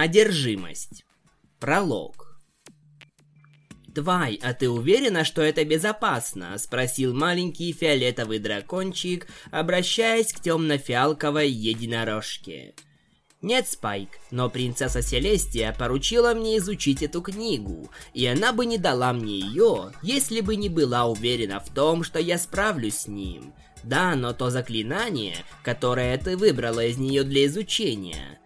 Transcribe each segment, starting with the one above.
Одержимость. Пролог. «Твай, а ты уверена, что это безопасно?» – спросил маленький фиолетовый дракончик, обращаясь к темно-фиалковой единорожке. «Нет, Спайк, но принцесса Селестия поручила мне изучить эту книгу, и она бы не дала мне ее, если бы не была уверена в том, что я справлюсь с ним. Да, но то заклинание, которое ты выбрала из нее для изучения,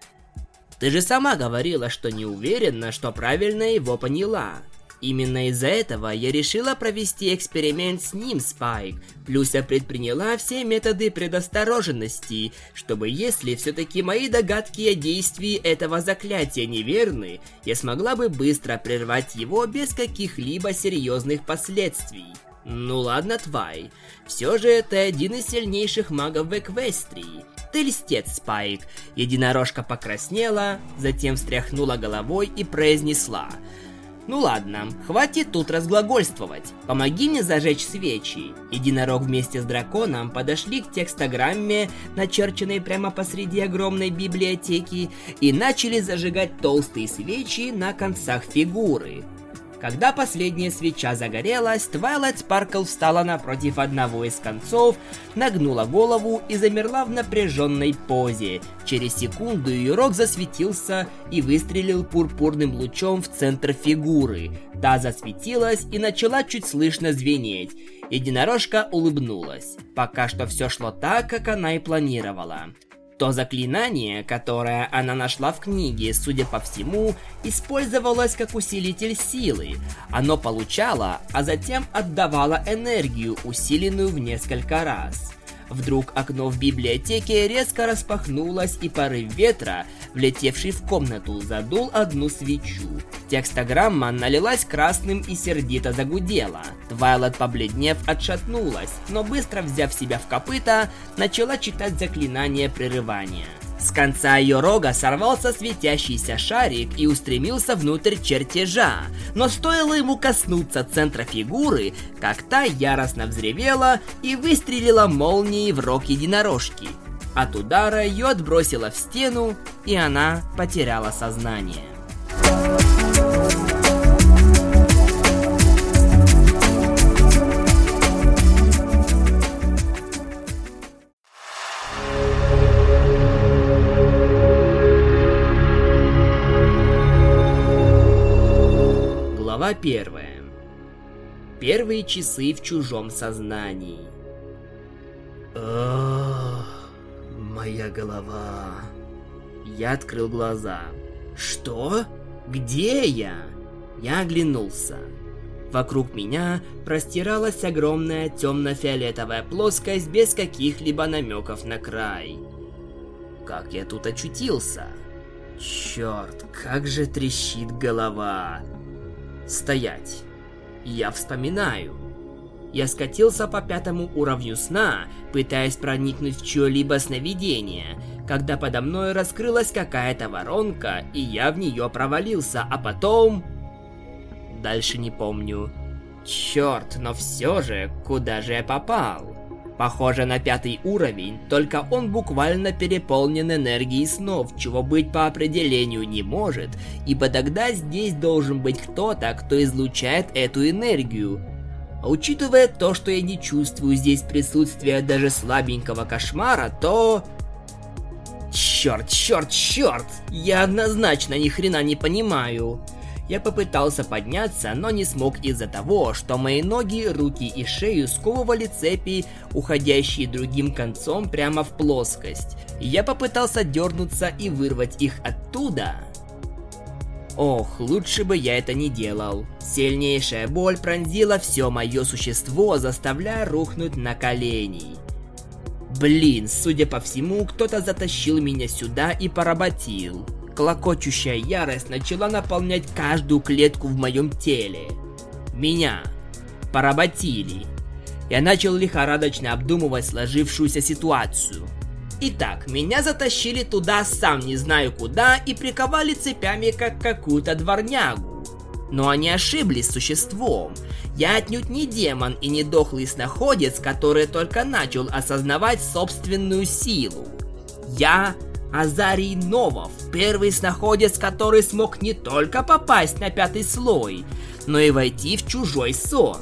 ты же сама говорила, что не уверена, что правильно его поняла. Именно из-за этого я решила провести эксперимент с ним, Спайк. Плюс я предприняла все методы предосторожности, чтобы если все-таки мои догадки о действии этого заклятия неверны, я смогла бы быстро прервать его без каких-либо серьезных последствий. Ну ладно, Твай. Все же это один из сильнейших магов в Эквестрии. Ты льстец, Спайк. Единорожка покраснела, затем встряхнула головой и произнесла. Ну ладно, хватит тут разглагольствовать. Помоги мне зажечь свечи. Единорог вместе с драконом подошли к текстограмме, начерченной прямо посреди огромной библиотеки, и начали зажигать толстые свечи на концах фигуры. Когда последняя свеча загорелась, Твайлайт Спаркл встала напротив одного из концов, нагнула голову и замерла в напряженной позе. Через секунду ее рог засветился и выстрелил пурпурным лучом в центр фигуры. Та засветилась и начала чуть слышно звенеть. Единорожка улыбнулась. Пока что все шло так, как она и планировала. То заклинание, которое она нашла в книге, судя по всему, использовалось как усилитель силы. Оно получало, а затем отдавало энергию, усиленную в несколько раз. Вдруг окно в библиотеке резко распахнулось, и порыв ветра, влетевший в комнату, задул одну свечу. Текстограмма налилась красным и сердито загудела. Твайлот, побледнев, отшатнулась, но быстро взяв себя в копыта, начала читать заклинание прерывания. С конца ее рога сорвался светящийся шарик и устремился внутрь чертежа. Но стоило ему коснуться центра фигуры, как та яростно взревела и выстрелила молнией в рог единорожки. От удара ее отбросило в стену, и она потеряла сознание. Глава первая. Первые часы в чужом сознании. Моя голова. Я открыл глаза. Что? Где я? Я оглянулся. Вокруг меня простиралась огромная темно-фиолетовая плоскость без каких-либо намеков на край. Как я тут очутился? Черт, как же трещит голова. Стоять. Я вспоминаю. Я скатился по пятому уровню сна, пытаясь проникнуть в чье-либо сновидение, когда подо мной раскрылась какая-то воронка, и я в нее провалился, а потом... Дальше не помню. Черт, но все же, куда же я попал? Похоже на пятый уровень, только он буквально переполнен энергией снов, чего быть по определению не может, ибо тогда здесь должен быть кто-то, кто излучает эту энергию. А учитывая то, что я не чувствую здесь присутствия даже слабенького кошмара, то... Черт, черт, черт! Я однозначно ни хрена не понимаю. Я попытался подняться, но не смог из-за того, что мои ноги, руки и шею сковывали цепи, уходящие другим концом прямо в плоскость. Я попытался дернуться и вырвать их оттуда. Ох, лучше бы я это не делал. Сильнейшая боль пронзила все мое существо, заставляя рухнуть на колени. Блин, судя по всему, кто-то затащил меня сюда и поработил. Клокочущая ярость начала наполнять каждую клетку в моем теле. Меня поработили. Я начал лихорадочно обдумывать сложившуюся ситуацию. Итак, меня затащили туда сам не знаю куда и приковали цепями как какую-то дворнягу. Но они ошиблись существом. Я отнюдь не демон и не дохлый снаходец, который только начал осознавать собственную силу. Я Азарий Новов, первый снаходец, который смог не только попасть на пятый слой, но и войти в чужой сон.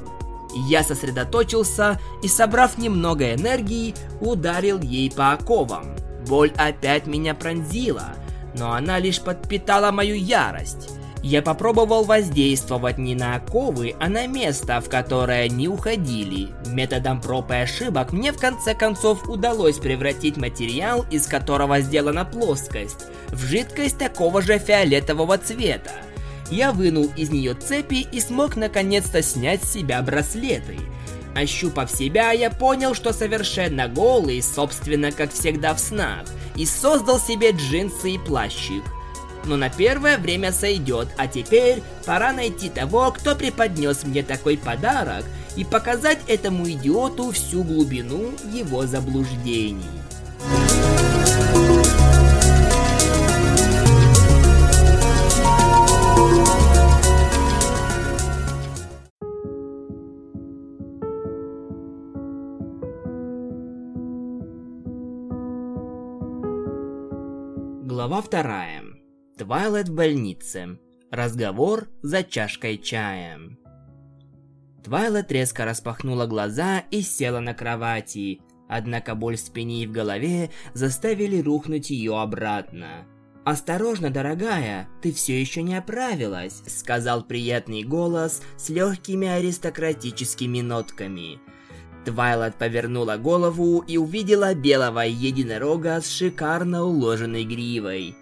Я сосредоточился и, собрав немного энергии, ударил ей по оковам. Боль опять меня пронзила, но она лишь подпитала мою ярость. Я попробовал воздействовать не на оковы, а на место, в которое они уходили. Методом проб и ошибок мне в конце концов удалось превратить материал, из которого сделана плоскость, в жидкость такого же фиолетового цвета. Я вынул из нее цепи и смог наконец-то снять с себя браслеты. Ощупав себя, я понял, что совершенно голый, собственно, как всегда в снах, и создал себе джинсы и плащик но на первое время сойдет, а теперь пора найти того, кто преподнес мне такой подарок, и показать этому идиоту всю глубину его заблуждений. Глава вторая. Твайлет в больнице. Разговор за чашкой чая. Твайлет резко распахнула глаза и села на кровати. Однако боль в спине и в голове заставили рухнуть ее обратно. «Осторожно, дорогая, ты все еще не оправилась», — сказал приятный голос с легкими аристократическими нотками. Твайлайт повернула голову и увидела белого единорога с шикарно уложенной гривой.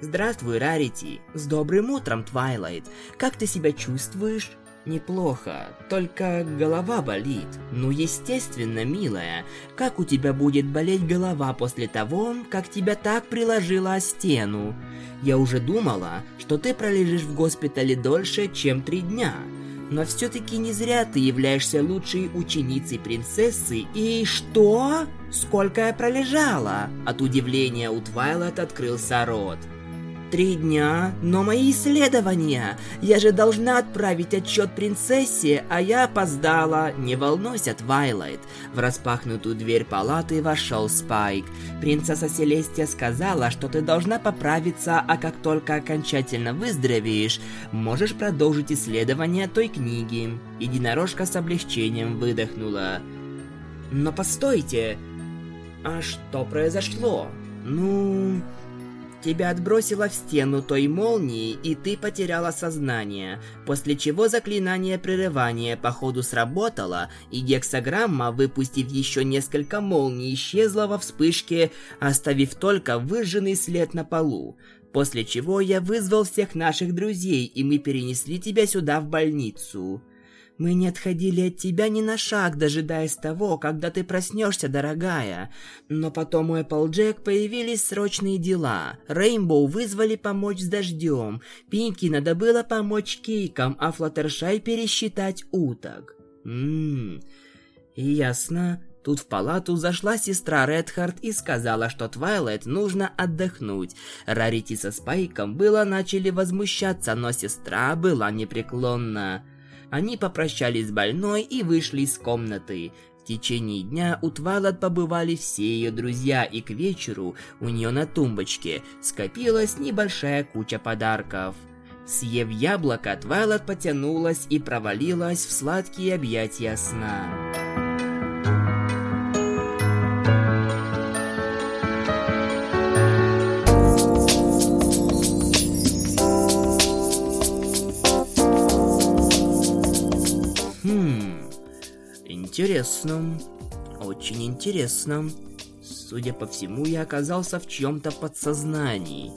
Здравствуй, Рарити. С добрым утром, Твайлайт. Как ты себя чувствуешь? Неплохо, только голова болит. Ну, естественно, милая. Как у тебя будет болеть голова после того, как тебя так приложило о стену? Я уже думала, что ты пролежишь в госпитале дольше, чем три дня. Но все-таки не зря ты являешься лучшей ученицей принцессы. И что? Сколько я пролежала? От удивления у Твайлайт открылся рот. Три дня, но мои исследования. Я же должна отправить отчет принцессе, а я опоздала. Не волнуйся, Твайлайт. В распахнутую дверь палаты вошел Спайк. Принцесса Селестия сказала, что ты должна поправиться, а как только окончательно выздоровеешь, можешь продолжить исследование той книги. Единорожка с облегчением выдохнула. Но постойте, а что произошло? Ну... Тебя отбросило в стену той молнии, и ты потеряла сознание, после чего заклинание прерывания походу сработало, и гексограмма, выпустив еще несколько молний, исчезла во вспышке, оставив только выжженный след на полу. После чего я вызвал всех наших друзей, и мы перенесли тебя сюда в больницу. Мы не отходили от тебя ни на шаг, дожидаясь того, когда ты проснешься, дорогая. Но потом у Эпплджек появились срочные дела. Рейнбоу вызвали помочь с дождем. Пинки надо было помочь Кейкам, а Флаттершай пересчитать уток. Ммм, ясно. Тут в палату зашла сестра Редхард и сказала, что Твайлайт нужно отдохнуть. Рарити со Спайком было начали возмущаться, но сестра была непреклонна. Они попрощались с больной и вышли из комнаты. В течение дня у Твайлот побывали все ее друзья, и к вечеру у нее на тумбочке скопилась небольшая куча подарков. Съев яблоко, Твайлот потянулась и провалилась в сладкие объятия сна. Интересно. Очень интересно. Судя по всему, я оказался в чьем-то подсознании.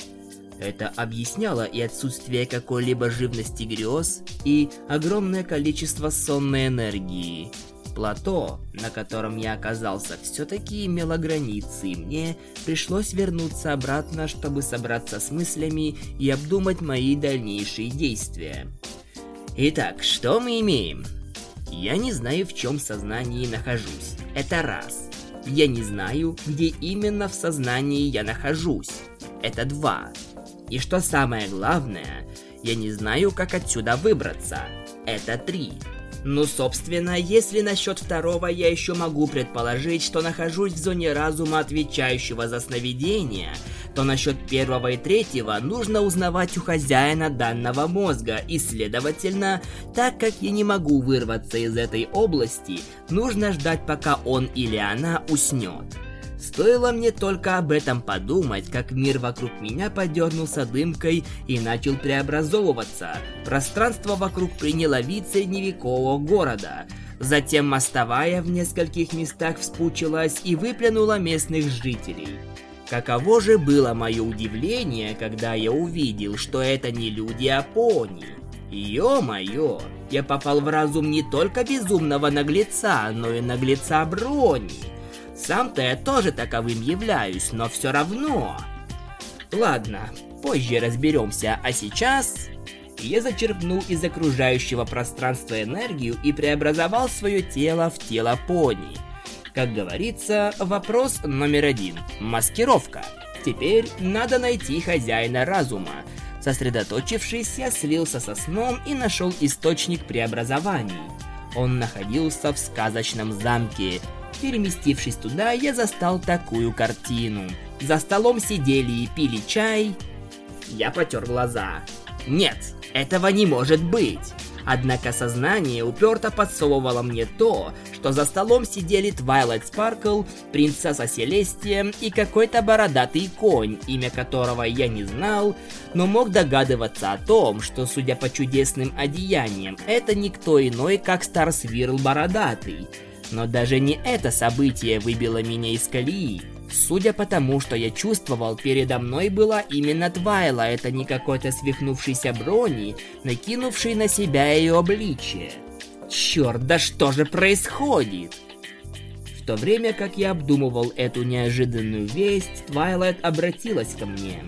Это объясняло и отсутствие какой-либо живности грез, и огромное количество сонной энергии. Плато, на котором я оказался, все-таки имело границы, и мне пришлось вернуться обратно, чтобы собраться с мыслями и обдумать мои дальнейшие действия. Итак, что мы имеем? Я не знаю, в чем сознании нахожусь. Это раз. Я не знаю, где именно в сознании я нахожусь. Это два. И что самое главное, я не знаю, как отсюда выбраться. Это три. Ну, собственно, если насчет второго я еще могу предположить, что нахожусь в зоне разума, отвечающего за сновидение, то насчет первого и третьего нужно узнавать у хозяина данного мозга, и следовательно, так как я не могу вырваться из этой области, нужно ждать пока он или она уснет. Стоило мне только об этом подумать, как мир вокруг меня подернулся дымкой и начал преобразовываться. Пространство вокруг приняло вид средневекового города. Затем мостовая в нескольких местах вспучилась и выплюнула местных жителей. Каково же было мое удивление, когда я увидел, что это не люди, а пони. Ё-моё, я попал в разум не только безумного наглеца, но и наглеца Брони. Сам-то я тоже таковым являюсь, но все равно. Ладно, позже разберемся, а сейчас... Я зачерпнул из окружающего пространства энергию и преобразовал свое тело в тело пони. Как говорится, вопрос номер один – маскировка. Теперь надо найти хозяина разума. Сосредоточившись, я слился со сном и нашел источник преобразований. Он находился в сказочном замке, Переместившись туда, я застал такую картину. За столом сидели и пили чай. Я потер глаза. Нет, этого не может быть. Однако сознание уперто подсовывало мне то, что за столом сидели Твайлайт Спаркл, принцесса Селестия и какой-то бородатый конь, имя которого я не знал, но мог догадываться о том, что, судя по чудесным одеяниям, это никто иной, как Старсвирл Бородатый. Но даже не это событие выбило меня из колеи. Судя по тому, что я чувствовал, передо мной была именно Твайла, это не какой-то свихнувшийся брони, накинувший на себя ее обличие. Черт, да что же происходит? В то время как я обдумывал эту неожиданную весть, Твайлайт обратилась ко мне.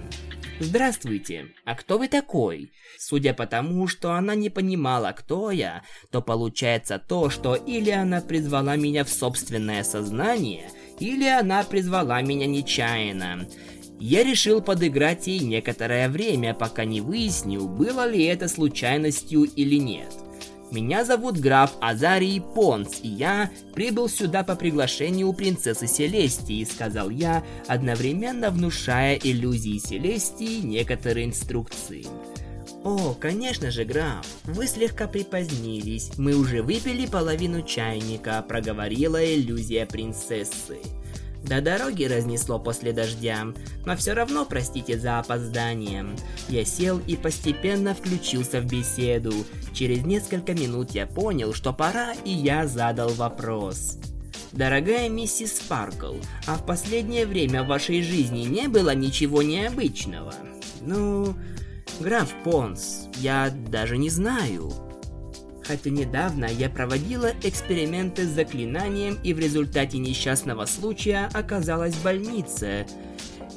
«Здравствуйте, а кто вы такой?» Судя по тому, что она не понимала, кто я, то получается то, что или она призвала меня в собственное сознание, или она призвала меня нечаянно. Я решил подыграть ей некоторое время, пока не выясню, было ли это случайностью или нет. Меня зовут граф Азарий Понс, и я прибыл сюда по приглашению принцессы Селестии, сказал я, одновременно внушая иллюзии Селестии некоторые инструкции. О, конечно же, граф, вы слегка припозднились. Мы уже выпили половину чайника, проговорила иллюзия принцессы. До дороги разнесло после дождя, но все равно простите за опоздание. Я сел и постепенно включился в беседу. Через несколько минут я понял, что пора, и я задал вопрос. Дорогая миссис Спаркл, а в последнее время в вашей жизни не было ничего необычного? Ну, граф Понс, я даже не знаю хотя недавно я проводила эксперименты с заклинанием и в результате несчастного случая оказалась в больнице.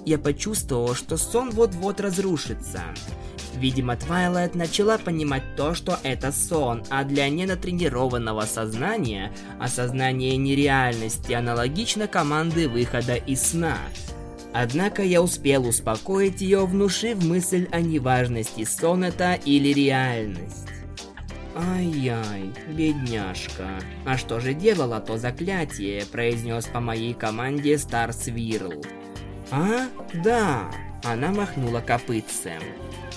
Я почувствовала, что сон вот-вот разрушится. Видимо, Твайлайт начала понимать то, что это сон, а для ненатренированного сознания осознание нереальности аналогично команды выхода из сна. Однако я успел успокоить ее, внушив мысль о неважности сонета или реальность. Ай-яй, бедняжка. А что же делало то заклятие, произнес по моей команде Стар Свирл. А? Да. Она махнула копытцем.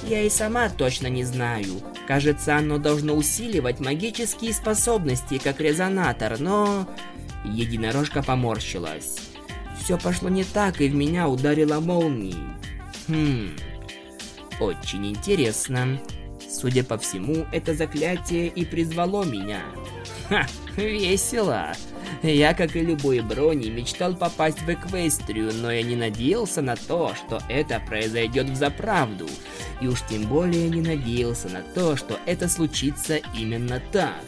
Я и сама точно не знаю. Кажется, оно должно усиливать магические способности, как резонатор, но... Единорожка поморщилась. Все пошло не так, и в меня ударила молнией. Хм... Очень интересно. Судя по всему, это заклятие и призвало меня. Ха, весело. Я, как и любой Брони, мечтал попасть в Эквестрию, но я не надеялся на то, что это произойдет в заправду. И уж тем более не надеялся на то, что это случится именно так.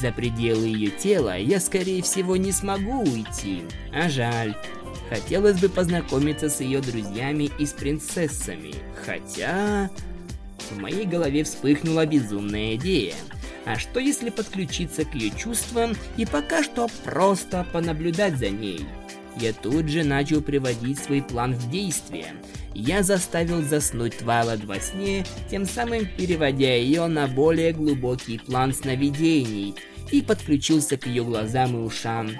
За пределы ее тела я, скорее всего, не смогу уйти. А жаль. Хотелось бы познакомиться с ее друзьями и с принцессами. Хотя... В моей голове вспыхнула безумная идея. А что если подключиться к ее чувствам и пока что просто понаблюдать за ней? Я тут же начал приводить свой план в действие. Я заставил заснуть Твайлайт во сне, тем самым переводя ее на более глубокий план сновидений, и подключился к ее глазам и ушам.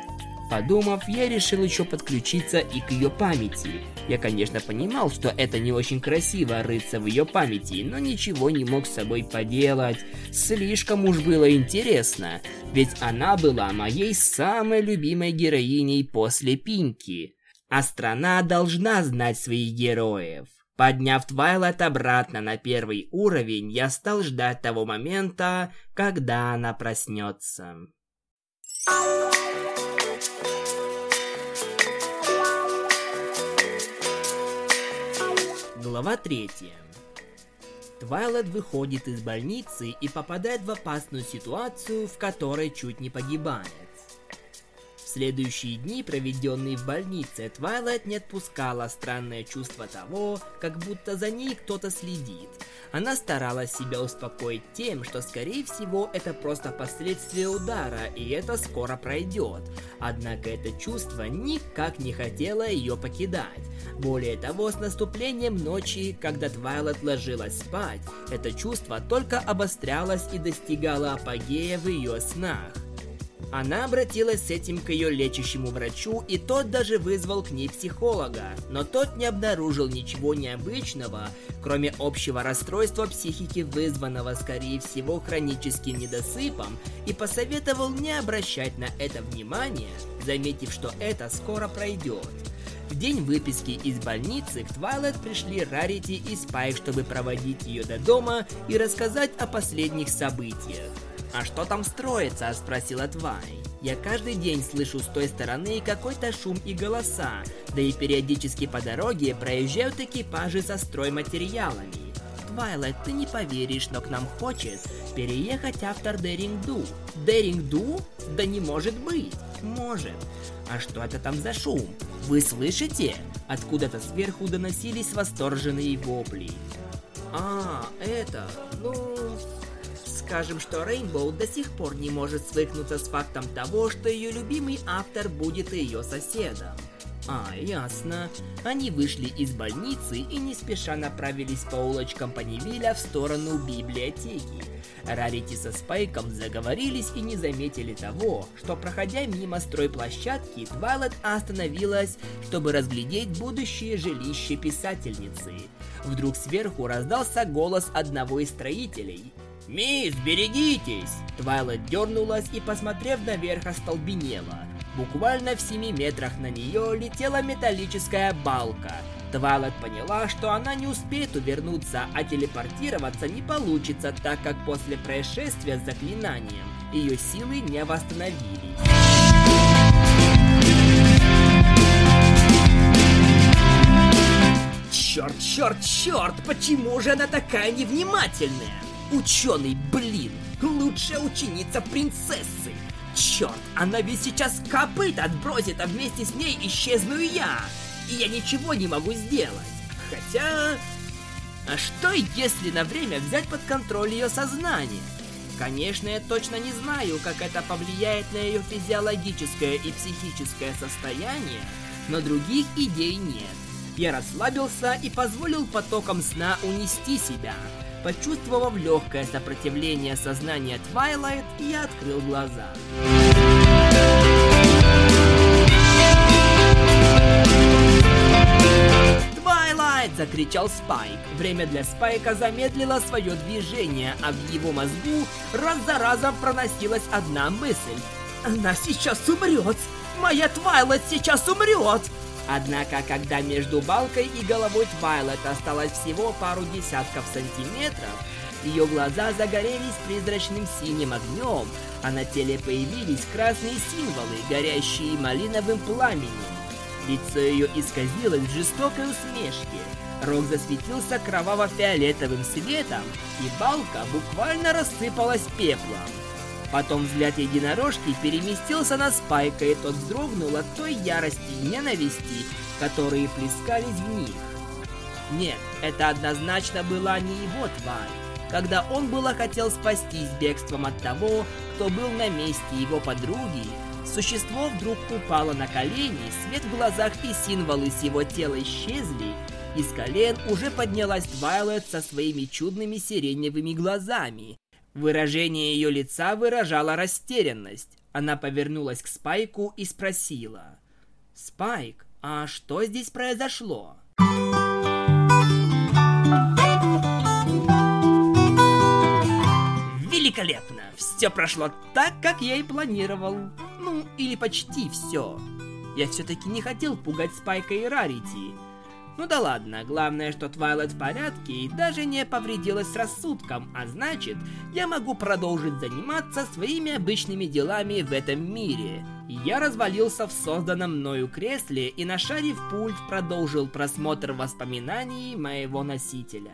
Подумав, я решил еще подключиться и к ее памяти. Я, конечно, понимал, что это не очень красиво рыться в ее памяти, но ничего не мог с собой поделать. Слишком уж было интересно, ведь она была моей самой любимой героиней после Пинки. А страна должна знать своих героев. Подняв Твайлайт обратно на первый уровень, я стал ждать того момента, когда она проснется. Глава 3. Твайлайт выходит из больницы и попадает в опасную ситуацию, в которой чуть не погибает следующие дни, проведенные в больнице, Твайлайт не отпускала странное чувство того, как будто за ней кто-то следит. Она старалась себя успокоить тем, что скорее всего это просто последствия удара, и это скоро пройдет. Однако это чувство никак не хотело ее покидать. Более того, с наступлением ночи, когда Твайлайт ложилась спать, это чувство только обострялось и достигало апогея в ее снах. Она обратилась с этим к ее лечащему врачу, и тот даже вызвал к ней психолога, но тот не обнаружил ничего необычного, кроме общего расстройства психики, вызванного, скорее всего, хроническим недосыпом, и посоветовал не обращать на это внимания, заметив, что это скоро пройдет. В день выписки из больницы к Твайлет пришли Рарити и Спайк, чтобы проводить ее до дома и рассказать о последних событиях. «А что там строится?» – спросила Твай. Я каждый день слышу с той стороны какой-то шум и голоса, да и периодически по дороге проезжают экипажи со стройматериалами. Твайлайт, ты не поверишь, но к нам хочет переехать автор Дэринг Ду. Дэринг Ду? Да не может быть. Может. А что это там за шум? Вы слышите? Откуда-то сверху доносились восторженные вопли. А, это, ну, скажем, что Рейнбоу до сих пор не может свыкнуться с фактом того, что ее любимый автор будет ее соседом. А, ясно. Они вышли из больницы и не спеша направились по улочкам Панивиля в сторону библиотеки. Рарити со Спайком заговорились и не заметили того, что проходя мимо стройплощадки, Твайлет остановилась, чтобы разглядеть будущее жилище писательницы. Вдруг сверху раздался голос одного из строителей – «Мисс, берегитесь!» Твайлайт дернулась и, посмотрев наверх, остолбенела. Буквально в семи метрах на нее летела металлическая балка. Твайлайт поняла, что она не успеет увернуться, а телепортироваться не получится, так как после происшествия с заклинанием ее силы не восстановились. Черт, черт, черт, почему же она такая невнимательная? Ученый, блин, лучшая ученица принцессы. Черт, она ведь сейчас копыт отбросит, а вместе с ней исчезну и я. И я ничего не могу сделать. Хотя... А что если на время взять под контроль ее сознание? Конечно, я точно не знаю, как это повлияет на ее физиологическое и психическое состояние, но других идей нет. Я расслабился и позволил потокам сна унести себя. Почувствовав легкое сопротивление сознания Твайлайт, я открыл глаза. «Твайлайт!» – закричал Спайк. Время для Спайка замедлило свое движение, а в его мозгу раз за разом проносилась одна мысль. «Она сейчас умрет! Моя Твайлайт сейчас умрет!» Однако, когда между балкой и головой Твайлайт осталось всего пару десятков сантиметров, ее глаза загорелись призрачным синим огнем, а на теле появились красные символы, горящие малиновым пламенем. Лицо ее исказилось в жестокой усмешке. Рог засветился кроваво-фиолетовым светом, и балка буквально рассыпалась пеплом. Потом взгляд единорожки переместился на Спайка, и тот вздрогнул от той ярости и ненависти, которые плескались в них. Нет, это однозначно была не его тварь. Когда он было хотел спастись бегством от того, кто был на месте его подруги, Существо вдруг упало на колени, свет в глазах и символы с его тела исчезли, из колен уже поднялась Твайлет со своими чудными сиреневыми глазами. Выражение ее лица выражало растерянность. Она повернулась к Спайку и спросила. «Спайк, а что здесь произошло?» Великолепно! Все прошло так, как я и планировал. Ну, или почти все. Я все-таки не хотел пугать Спайка и Рарити. Ну да ладно, главное, что Твайлет в порядке и даже не повредилась с рассудком, а значит, я могу продолжить заниматься своими обычными делами в этом мире. Я развалился в созданном мною кресле и, нашарив пульт, продолжил просмотр воспоминаний моего носителя.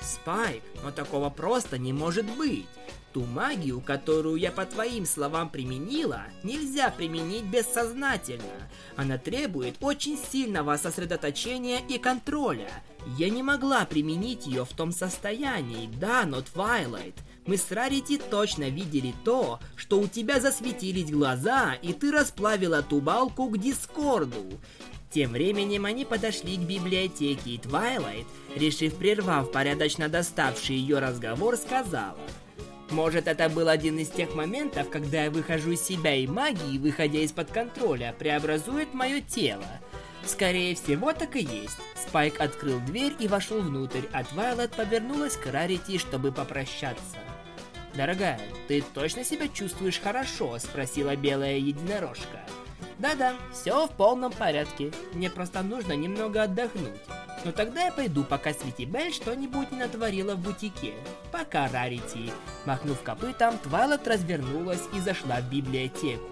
Спайк, но такого просто не может быть. Ту магию, которую я по твоим словам применила, нельзя применить бессознательно. Она требует очень сильного сосредоточения и контроля. Я не могла применить ее в том состоянии, да, но Твайлайт, мы с Рарити точно видели то, что у тебя засветились глаза, и ты расплавила ту балку к Дискорду. Тем временем они подошли к библиотеке, и Твайлайт, решив прервав порядочно доставший ее разговор, сказала – может, это был один из тех моментов, когда я выхожу из себя и магии, выходя из-под контроля, преобразует мое тело. Скорее всего, так и есть. Спайк открыл дверь и вошел внутрь, а Твайлет повернулась к Рарити, чтобы попрощаться. «Дорогая, ты точно себя чувствуешь хорошо?» – спросила белая единорожка. «Да-да, все в полном порядке. Мне просто нужно немного отдохнуть. Но тогда я пойду, пока Свити Белль что-нибудь не натворила в бутике. Пока, Рарити. Махнув копытом, Твайлот развернулась и зашла в библиотеку.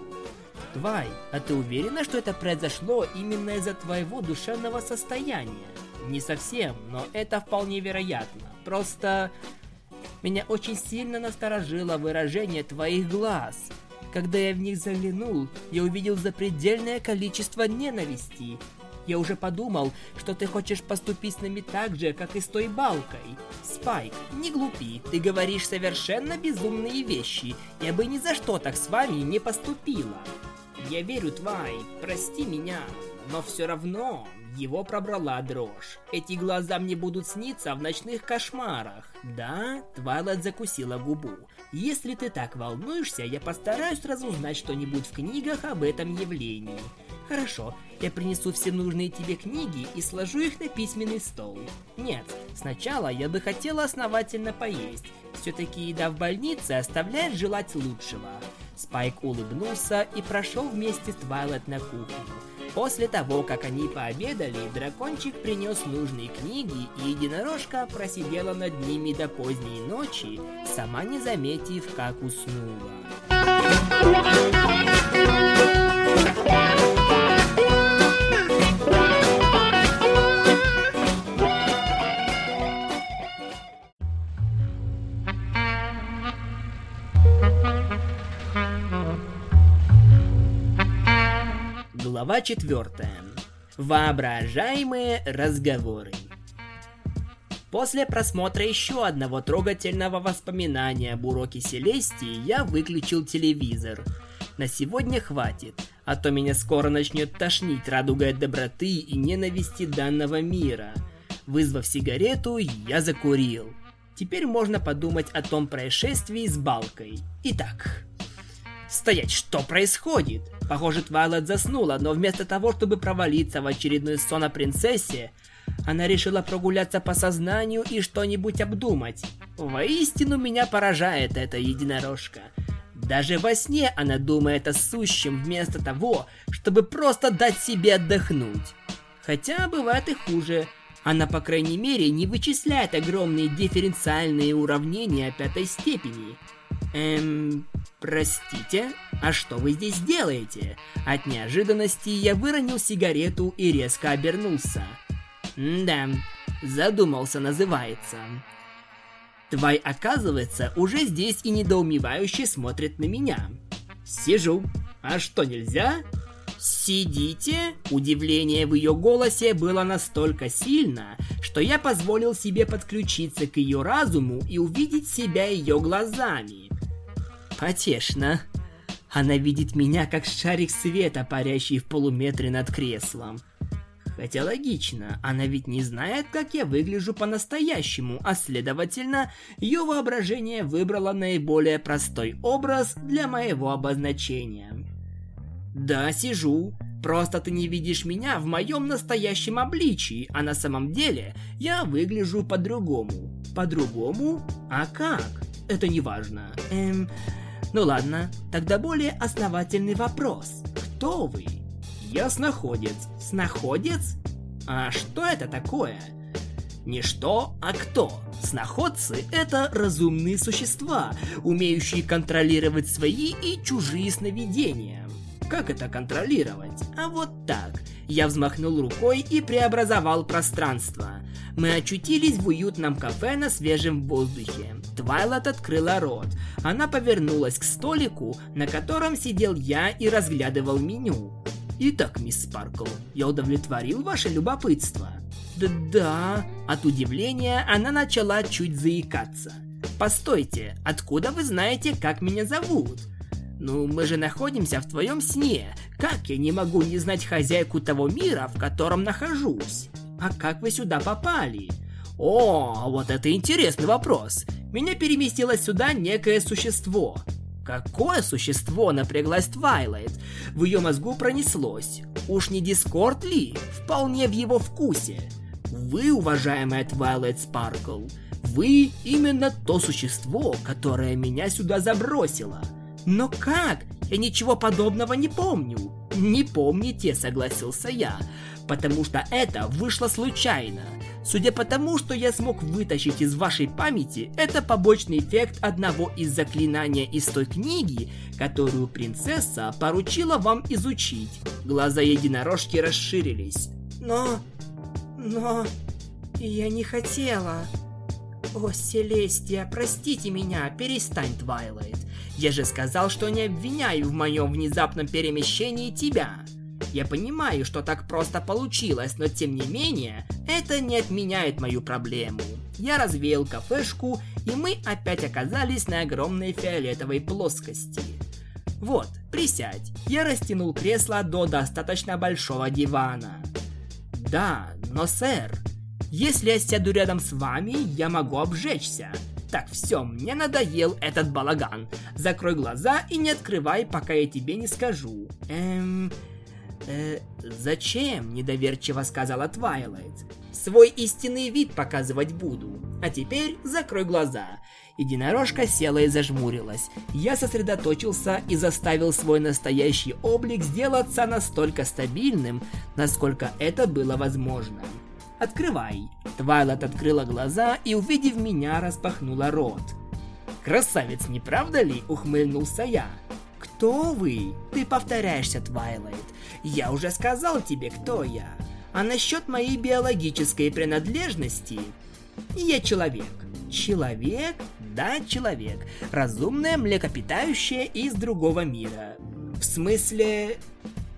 Твай, а ты уверена, что это произошло именно из-за твоего душевного состояния? Не совсем, но это вполне вероятно. Просто... Меня очень сильно насторожило выражение твоих глаз. Когда я в них заглянул, я увидел запредельное количество ненависти. Я уже подумал, что ты хочешь поступить с нами так же, как и с той балкой. Спайк, не глупи, ты говоришь совершенно безумные вещи. Я бы ни за что так с вами не поступила. Я верю, Твай, прости меня, но все равно его пробрала дрожь. Эти глаза мне будут сниться в ночных кошмарах. Да, Твайлайт закусила губу. Если ты так волнуешься, я постараюсь разузнать что-нибудь в книгах об этом явлении. Хорошо, я принесу все нужные тебе книги и сложу их на письменный стол. Нет, сначала я бы хотела основательно поесть. Все-таки еда в больнице оставляет желать лучшего. Спайк улыбнулся и прошел вместе с Твайлет на кухню. После того, как они пообедали, дракончик принес нужные книги, и единорожка просидела над ними до поздней ночи, сама не заметив, как уснула. Глава 4. Воображаемые разговоры. После просмотра еще одного трогательного воспоминания об уроке Селестии я выключил телевизор. На сегодня хватит, а то меня скоро начнет тошнить радугой доброты и ненависти данного мира. Вызвав сигарету, я закурил. Теперь можно подумать о том происшествии с Балкой. Итак, Стоять, что происходит? Похоже, Твайлайт заснула, но вместо того, чтобы провалиться в очередной сон о принцессе, она решила прогуляться по сознанию и что-нибудь обдумать. Воистину меня поражает эта единорожка. Даже во сне она думает о сущем вместо того, чтобы просто дать себе отдохнуть. Хотя бывает и хуже. Она, по крайней мере, не вычисляет огромные дифференциальные уравнения пятой степени. Эм, простите, а что вы здесь делаете? От неожиданности я выронил сигарету и резко обернулся. да, задумался называется. Твай, оказывается, уже здесь и недоумевающе смотрит на меня. Сижу. А что, нельзя? «Сидите?» Удивление в ее голосе было настолько сильно, что я позволил себе подключиться к ее разуму и увидеть себя ее глазами. Потешно. Она видит меня как шарик света, парящий в полуметре над креслом. Хотя логично, она ведь не знает, как я выгляжу по-настоящему, а следовательно, ее воображение выбрало наиболее простой образ для моего обозначения. Да, сижу. Просто ты не видишь меня в моем настоящем обличии, а на самом деле я выгляжу по-другому. По-другому? А как? Это не важно. Эм... Ну ладно, тогда более основательный вопрос. Кто вы? Я снаходец. Снаходец? А что это такое? Не что, а кто. Сноходцы — это разумные существа, умеющие контролировать свои и чужие сновидения. Как это контролировать? А вот так. Я взмахнул рукой и преобразовал пространство. Мы очутились в уютном кафе на свежем воздухе. Твайлот открыла рот. Она повернулась к столику, на котором сидел я и разглядывал меню. Итак, мисс Спаркл, я удовлетворил ваше любопытство. Да-да. От удивления она начала чуть заикаться. Постойте, откуда вы знаете, как меня зовут? Ну, мы же находимся в твоем сне. Как я не могу не знать хозяйку того мира, в котором нахожусь? А как вы сюда попали? О, вот это интересный вопрос. Меня переместило сюда некое существо. Какое существо напряглась Твайлайт? В ее мозгу пронеслось. Уж не Дискорд ли? Вполне в его вкусе. Вы, уважаемая Твайлайт Спаркл, вы именно то существо, которое меня сюда забросило. Но как? Я ничего подобного не помню. Не помните, согласился я, потому что это вышло случайно. Судя по тому, что я смог вытащить из вашей памяти, это побочный эффект одного из заклинания из той книги, которую принцесса поручила вам изучить. Глаза единорожки расширились. Но... но... я не хотела... О, Селестия, простите меня, перестань, Твайлайт. Я же сказал, что не обвиняю в моем внезапном перемещении тебя. Я понимаю, что так просто получилось, но тем не менее, это не отменяет мою проблему. Я развеял кафешку, и мы опять оказались на огромной фиолетовой плоскости. Вот, присядь. Я растянул кресло до достаточно большого дивана. Да, но сэр, если я сяду рядом с вами, я могу обжечься. Так, все, мне надоел этот балаган. Закрой глаза и не открывай, пока я тебе не скажу. Эм... Э, зачем? Недоверчиво сказала Твайлайт. Свой истинный вид показывать буду. А теперь закрой глаза. Единорожка села и зажмурилась. Я сосредоточился и заставил свой настоящий облик сделаться настолько стабильным, насколько это было возможно. Открывай. Твайлот открыла глаза и, увидев меня, распахнула рот. Красавец, не правда ли? Ухмыльнулся я. Кто вы? Ты повторяешься, Твайлайт. Я уже сказал тебе, кто я. А насчет моей биологической принадлежности... Я человек. Человек? Да, человек. Разумное млекопитающее из другого мира. В смысле...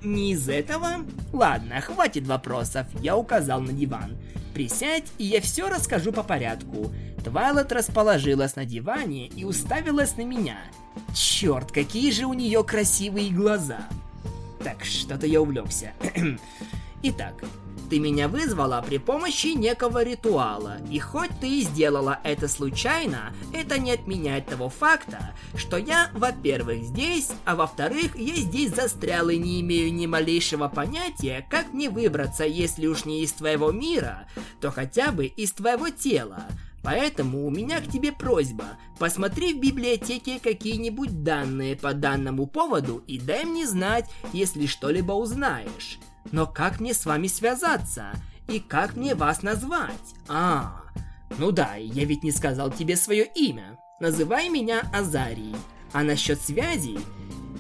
Не из этого? Ладно, хватит вопросов, я указал на диван. Присядь, и я все расскажу по порядку. Твайлот расположилась на диване и уставилась на меня. Черт, какие же у нее красивые глаза. Так, что-то я увлекся. Итак, ты меня вызвала при помощи некого ритуала, и хоть ты и сделала это случайно, это не отменяет того факта, что я, во-первых, здесь, а во-вторых, я здесь застрял и не имею ни малейшего понятия, как мне выбраться, если уж не из твоего мира, то хотя бы из твоего тела. Поэтому у меня к тебе просьба. Посмотри в библиотеке какие-нибудь данные по данному поводу и дай мне знать, если что-либо узнаешь. Но как мне с вами связаться? И как мне вас назвать? А, ну да, я ведь не сказал тебе свое имя. Называй меня Азарией. А насчет связи?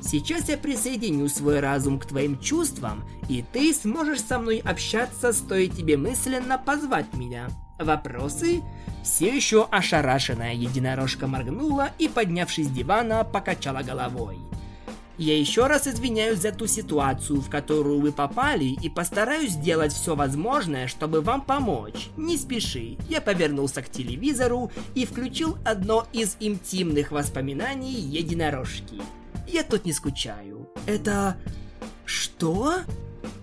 Сейчас я присоединю свой разум к твоим чувствам, и ты сможешь со мной общаться, стоит тебе мысленно позвать меня. Вопросы? Все еще ошарашенная единорожка моргнула и, поднявшись с дивана, покачала головой. Я еще раз извиняюсь за ту ситуацию, в которую вы попали, и постараюсь сделать все возможное, чтобы вам помочь. Не спеши. Я повернулся к телевизору и включил одно из интимных воспоминаний единорожки. Я тут не скучаю. Это... Что?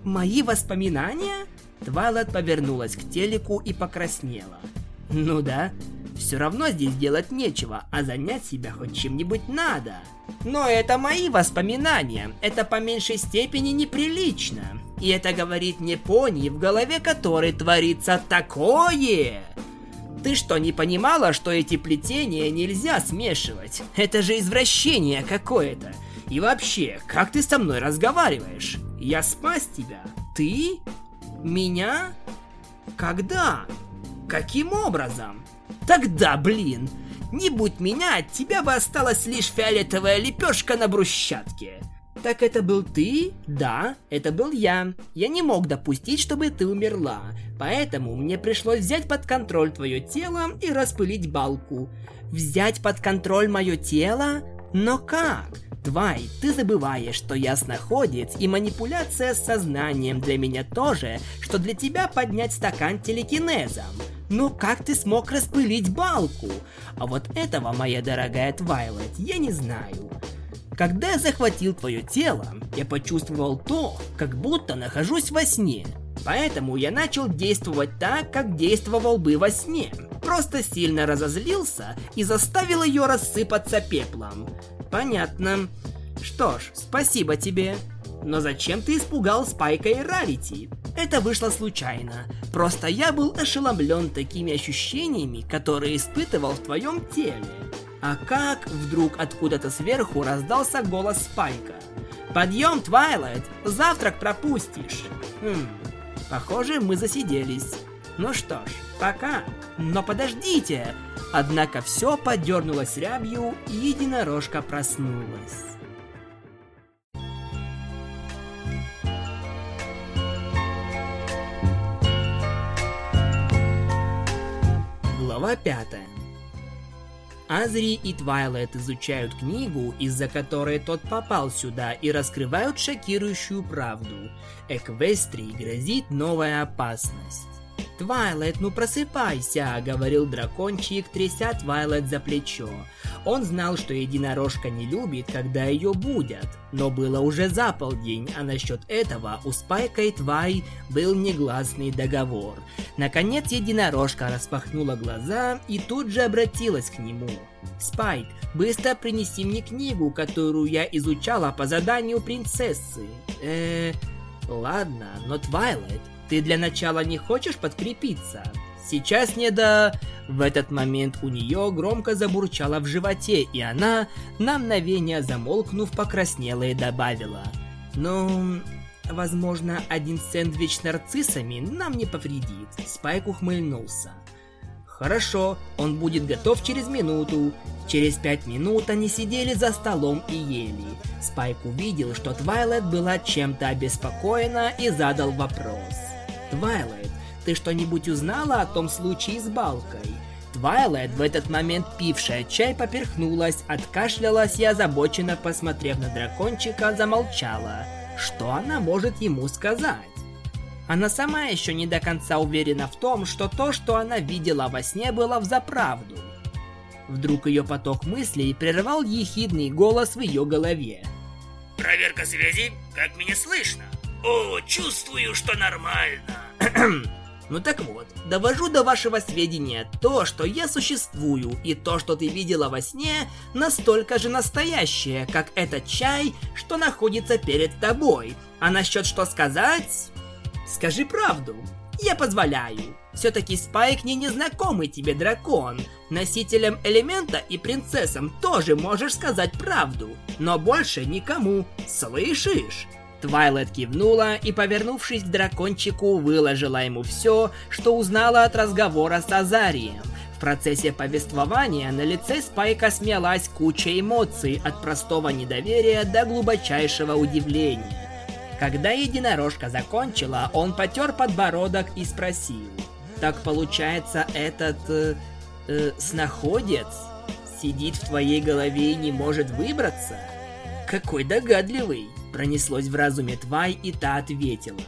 Мои воспоминания? Твайлет повернулась к телеку и покраснела. Ну да, все равно здесь делать нечего, а занять себя хоть чем-нибудь надо. Но это мои воспоминания, это по меньшей степени неприлично. И это говорит не пони, в голове которой творится такое. Ты что, не понимала, что эти плетения нельзя смешивать? Это же извращение какое-то. И вообще, как ты со мной разговариваешь? Я спас тебя. Ты? Меня? Когда? Каким образом? Тогда, блин, не будь меня, от тебя бы осталась лишь фиолетовая лепешка на брусчатке. Так это был ты? Да, это был я. Я не мог допустить, чтобы ты умерла. Поэтому мне пришлось взять под контроль твое тело и распылить балку. Взять под контроль мое тело? Но как? Твай, ты забываешь, что я снаходец, и манипуляция с сознанием для меня тоже, что для тебя поднять стакан телекинезом. Но как ты смог распылить балку? А вот этого, моя дорогая Твайлайт, я не знаю. Когда я захватил твое тело, я почувствовал то, как будто нахожусь во сне. Поэтому я начал действовать так, как действовал бы во сне. Просто сильно разозлился и заставил ее рассыпаться пеплом. Понятно. Что ж, спасибо тебе. Но зачем ты испугал Спайка и Рарити? Это вышло случайно. Просто я был ошеломлен такими ощущениями, которые испытывал в твоем теле. А как вдруг откуда-то сверху раздался голос Спайка. «Подъем, Твайлайт! Завтрак пропустишь!» Хм, похоже, мы засиделись. Ну что ж, пока. Но подождите! Однако все подернулось рябью, и единорожка проснулась. Глава 5 Азри и Твайлет изучают книгу, из-за которой тот попал сюда, и раскрывают шокирующую правду. Эквестрии грозит новая опасность. «Твайлайт, ну просыпайся!» — говорил дракончик, тряся Твайлайт за плечо. Он знал, что единорожка не любит, когда ее будят, но было уже за полдень, а насчет этого у Спайка и Твай был негласный договор. Наконец единорожка распахнула глаза и тут же обратилась к нему. «Спайк, быстро принеси мне книгу, которую я изучала по заданию принцессы». Э, ладно, но Твайлайт, ты для начала не хочешь подкрепиться? Сейчас не до... В этот момент у нее громко забурчало в животе, и она, на мгновение замолкнув, покраснела и добавила. Ну, возможно, один сэндвич с нарциссами нам не повредит. Спайк ухмыльнулся. Хорошо, он будет готов через минуту. Через пять минут они сидели за столом и ели. Спайк увидел, что Твайлайт была чем-то обеспокоена и задал вопрос. Твайлайт, ты что-нибудь узнала о том случае с балкой? Твайлайт, в этот момент пившая чай, поперхнулась, откашлялась и озабоченно, посмотрев на дракончика, замолчала. Что она может ему сказать? Она сама еще не до конца уверена в том, что то, что она видела во сне, было взаправду. Вдруг ее поток мыслей прервал ехидный голос в ее голове. «Проверка связи? Как меня слышно?» «О, чувствую, что нормально!» Ну так вот, довожу до вашего сведения то, что я существую, и то, что ты видела во сне, настолько же настоящее, как этот чай, что находится перед тобой. А насчет что сказать? Скажи правду. Я позволяю. Все-таки Спайк не незнакомый тебе дракон. Носителям элемента и принцессам тоже можешь сказать правду, но больше никому. Слышишь? Твайлет кивнула и, повернувшись к дракончику, выложила ему все, что узнала от разговора с Азарием. В процессе повествования на лице Спайка смелась куча эмоций от простого недоверия до глубочайшего удивления. Когда единорожка закончила, он потер подбородок и спросил. «Так получается, этот... Э, э, снаходец сидит в твоей голове и не может выбраться?» какой догадливый!» Пронеслось в разуме Твай, и та ответила.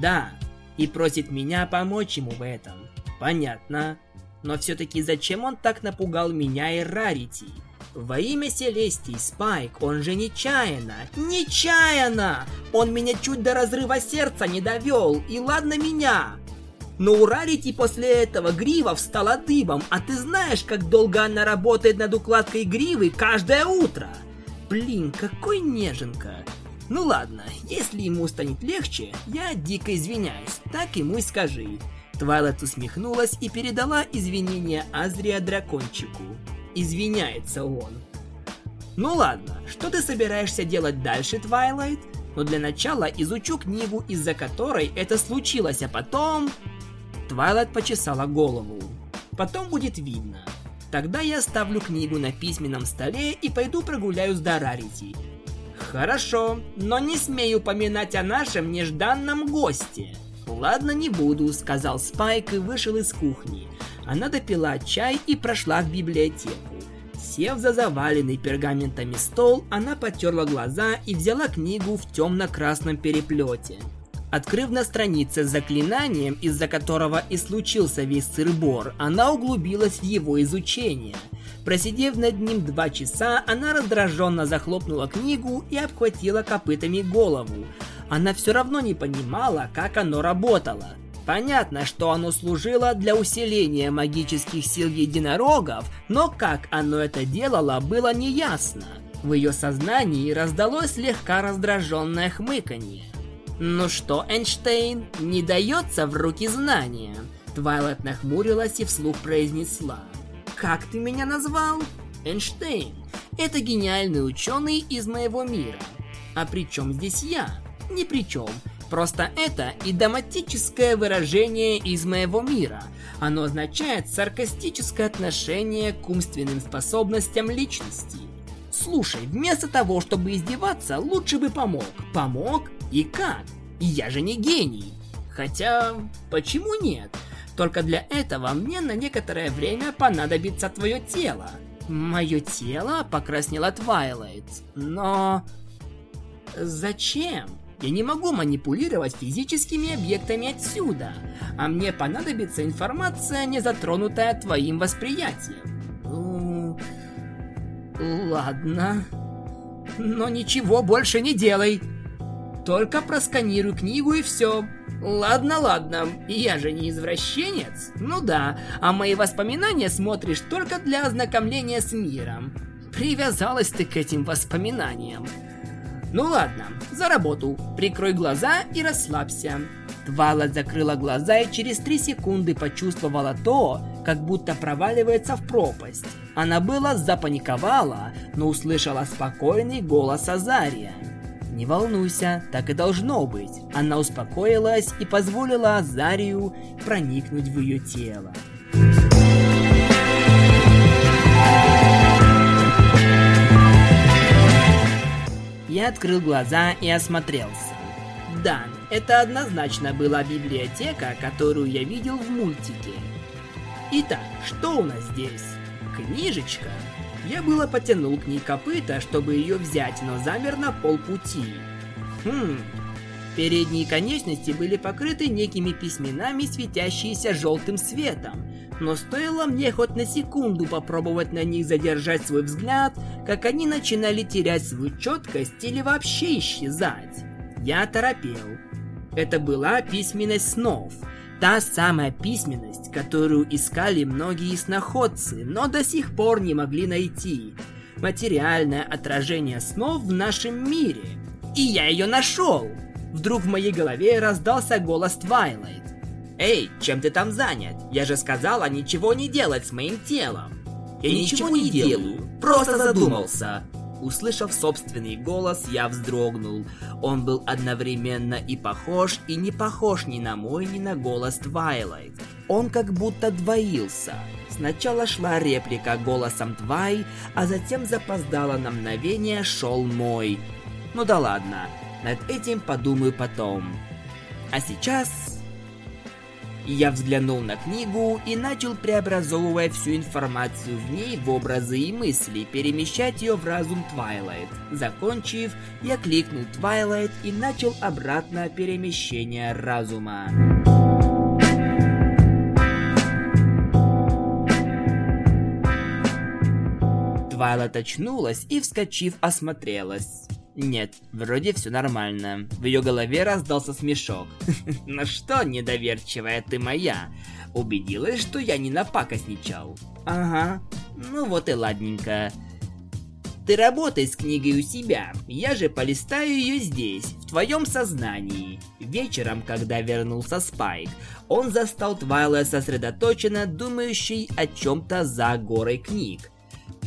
«Да, и просит меня помочь ему в этом. Понятно. Но все-таки зачем он так напугал меня и Рарити? Во имя Селестий, Спайк, он же нечаянно, нечаянно! Он меня чуть до разрыва сердца не довел, и ладно меня! Но у Рарити после этого грива встала дыбом, а ты знаешь, как долго она работает над укладкой гривы каждое утро? Блин, какой неженка. Ну ладно, если ему станет легче, я дико извиняюсь, так ему и скажи. Твайлет усмехнулась и передала извинения Азрия дракончику. Извиняется он. Ну ладно, что ты собираешься делать дальше, Твайлайт? Но для начала изучу книгу, из-за которой это случилось, а потом... Твайлайт почесала голову. Потом будет видно. Тогда я оставлю книгу на письменном столе и пойду прогуляюсь до Рарити. Хорошо, но не смею упоминать о нашем нежданном госте. Ладно, не буду, сказал Спайк и вышел из кухни. Она допила чай и прошла в библиотеку. Сев за заваленный пергаментами стол, она потерла глаза и взяла книгу в темно-красном переплете. Открыв на странице с заклинанием, из-за которого и случился весь сырбор, она углубилась в его изучение. Просидев над ним два часа, она раздраженно захлопнула книгу и обхватила копытами голову. Она все равно не понимала, как оно работало. Понятно, что оно служило для усиления магических сил единорогов, но как оно это делало, было неясно. В ее сознании раздалось слегка раздраженное хмыканье. «Ну что, Эйнштейн, не дается в руки знания?» Твайлет нахмурилась и вслух произнесла. «Как ты меня назвал?» «Эйнштейн. Это гениальный ученый из моего мира. А при чем здесь я?» «Ни при чем. Просто это идоматическое выражение из моего мира. Оно означает саркастическое отношение к умственным способностям личности. Слушай, вместо того, чтобы издеваться, лучше бы помог. Помог? И как? Я же не гений. Хотя, почему нет? Только для этого мне на некоторое время понадобится твое тело. Мое тело покраснело Твайлайт, но... Зачем? Я не могу манипулировать физическими объектами отсюда, а мне понадобится информация, не затронутая твоим восприятием. Ладно. Но ничего больше не делай. Только просканируй книгу и все. Ладно, ладно, я же не извращенец. Ну да, а мои воспоминания смотришь только для ознакомления с миром. Привязалась ты к этим воспоминаниям. Ну ладно, за работу. Прикрой глаза и расслабься. Твала закрыла глаза и через три секунды почувствовала то, как будто проваливается в пропасть. Она была запаниковала, но услышала спокойный голос Азария. «Не волнуйся, так и должно быть». Она успокоилась и позволила Азарию проникнуть в ее тело. Я открыл глаза и осмотрелся. Да, это однозначно была библиотека, которую я видел в мультике. Итак, что у нас здесь? Книжечка. Я было потянул к ней копыта, чтобы ее взять, но замер на полпути. Хм. Передние конечности были покрыты некими письменами, светящиеся желтым светом но стоило мне хоть на секунду попробовать на них задержать свой взгляд, как они начинали терять свою четкость или вообще исчезать. Я торопел. Это была письменность снов. Та самая письменность, которую искали многие сноходцы, но до сих пор не могли найти. Материальное отражение снов в нашем мире. И я ее нашел! Вдруг в моей голове раздался голос Твайлайт. «Эй, чем ты там занят? Я же сказала ничего не делать с моим телом!» «Я, ничего, ничего не делаю, просто задумался!» Услышав собственный голос, я вздрогнул. Он был одновременно и похож, и не похож ни на мой, ни на голос Твайлайт. Он как будто двоился. Сначала шла реплика голосом Твай, а затем запоздало на мгновение шел мой. Ну да ладно, над этим подумаю потом. А сейчас Я взглянул на книгу и начал, преобразовывая всю информацию в ней в образы и мысли, перемещать ее в разум Твайлайт. Закончив, я кликнул Твайлайт и начал обратное перемещение разума. Твайлайт очнулась и, вскочив, осмотрелась. Нет, вроде все нормально. В ее голове раздался смешок. Ну что, недоверчивая ты моя? Убедилась, что я не напакостничал? Ага. Ну вот и ладненько. Ты работай с книгой у себя, я же полистаю ее здесь, в твоем сознании. Вечером, когда вернулся Спайк, он застал Твайла сосредоточенно думающей о чем-то за горой книг.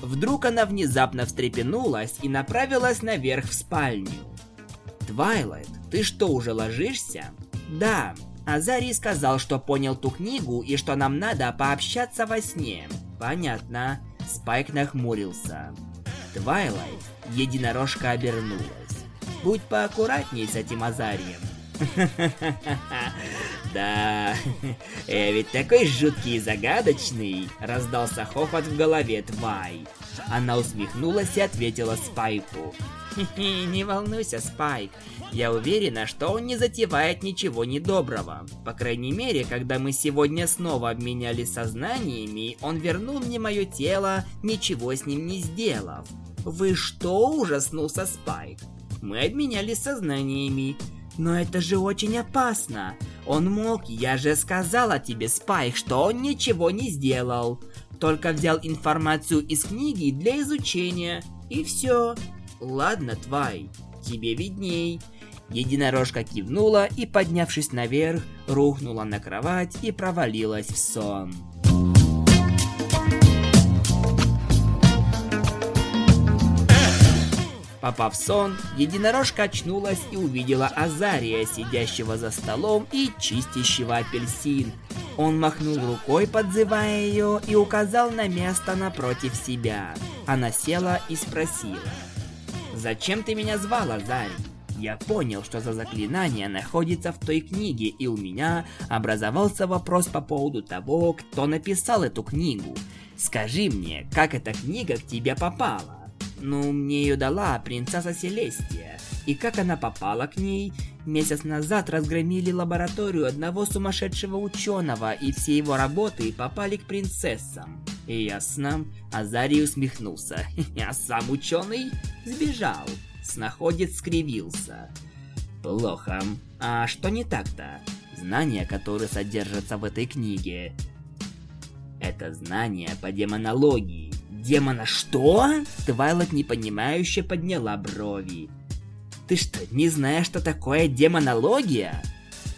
Вдруг она внезапно встрепенулась и направилась наверх в спальню. «Твайлайт, ты что, уже ложишься?» «Да, Азарий сказал, что понял ту книгу и что нам надо пообщаться во сне». «Понятно». Спайк нахмурился. Твайлайт, единорожка обернулась. «Будь поаккуратней с этим Азарием». Да, я ведь такой жуткий и загадочный, раздался хохот в голове Твай. Она усмехнулась и ответила Спайку. Не волнуйся, Спайк. Я уверена, что он не затевает ничего недоброго. По крайней мере, когда мы сегодня снова обменялись сознаниями, он вернул мне мое тело, ничего с ним не сделав. Вы что, ужаснулся Спайк? Мы обменялись сознаниями. Но это же очень опасно. Он мог, я же сказала тебе, Спайк, что он ничего не сделал. Только взял информацию из книги для изучения. И все. Ладно, Твай, тебе видней. Единорожка кивнула и, поднявшись наверх, рухнула на кровать и провалилась в сон. Попав в сон, единорожка очнулась и увидела Азария, сидящего за столом и чистящего апельсин. Он махнул рукой, подзывая ее, и указал на место напротив себя. Она села и спросила. «Зачем ты меня звал, Азарий?» Я понял, что за заклинание находится в той книге, и у меня образовался вопрос по поводу того, кто написал эту книгу. Скажи мне, как эта книга к тебе попала? Ну, мне ее дала принцесса Селестия. И как она попала к ней? Месяц назад разгромили лабораторию одного сумасшедшего ученого, и все его работы попали к принцессам. Ясно. Азарий усмехнулся. А сам ученый сбежал. Снаходец скривился. Плохо. А что не так-то? Знания, которые содержатся в этой книге, это знания по демонологии. Демона что? Твайлот непонимающе подняла брови. Ты что, не знаешь, что такое демонология?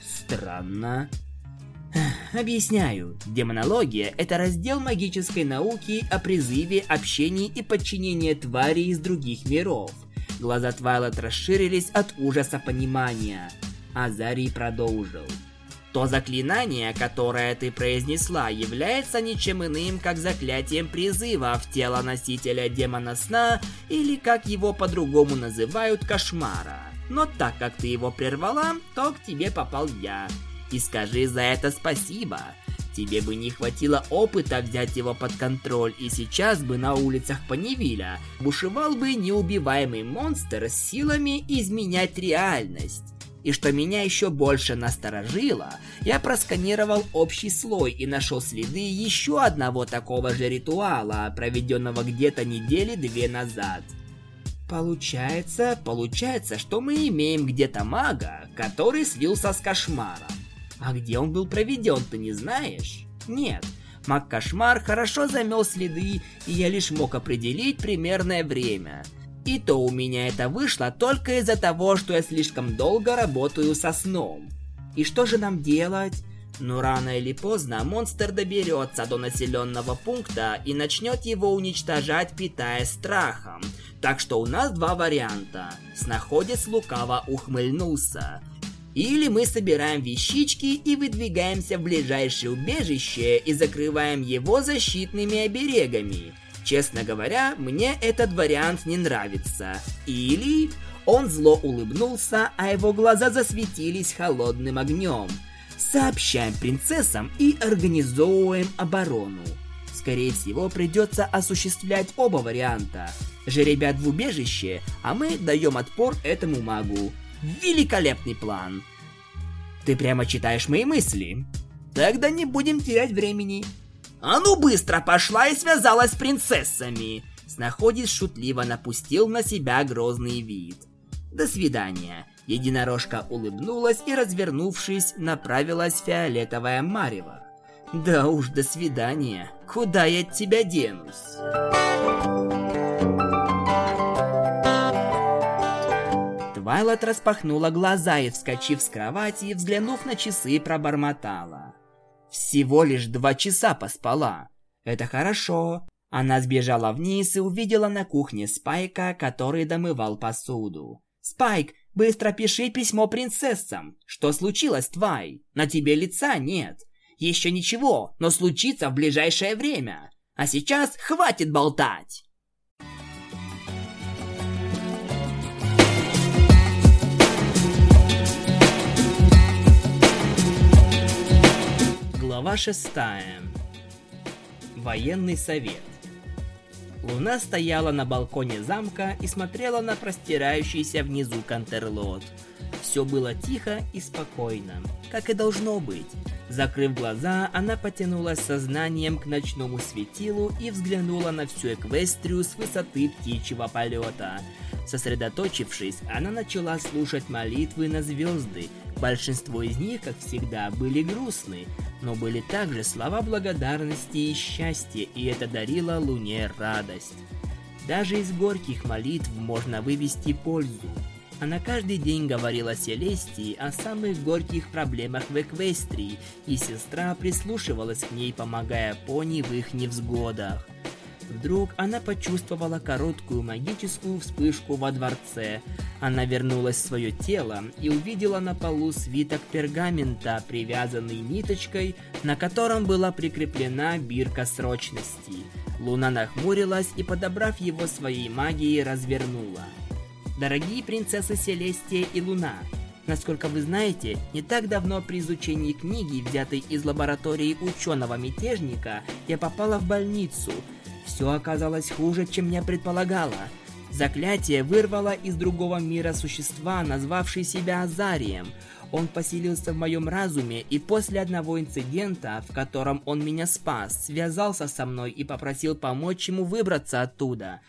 Странно. Объясняю. Демонология – это раздел магической науки о призыве, общении и подчинении тварей из других миров. Глаза Твайлот расширились от ужаса понимания. Азарий продолжил. То заклинание, которое ты произнесла, является ничем иным, как заклятием призыва в тело носителя демона сна, или как его по-другому называют, кошмара. Но так как ты его прервала, то к тебе попал я. И скажи за это спасибо. Тебе бы не хватило опыта взять его под контроль, и сейчас бы на улицах Панивиля бушевал бы неубиваемый монстр с силами изменять реальность. И что меня еще больше насторожило, я просканировал общий слой и нашел следы еще одного такого же ритуала, проведенного где-то недели две назад. Получается, получается, что мы имеем где-то мага, который слился с кошмаром. А где он был проведен, ты не знаешь? Нет, маг-кошмар хорошо замел следы, и я лишь мог определить примерное время – и то у меня это вышло только из-за того, что я слишком долго работаю со сном. И что же нам делать? Ну рано или поздно монстр доберется до населенного пункта и начнет его уничтожать, питая страхом. Так что у нас два варианта. Снаходец лукаво ухмыльнулся. Или мы собираем вещички и выдвигаемся в ближайшее убежище и закрываем его защитными оберегами. Честно говоря, мне этот вариант не нравится. Или он зло улыбнулся, а его глаза засветились холодным огнем. Сообщаем принцессам и организовываем оборону. Скорее всего, придется осуществлять оба варианта. Жеребят в убежище, а мы даем отпор этому магу. Великолепный план. Ты прямо читаешь мои мысли. Тогда не будем терять времени. А ну быстро пошла и связалась с принцессами. Снаходец шутливо напустил на себя грозный вид. До свидания. Единорожка улыбнулась и, развернувшись, направилась в фиолетовое марево. Да уж, до свидания. Куда я от тебя денусь? Твайлот распахнула глаза и, вскочив с кровати, взглянув на часы, пробормотала. Всего лишь два часа поспала. Это хорошо. Она сбежала вниз и увидела на кухне Спайка, который домывал посуду. «Спайк, быстро пиши письмо принцессам! Что случилось, Твай? На тебе лица нет. Еще ничего, но случится в ближайшее время. А сейчас хватит болтать!» Глава шестая. Военный совет. Луна стояла на балконе замка и смотрела на простирающийся внизу Кантерлот. Все было тихо и спокойно, как и должно быть. Закрыв глаза, она потянулась сознанием к ночному светилу и взглянула на всю Эквестрию с высоты птичьего полета. Сосредоточившись, она начала слушать молитвы на звезды. Большинство из них, как всегда, были грустны, но были также слова благодарности и счастья, и это дарило Луне радость. Даже из горьких молитв можно вывести пользу. Она каждый день говорила Селестии о самых горьких проблемах в Эквестрии, и сестра прислушивалась к ней, помогая пони в их невзгодах. Вдруг она почувствовала короткую магическую вспышку во дворце. Она вернулась в свое тело и увидела на полу свиток пергамента, привязанный ниточкой, на котором была прикреплена бирка срочности. Луна нахмурилась и, подобрав его своей магией, развернула. Дорогие принцессы Селестия и Луна, Насколько вы знаете, не так давно при изучении книги, взятой из лаборатории ученого-мятежника, я попала в больницу. Все оказалось хуже, чем я предполагала. Заклятие вырвало из другого мира существа, назвавшее себя Азарием. Он поселился в моем разуме, и после одного инцидента, в котором он меня спас, связался со мной и попросил помочь ему выбраться оттуда.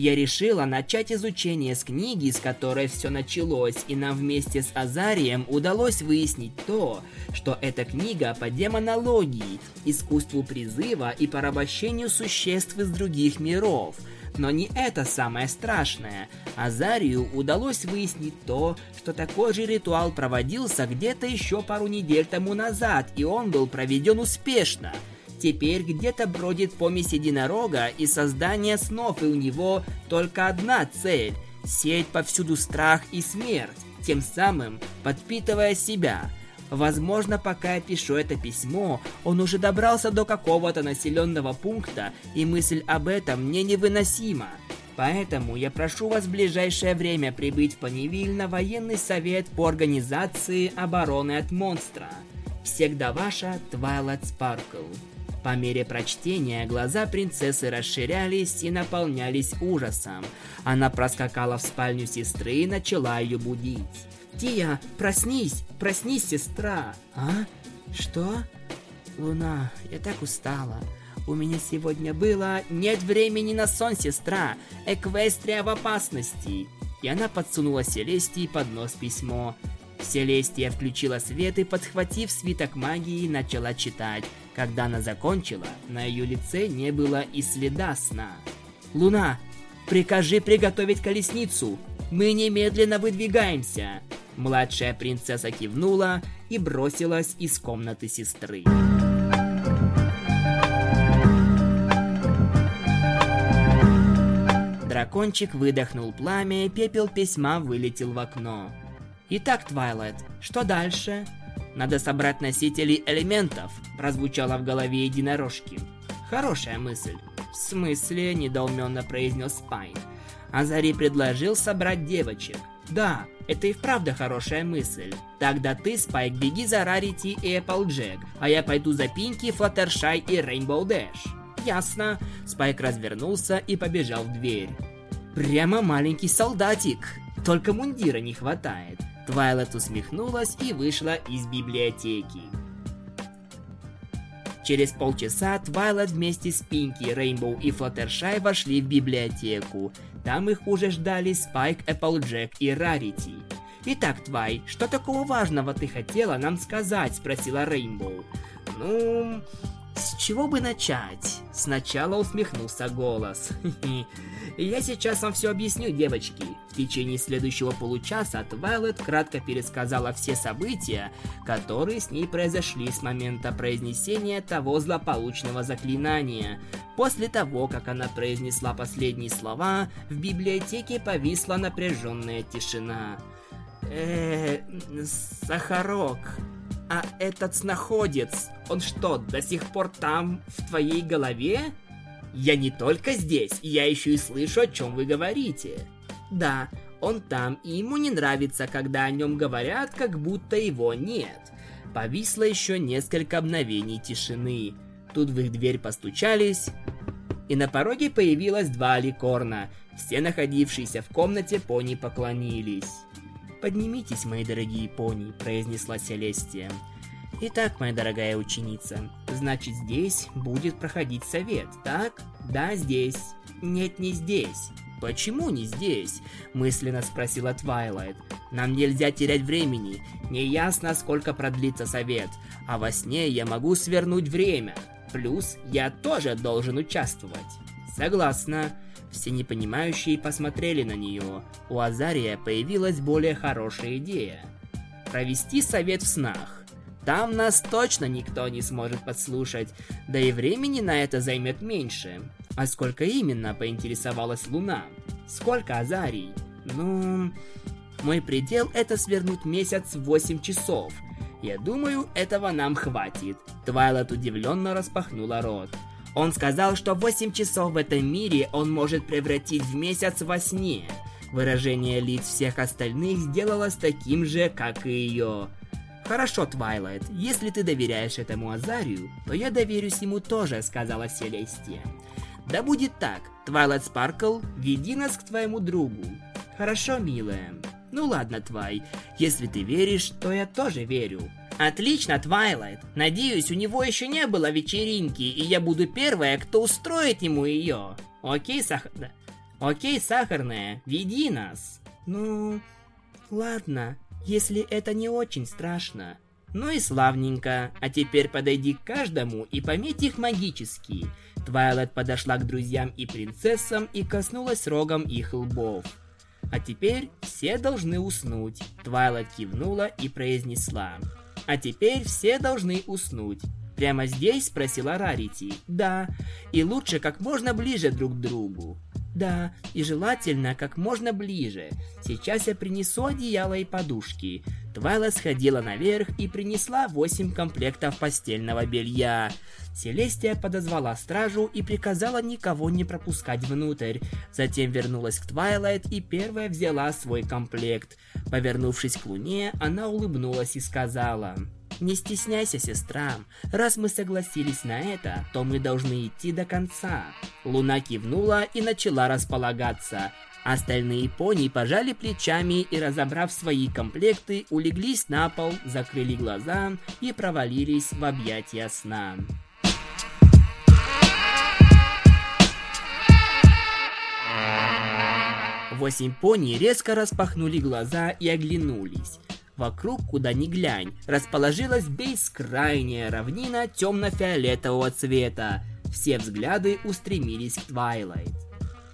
Я решила начать изучение с книги, с которой все началось, и нам вместе с Азарием удалось выяснить то, что эта книга по демонологии, искусству призыва и порабощению существ из других миров. Но не это самое страшное. Азарию удалось выяснить то, что такой же ритуал проводился где-то еще пару недель тому назад, и он был проведен успешно. Теперь где-то бродит помесь единорога и создание снов, и у него только одна цель – сеять повсюду страх и смерть, тем самым подпитывая себя. Возможно, пока я пишу это письмо, он уже добрался до какого-то населенного пункта, и мысль об этом мне невыносима. Поэтому я прошу вас в ближайшее время прибыть в Панивиль на военный совет по организации обороны от монстра. Всегда ваша Twilight Sparkle. По мере прочтения глаза принцессы расширялись и наполнялись ужасом. Она проскакала в спальню сестры и начала ее будить. «Тия, проснись! Проснись, сестра!» «А? Что?» «Луна, я так устала. У меня сегодня было... Нет времени на сон, сестра! Эквестрия в опасности!» И она подсунула Селестии под нос письмо. Селестия включила свет и, подхватив свиток магии, начала читать. Когда она закончила, на ее лице не было и следа сна. «Луна, прикажи приготовить колесницу! Мы немедленно выдвигаемся!» Младшая принцесса кивнула и бросилась из комнаты сестры. Дракончик выдохнул пламя, пепел письма вылетел в окно. Итак, Твайлайт, что дальше? Надо собрать носители элементов, прозвучало в голове единорожки. Хорошая мысль. В смысле, недоуменно произнес Спайк. Азарий предложил собрать девочек. Да, это и вправду хорошая мысль. Тогда ты, Спайк, беги за Рарити и Эпплджек, а я пойду за Пинки, Флаттершай и Рейнбоу Дэш. Ясно. Спайк развернулся и побежал в дверь. Прямо маленький солдатик. Только мундира не хватает. Твайлайт усмехнулась и вышла из библиотеки. Через полчаса Твайлет вместе с Пинки, Рейнбоу и Флаттершай вошли в библиотеку. Там их уже ждали Спайк, Эпплджек и Рарити. «Итак, Твай, что такого важного ты хотела нам сказать?» – спросила Рейнбоу. «Ну, с чего бы начать? Сначала усмехнулся голос. Я сейчас вам все объясню, девочки. В течение следующего получаса Твайлет кратко пересказала все события, которые с ней произошли с момента произнесения того злополучного заклинания. После того, как она произнесла последние слова, в библиотеке повисла напряженная тишина. Э, Сахарок, а этот снаходец, он что, до сих пор там, в твоей голове? Я не только здесь, я еще и слышу, о чем вы говорите. Да, он там, и ему не нравится, когда о нем говорят, как будто его нет. Повисло еще несколько мгновений тишины. Тут в их дверь постучались, и на пороге появилось два аликорна. Все находившиеся в комнате пони поклонились. «Поднимитесь, мои дорогие пони», — произнесла Селестия. «Итак, моя дорогая ученица, значит здесь будет проходить совет, так? Да, здесь. Нет, не здесь. «Почему не здесь?» – мысленно спросила Твайлайт. «Нам нельзя терять времени. Неясно, сколько продлится совет. А во сне я могу свернуть время. Плюс я тоже должен участвовать». «Согласна. Все непонимающие посмотрели на нее. У Азария появилась более хорошая идея. Провести совет в снах. Там нас точно никто не сможет подслушать, да и времени на это займет меньше. А сколько именно, поинтересовалась Луна? Сколько Азарий? Ну... Мой предел это свернуть месяц в 8 часов. Я думаю, этого нам хватит. Твайлет удивленно распахнула рот. Он сказал, что 8 часов в этом мире он может превратить в месяц во сне. Выражение лиц всех остальных сделалось таким же, как и ее. «Хорошо, Твайлайт, если ты доверяешь этому Азарию, то я доверюсь ему тоже», — сказала Селестия. «Да будет так, Твайлайт Спаркл, веди нас к твоему другу». «Хорошо, милая. Ну ладно, Твай, если ты веришь, то я тоже верю. Отлично, Твайлайт. Надеюсь, у него еще не было вечеринки, и я буду первая, кто устроит ему ее. Окей, сахар... Окей, сахарная, веди нас. Ну, ладно, если это не очень страшно. Ну и славненько. А теперь подойди к каждому и пометь их магически. Твайлайт подошла к друзьям и принцессам и коснулась рогом их лбов. А теперь все должны уснуть. Твайлайт кивнула и произнесла. А теперь все должны уснуть. Прямо здесь спросила Рарити. Да, и лучше как можно ближе друг к другу. Да, и желательно как можно ближе. Сейчас я принесу одеяло и подушки. Твайла сходила наверх и принесла 8 комплектов постельного белья. Селестия подозвала стражу и приказала никого не пропускать внутрь. Затем вернулась к Твайлайт и первая взяла свой комплект. Повернувшись к Луне, она улыбнулась и сказала... Не стесняйся, сестра. Раз мы согласились на это, то мы должны идти до конца. Луна кивнула и начала располагаться. Остальные пони пожали плечами и, разобрав свои комплекты, улеглись на пол, закрыли глаза и провалились в объятия сна. Восемь пони резко распахнули глаза и оглянулись. Вокруг, куда ни глянь, расположилась бескрайняя равнина темно-фиолетового цвета. Все взгляды устремились к Твайлайт.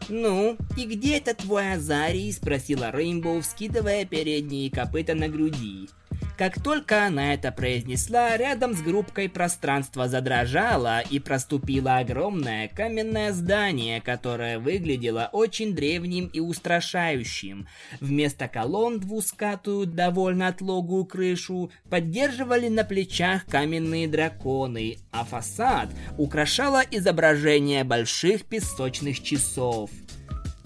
«Ну, и где это твой Азарий?» – спросила Рейнбоу, вскидывая передние копыта на груди. Как только она это произнесла, рядом с группкой пространство задрожало и проступило огромное каменное здание, которое выглядело очень древним и устрашающим. Вместо колонн двускатую, довольно отлогую крышу поддерживали на плечах каменные драконы, а фасад украшало изображение больших песочных часов.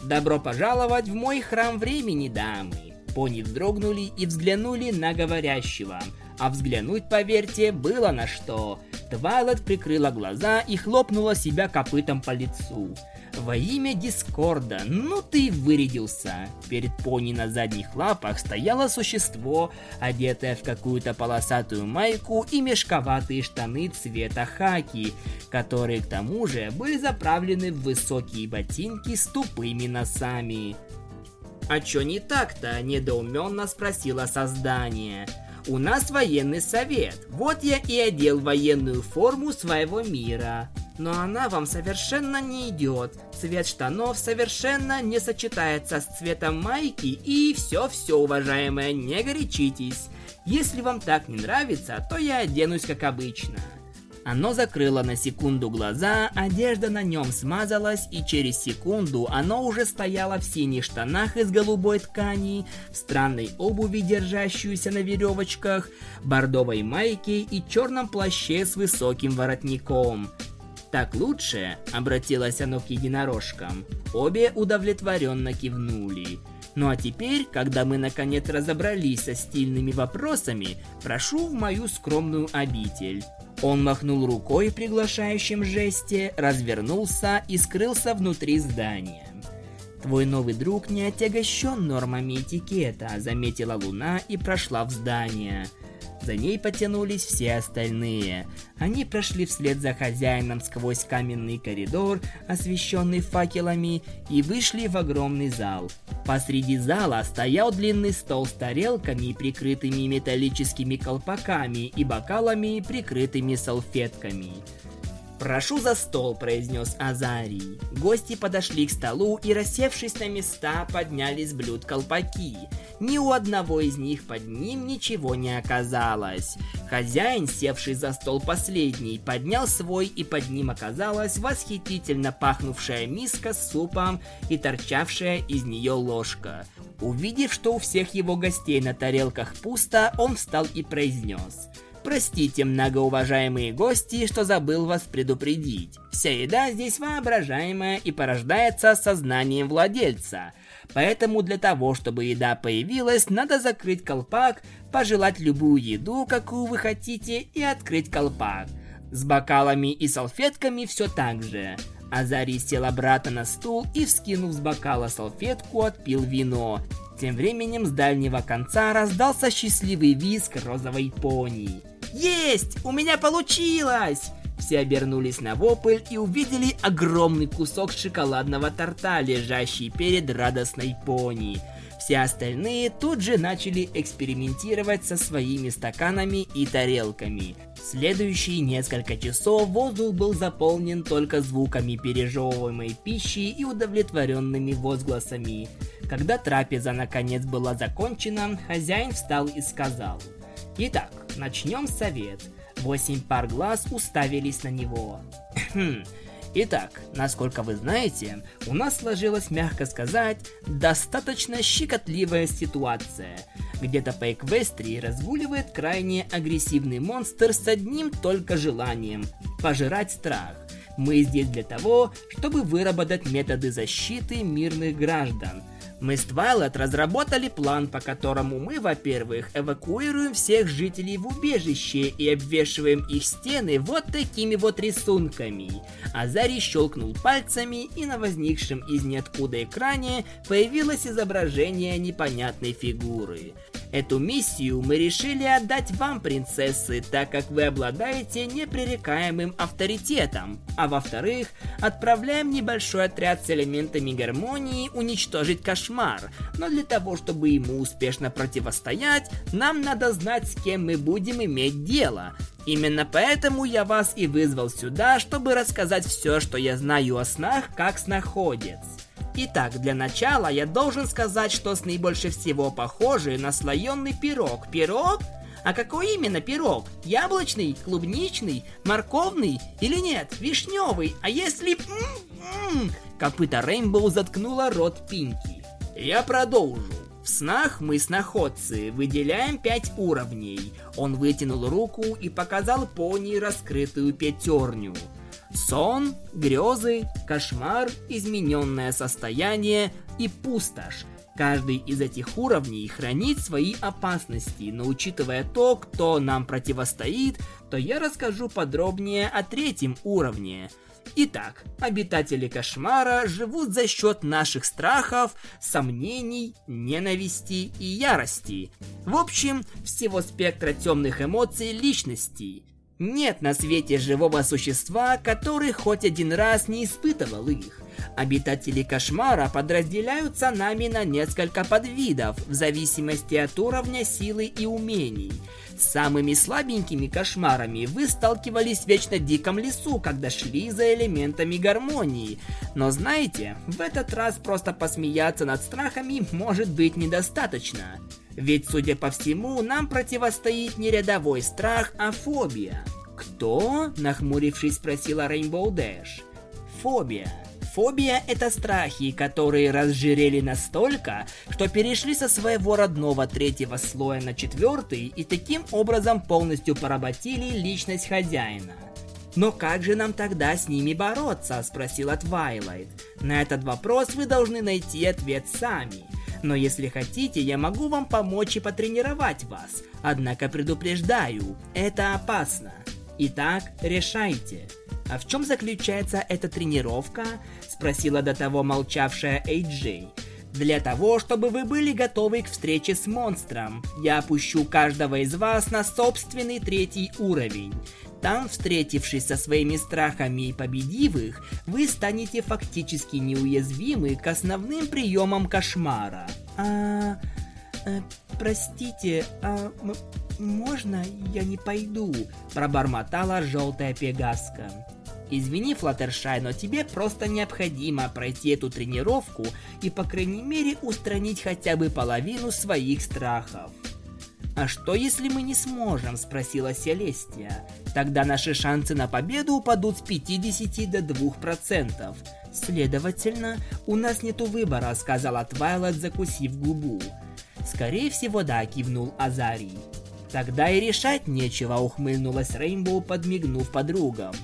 «Добро пожаловать в мой храм времени, дамы!» Пони вздрогнули и взглянули на говорящего. А взглянуть, поверьте, было на что. Твайлет прикрыла глаза и хлопнула себя копытом по лицу. Во имя Дискорда, ну ты вырядился. Перед пони на задних лапах стояло существо, одетое в какую-то полосатую майку и мешковатые штаны цвета хаки, которые к тому же были заправлены в высокие ботинки с тупыми носами. «А чё не так-то?» – недоуменно спросила создание. «У нас военный совет, вот я и одел военную форму своего мира» но она вам совершенно не идет. Цвет штанов совершенно не сочетается с цветом майки и все-все, уважаемая, не горячитесь. Если вам так не нравится, то я оденусь как обычно. Оно закрыло на секунду глаза, одежда на нем смазалась, и через секунду оно уже стояло в синих штанах из голубой ткани, в странной обуви, держащуюся на веревочках, бордовой майке и черном плаще с высоким воротником. «Так лучше?» – обратилась оно к единорожкам. Обе удовлетворенно кивнули. Ну а теперь, когда мы наконец разобрались со стильными вопросами, прошу в мою скромную обитель. Он махнул рукой в приглашающем жесте, развернулся и скрылся внутри здания. Твой новый друг не отягощен нормами этикета, заметила Луна и прошла в здание. За ней потянулись все остальные. Они прошли вслед за хозяином сквозь каменный коридор, освещенный факелами, и вышли в огромный зал. Посреди зала стоял длинный стол с тарелками, прикрытыми металлическими колпаками, и бокалами, прикрытыми салфетками. «Прошу за стол», – произнес Азарий. Гости подошли к столу и, рассевшись на места, подняли с блюд колпаки. Ни у одного из них под ним ничего не оказалось. Хозяин, севший за стол последний, поднял свой, и под ним оказалась восхитительно пахнувшая миска с супом и торчавшая из нее ложка. Увидев, что у всех его гостей на тарелках пусто, он встал и произнес – Простите, многоуважаемые гости, что забыл вас предупредить. Вся еда здесь воображаемая и порождается сознанием владельца. Поэтому для того, чтобы еда появилась, надо закрыть колпак, пожелать любую еду, какую вы хотите, и открыть колпак. С бокалами и салфетками все так же. Азарий сел обратно на стул и, вскинув с бокала салфетку, отпил вино. Тем временем с дальнего конца раздался счастливый визг розовой пони. «Есть! У меня получилось!» Все обернулись на вопль и увидели огромный кусок шоколадного торта, лежащий перед радостной пони. Все остальные тут же начали экспериментировать со своими стаканами и тарелками. Следующие несколько часов воздух был заполнен только звуками пережевываемой пищи и удовлетворенными возгласами. Когда трапеза наконец была закончена, хозяин встал и сказал «Итак, начнем совет». Восемь пар глаз уставились на него. Хм, Итак, насколько вы знаете, у нас сложилась, мягко сказать, достаточно щекотливая ситуация. Где-то по Эквестрии разгуливает крайне агрессивный монстр с одним только желанием – пожирать страх. Мы здесь для того, чтобы выработать методы защиты мирных граждан – мы с Твайлет разработали план, по которому мы, во-первых, эвакуируем всех жителей в убежище и обвешиваем их стены вот такими вот рисунками. Азари щелкнул пальцами, и на возникшем из ниоткуда экране появилось изображение непонятной фигуры. Эту миссию мы решили отдать вам, принцессы, так как вы обладаете непререкаемым авторитетом. А во-вторых, отправляем небольшой отряд с элементами гармонии уничтожить кошмар. Но для того, чтобы ему успешно противостоять, нам надо знать, с кем мы будем иметь дело. Именно поэтому я вас и вызвал сюда, чтобы рассказать все, что я знаю о снах, как снаходец. Итак, для начала я должен сказать, что с наибольше всего похожий на слоеный пирог. Пирог? А какой именно пирог? Яблочный, клубничный, морковный или нет, вишневый? А если... М-м-м, копыта Рейнбоу заткнула рот Пинки. Я продолжу. В снах мы сноходцы выделяем пять уровней. Он вытянул руку и показал пони раскрытую пятерню. Сон, грезы, кошмар, измененное состояние и пустошь. Каждый из этих уровней хранит свои опасности, но учитывая то, кто нам противостоит, то я расскажу подробнее о третьем уровне. Итак, обитатели кошмара живут за счет наших страхов, сомнений, ненависти и ярости. В общем, всего спектра темных эмоций личности. Нет на свете живого существа, который хоть один раз не испытывал их. Обитатели кошмара подразделяются нами на несколько подвидов, в зависимости от уровня силы и умений. Самыми слабенькими кошмарами вы сталкивались в вечно диком лесу, когда шли за элементами гармонии. Но знаете, в этот раз просто посмеяться над страхами может быть недостаточно. Ведь, судя по всему, нам противостоит не рядовой страх, а фобия. «Кто?» – нахмурившись, спросила Rainbow Dash. «Фобия. Фобия – это страхи, которые разжирели настолько, что перешли со своего родного третьего слоя на четвертый и таким образом полностью поработили личность хозяина. «Но как же нам тогда с ними бороться?» – спросила Твайлайт. На этот вопрос вы должны найти ответ сами. Но если хотите, я могу вам помочь и потренировать вас. Однако предупреждаю, это опасно. Итак, решайте. А в чем заключается эта тренировка? Спросила до того молчавшая Эйджей. Для того, чтобы вы были готовы к встрече с монстром, я опущу каждого из вас на собственный третий уровень. Там, встретившись со своими страхами и победив их, вы станете фактически неуязвимы к основным приемам кошмара. А... Э, простите, а можно я не пойду? Пробормотала желтая пегаска. Извини, Флаттершай, но тебе просто необходимо пройти эту тренировку и, по крайней мере, устранить хотя бы половину своих страхов. «А что, если мы не сможем?» – спросила Селестия. «Тогда наши шансы на победу упадут с 50 до 2%. Следовательно, у нас нету выбора», – сказала Твайлайт, закусив губу. «Скорее всего, да», – кивнул Азарий. «Тогда и решать нечего», – ухмыльнулась Рейнбоу, подмигнув подругам.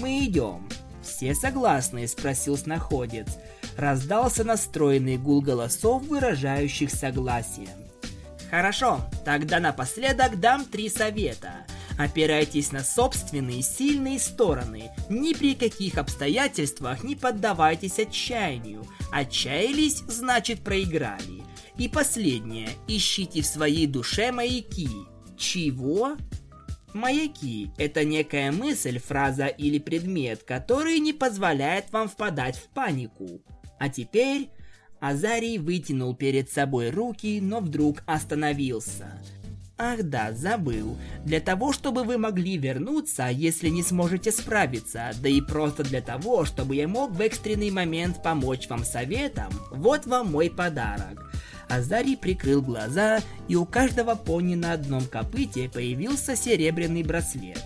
«Мы идем». «Все согласны?» – спросил снаходец. Раздался настроенный гул голосов, выражающих согласие. Хорошо, тогда напоследок дам три совета. Опирайтесь на собственные сильные стороны. Ни при каких обстоятельствах не поддавайтесь отчаянию. Отчаялись, значит проиграли. И последнее. Ищите в своей душе маяки. Чего? Маяки – это некая мысль, фраза или предмет, который не позволяет вам впадать в панику. А теперь Азарий вытянул перед собой руки, но вдруг остановился. Ах да, забыл. Для того, чтобы вы могли вернуться, если не сможете справиться, да и просто для того, чтобы я мог в экстренный момент помочь вам советом, вот вам мой подарок. Азарий прикрыл глаза, и у каждого пони на одном копыте появился серебряный браслет.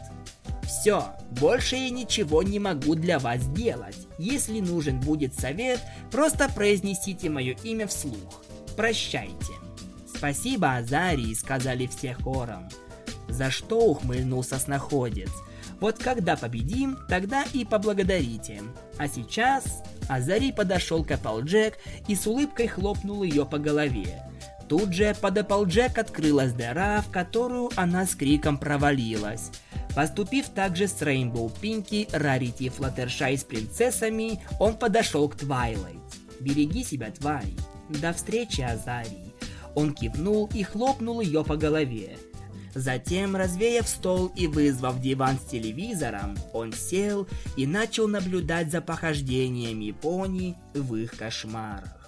Все, больше я ничего не могу для вас делать. Если нужен будет совет, просто произнесите мое имя вслух. Прощайте. Спасибо, Азарии, сказали все хором. За что ухмыльнулся снаходец. Вот когда победим, тогда и поблагодарите. А сейчас Азарий подошел к Эпплджек и с улыбкой хлопнул ее по голове. Тут же под Эпплджек открылась дыра, в которую она с криком провалилась. Поступив также с Рейнбоу Пинки, Рарити и Флаттершай с принцессами, он подошел к Твайлайт. «Береги себя, Твай!» «До встречи, Азарий!» Он кивнул и хлопнул ее по голове. Затем, развеяв стол и вызвав диван с телевизором, он сел и начал наблюдать за похождениями пони в их кошмарах.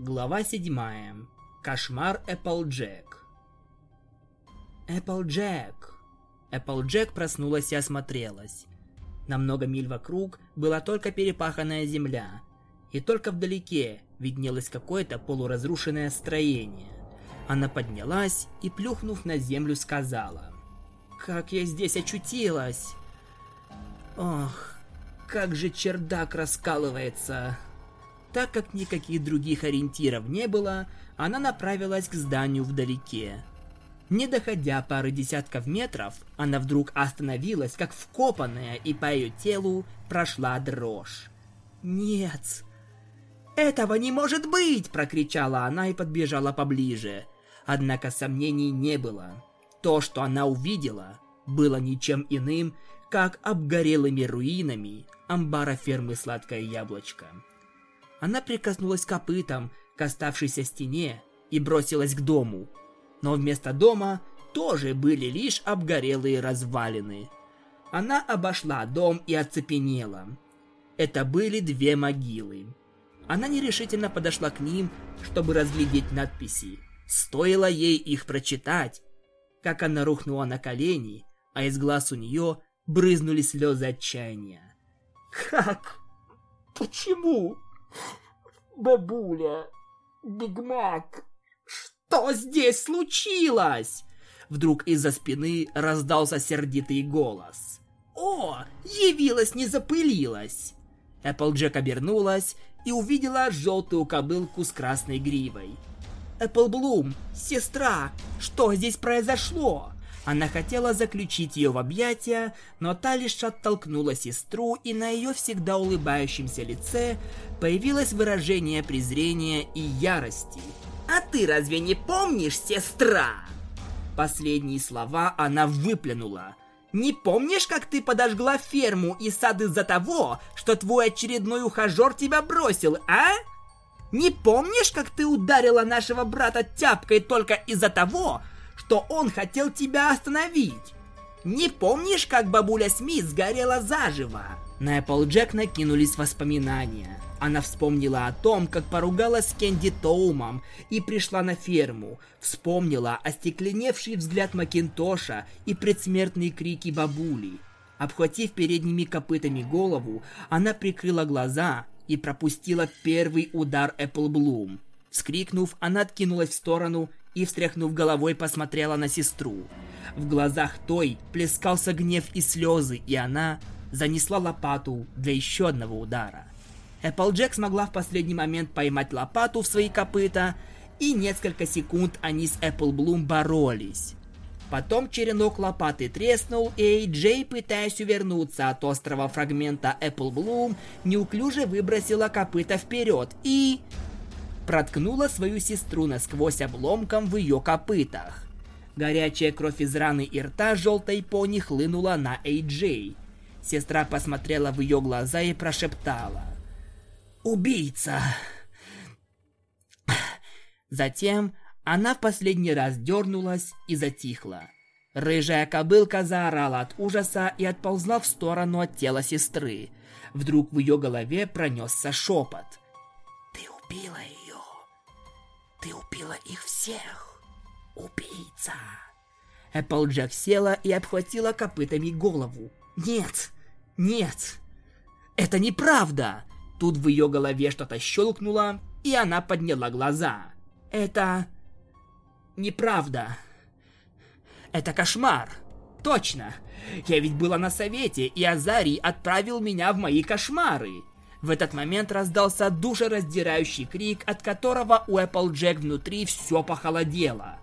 Глава 7. Кошмар Эпплджек. Эпплджек. Эпплджек проснулась и осмотрелась. На много миль вокруг была только перепаханная земля, и только вдалеке виднелось какое-то полуразрушенное строение. Она поднялась и, плюхнув на землю, сказала. «Как я здесь очутилась!» «Ох, как же чердак раскалывается!» Так как никаких других ориентиров не было, она направилась к зданию вдалеке. Не доходя пары десятков метров, она вдруг остановилась, как вкопанная, и по ее телу прошла дрожь. «Нет! Этого не может быть!» – прокричала она и подбежала поближе. Однако сомнений не было. То, что она увидела, было ничем иным, как обгорелыми руинами амбара фермы «Сладкое яблочко». Она прикоснулась копытом к оставшейся стене и бросилась к дому. Но вместо дома тоже были лишь обгорелые развалины. Она обошла дом и оцепенела. Это были две могилы. Она нерешительно подошла к ним, чтобы разглядеть надписи. Стоило ей их прочитать, как она рухнула на колени, а из глаз у нее брызнули слезы отчаяния. «Как? Почему? Бабуля, Бигмак, что здесь случилось?» Вдруг из-за спины раздался сердитый голос. «О, явилась, не запылилась!» Эпплджек обернулась и увидела желтую кобылку с красной гривой. «Эпплблум, сестра, что здесь произошло?» Она хотела заключить ее в объятия, но та лишь оттолкнула сестру, и на ее всегда улыбающемся лице появилось выражение презрения и ярости. «А ты разве не помнишь, сестра?» Последние слова она выплюнула. «Не помнишь, как ты подожгла ферму и сад из-за того, что твой очередной ухажер тебя бросил, а?» Не помнишь, как ты ударила нашего брата тяпкой только из-за того, что он хотел тебя остановить? Не помнишь, как бабуля Смит сгорела заживо? На Эпплджек накинулись воспоминания. Она вспомнила о том, как поругалась с Кенди Тоумом и пришла на ферму. Вспомнила остекленевший взгляд Макинтоша и предсмертные крики бабули. Обхватив передними копытами голову, она прикрыла глаза и пропустила первый удар Bloom. Вскрикнув, она откинулась в сторону и, встряхнув головой, посмотрела на сестру. В глазах той плескался гнев и слезы, и она занесла лопату для еще одного удара. Эпплджек смогла в последний момент поймать лопату в свои копыта, и несколько секунд они с Эпплблум боролись. Потом черенок лопаты треснул, и Джей, пытаясь увернуться от острого фрагмента Bloom, неуклюже выбросила копыта вперед и... проткнула свою сестру насквозь обломком в ее копытах. Горячая кровь из раны и рта желтой пони хлынула на Эй-Джей. Сестра посмотрела в ее глаза и прошептала. «Убийца!» Затем она в последний раз дернулась и затихла. Рыжая кобылка заорала от ужаса и отползла в сторону от тела сестры. Вдруг в ее голове пронесся шепот. «Ты убила ее! Ты убила их всех! Убийца!» Эпплджек села и обхватила копытами голову. «Нет! Нет! Это неправда!» Тут в ее голове что-то щелкнуло, и она подняла глаза. «Это неправда. Это кошмар. Точно. Я ведь была на совете, и Азарий отправил меня в мои кошмары. В этот момент раздался душераздирающий крик, от которого у Эпплджек внутри все похолодело.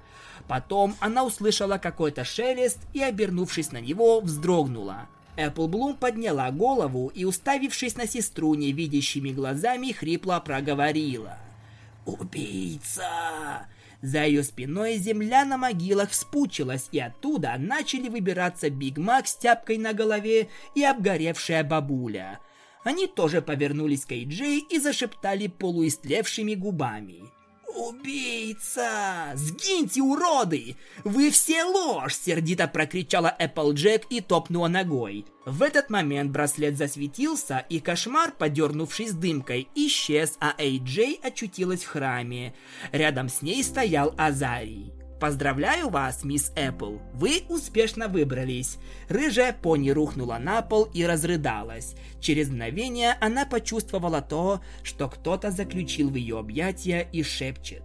Потом она услышала какой-то шелест и, обернувшись на него, вздрогнула. Эпплблум подняла голову и, уставившись на сестру невидящими глазами, хрипло проговорила. «Убийца! За ее спиной земля на могилах вспучилась, и оттуда начали выбираться Биг Мак с тяпкой на голове и обгоревшая бабуля. Они тоже повернулись к Эйджей и зашептали полуистлевшими губами. «Убийца! Сгиньте, уроды! Вы все ложь!» — сердито прокричала Эпплджек и топнула ногой. В этот момент браслет засветился, и кошмар, подернувшись дымкой, исчез, а Эй-Джей очутилась в храме. Рядом с ней стоял Азарий. Поздравляю вас, мисс Эппл, вы успешно выбрались. Рыжая пони рухнула на пол и разрыдалась. Через мгновение она почувствовала то, что кто-то заключил в ее объятия и шепчет.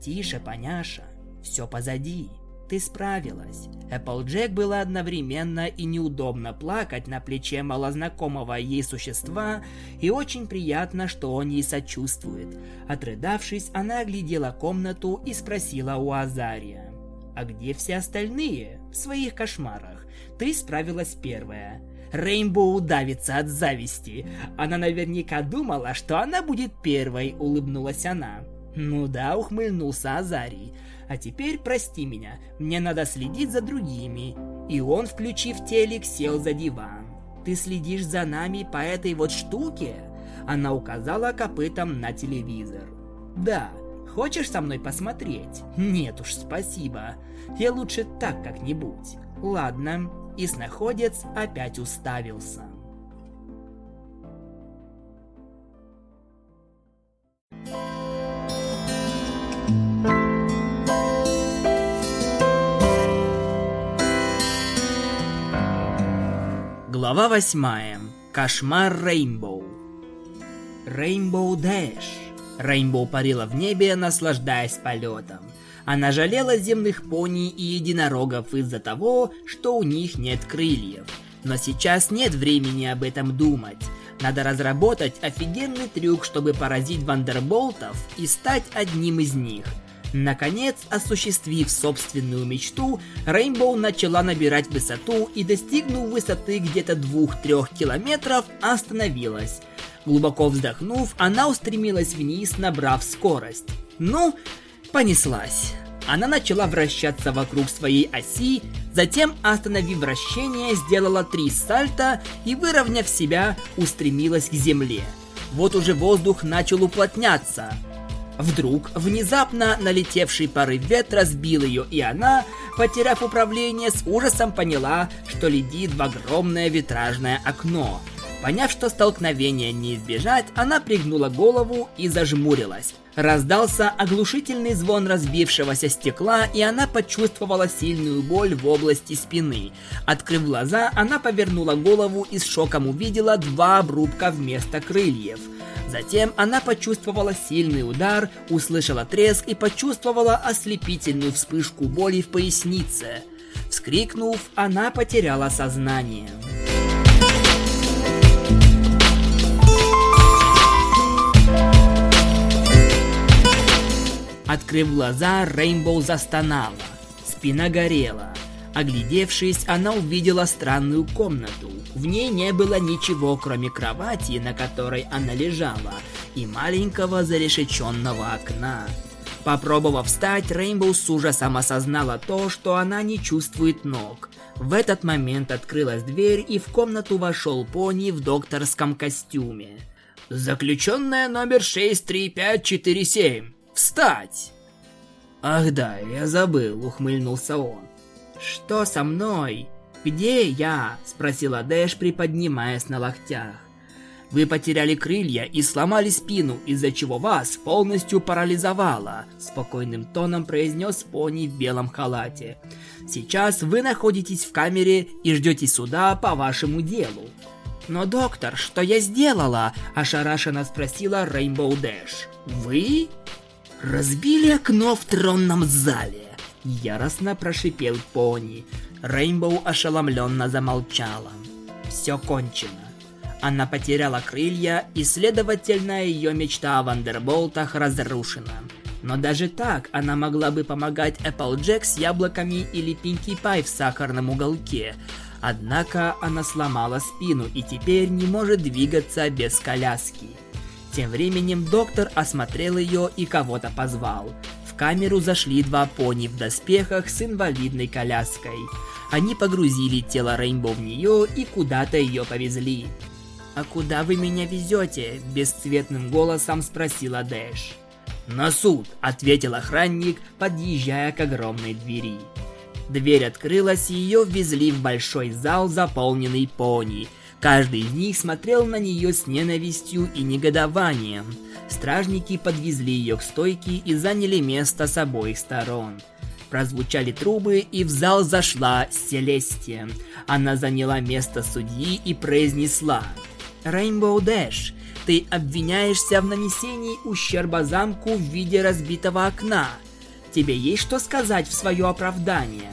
Тише, поняша, все позади. Ты справилась. Эпплджек было одновременно и неудобно плакать на плече малознакомого ей существа, и очень приятно, что он ей сочувствует. Отрыдавшись, она оглядела комнату и спросила у Азария. А где все остальные? В своих кошмарах. Ты справилась первая. Рейнбоу давится от зависти. Она наверняка думала, что она будет первой, улыбнулась она. Ну да, ухмыльнулся Азарий. А теперь прости меня, мне надо следить за другими. И он, включив телек, сел за диван. Ты следишь за нами по этой вот штуке? Она указала копытом на телевизор. Да, хочешь со мной посмотреть? Нет уж, спасибо. Я лучше так как-нибудь. Ладно, и снаходец опять уставился. Глава восьмая. Кошмар Рейнбоу. Рейнбоу Дэш. Рейнбоу парила в небе, наслаждаясь полетом. Она жалела земных пони и единорогов из-за того, что у них нет крыльев. Но сейчас нет времени об этом думать. Надо разработать офигенный трюк, чтобы поразить вандерболтов и стать одним из них. Наконец, осуществив собственную мечту, Рейнбоу начала набирать высоту и, достигнув высоты где-то 2-3 километров, остановилась. Глубоко вздохнув, она устремилась вниз, набрав скорость. Ну, понеслась. Она начала вращаться вокруг своей оси, затем, остановив вращение, сделала три сальта и, выровняв себя, устремилась к земле. Вот уже воздух начал уплотняться. Вдруг, внезапно налетевший порыв ветра сбил ее, и она, потеряв управление, с ужасом поняла, что летит в огромное витражное окно. Поняв, что столкновения не избежать, она пригнула голову и зажмурилась. Раздался оглушительный звон разбившегося стекла, и она почувствовала сильную боль в области спины. Открыв глаза, она повернула голову и с шоком увидела два обрубка вместо крыльев. Затем она почувствовала сильный удар, услышала треск и почувствовала ослепительную вспышку боли в пояснице. Вскрикнув, она потеряла сознание. Открыв глаза, Рейнбоу застонала. Спина горела. Оглядевшись, она увидела странную комнату. В ней не было ничего, кроме кровати, на которой она лежала, и маленького зарешеченного окна. Попробовав встать, Рейнбоу с ужасом осознала то, что она не чувствует ног. В этот момент открылась дверь, и в комнату вошел пони в докторском костюме. «Заключенная номер 63547. Встать!» «Ах да, я забыл», — ухмыльнулся он. «Что со мной? Где я?» – спросила Дэш, приподнимаясь на локтях. «Вы потеряли крылья и сломали спину, из-за чего вас полностью парализовало», – спокойным тоном произнес пони в белом халате. «Сейчас вы находитесь в камере и ждете суда по вашему делу». «Но, доктор, что я сделала?» – ошарашенно спросила Рейнбоу Дэш. «Вы?» «Разбили окно в тронном зале. Яростно прошипел пони. Рейнбоу ошеломленно замолчала. Все кончено. Она потеряла крылья, и, следовательно, ее мечта о Вандерболтах разрушена. Но даже так она могла бы помогать Эпплджек с яблоками или Пинки Пай в сахарном уголке. Однако она сломала спину и теперь не может двигаться без коляски. Тем временем доктор осмотрел ее и кого-то позвал. В камеру зашли два пони в доспехах с инвалидной коляской. Они погрузили тело Рейнбо в нее и куда-то ее повезли. «А куда вы меня везете?» – бесцветным голосом спросила Дэш. «На суд», – ответил охранник, подъезжая к огромной двери. Дверь открылась, и ее ввезли в большой зал, заполненный пони. Каждый из них смотрел на нее с ненавистью и негодованием – Стражники подвезли ее к стойке и заняли место с обоих сторон. Прозвучали трубы, и в зал зашла Селестия. Она заняла место судьи и произнесла «Рейнбоу Дэш, ты обвиняешься в нанесении ущерба замку в виде разбитого окна. Тебе есть что сказать в свое оправдание?»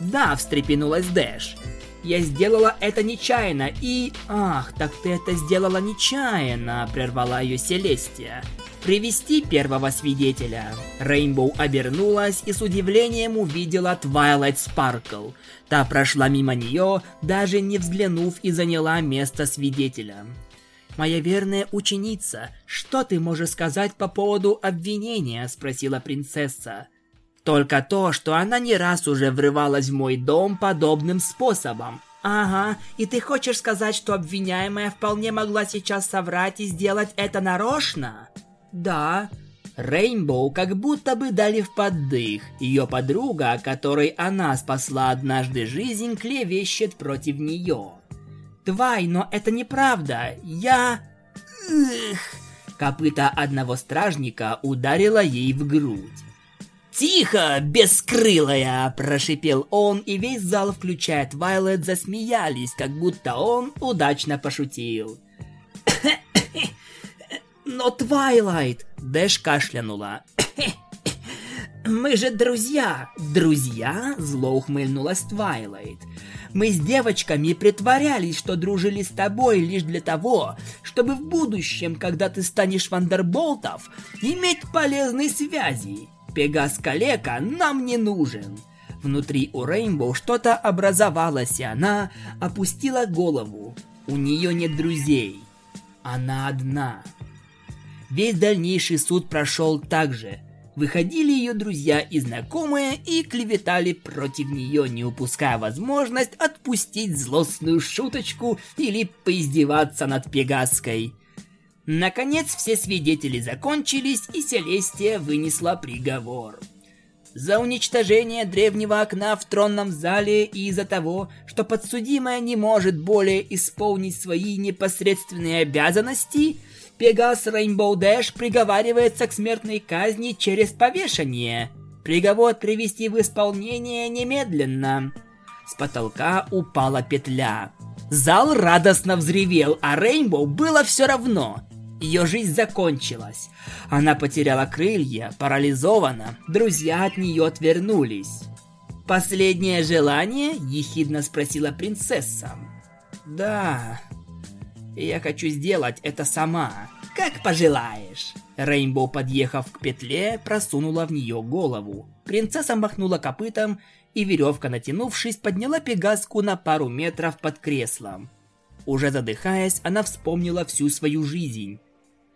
«Да», — встрепенулась Дэш. Я сделала это нечаянно и... Ах, так ты это сделала нечаянно, прервала ее Селестия. привести первого свидетеля. Рейнбоу обернулась и с удивлением увидела Твайлайт Спаркл. Та прошла мимо нее, даже не взглянув и заняла место свидетеля. «Моя верная ученица, что ты можешь сказать по поводу обвинения?» – спросила принцесса. «Только то, что она не раз уже врывалась в мой дом подобным способом. Ага, и ты хочешь сказать, что обвиняемая вполне могла сейчас соврать и сделать это нарочно?» «Да». Рейнбоу как будто бы дали в поддых. Ее подруга, которой она спасла однажды жизнь, клевещет против нее. Твай, но это неправда. Я... Эх. Копыта одного стражника ударила ей в грудь. «Тихо, бескрылая!» – прошипел он, и весь зал, включая Твайлет, засмеялись, как будто он удачно пошутил. «Но Твайлайт!» – Дэш кашлянула. «Мы же друзья!» «Друзья?» – зло ухмыльнулась Твайлайт. Мы с девочками притворялись, что дружили с тобой лишь для того, чтобы в будущем, когда ты станешь Вандерболтом, иметь полезные связи. Пегас-калека нам не нужен. Внутри у Рейнбоу что-то образовалось, и она опустила голову. У нее нет друзей. Она одна. Весь дальнейший суд прошел так же – выходили ее друзья и знакомые и клеветали против нее, не упуская возможность отпустить злостную шуточку или поиздеваться над Пегаской. Наконец все свидетели закончились, и Селестия вынесла приговор. За уничтожение древнего окна в тронном зале и из-за того, что подсудимая не может более исполнить свои непосредственные обязанности – Пегас Рейнбоу Дэш приговаривается к смертной казни через повешение. Приговор привести в исполнение немедленно. С потолка упала петля. Зал радостно взревел, а Рейнбоу было все равно. Ее жизнь закончилась. Она потеряла крылья, парализована. Друзья от нее отвернулись. «Последнее желание?» – ехидно спросила принцесса. «Да, я хочу сделать это сама. Как пожелаешь. Рейнбоу, подъехав к петле, просунула в нее голову. Принцесса махнула копытом, и веревка, натянувшись, подняла пегаску на пару метров под креслом. Уже задыхаясь, она вспомнила всю свою жизнь.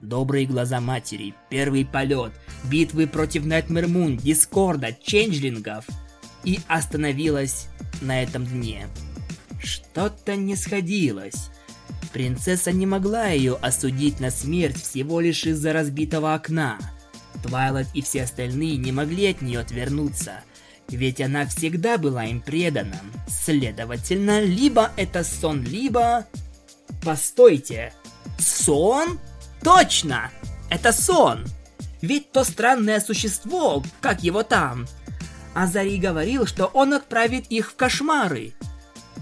Добрые глаза матери, первый полет, битвы против Найтмер Дискорда, Ченджлингов. И остановилась на этом дне. Что-то не сходилось. Принцесса не могла ее осудить на смерть всего лишь из-за разбитого окна. Твайлайт и все остальные не могли от нее отвернуться, ведь она всегда была им предана. Следовательно, либо это сон, либо... Постойте, сон? Точно! Это сон! Ведь то странное существо, как его там... Азари говорил, что он отправит их в кошмары.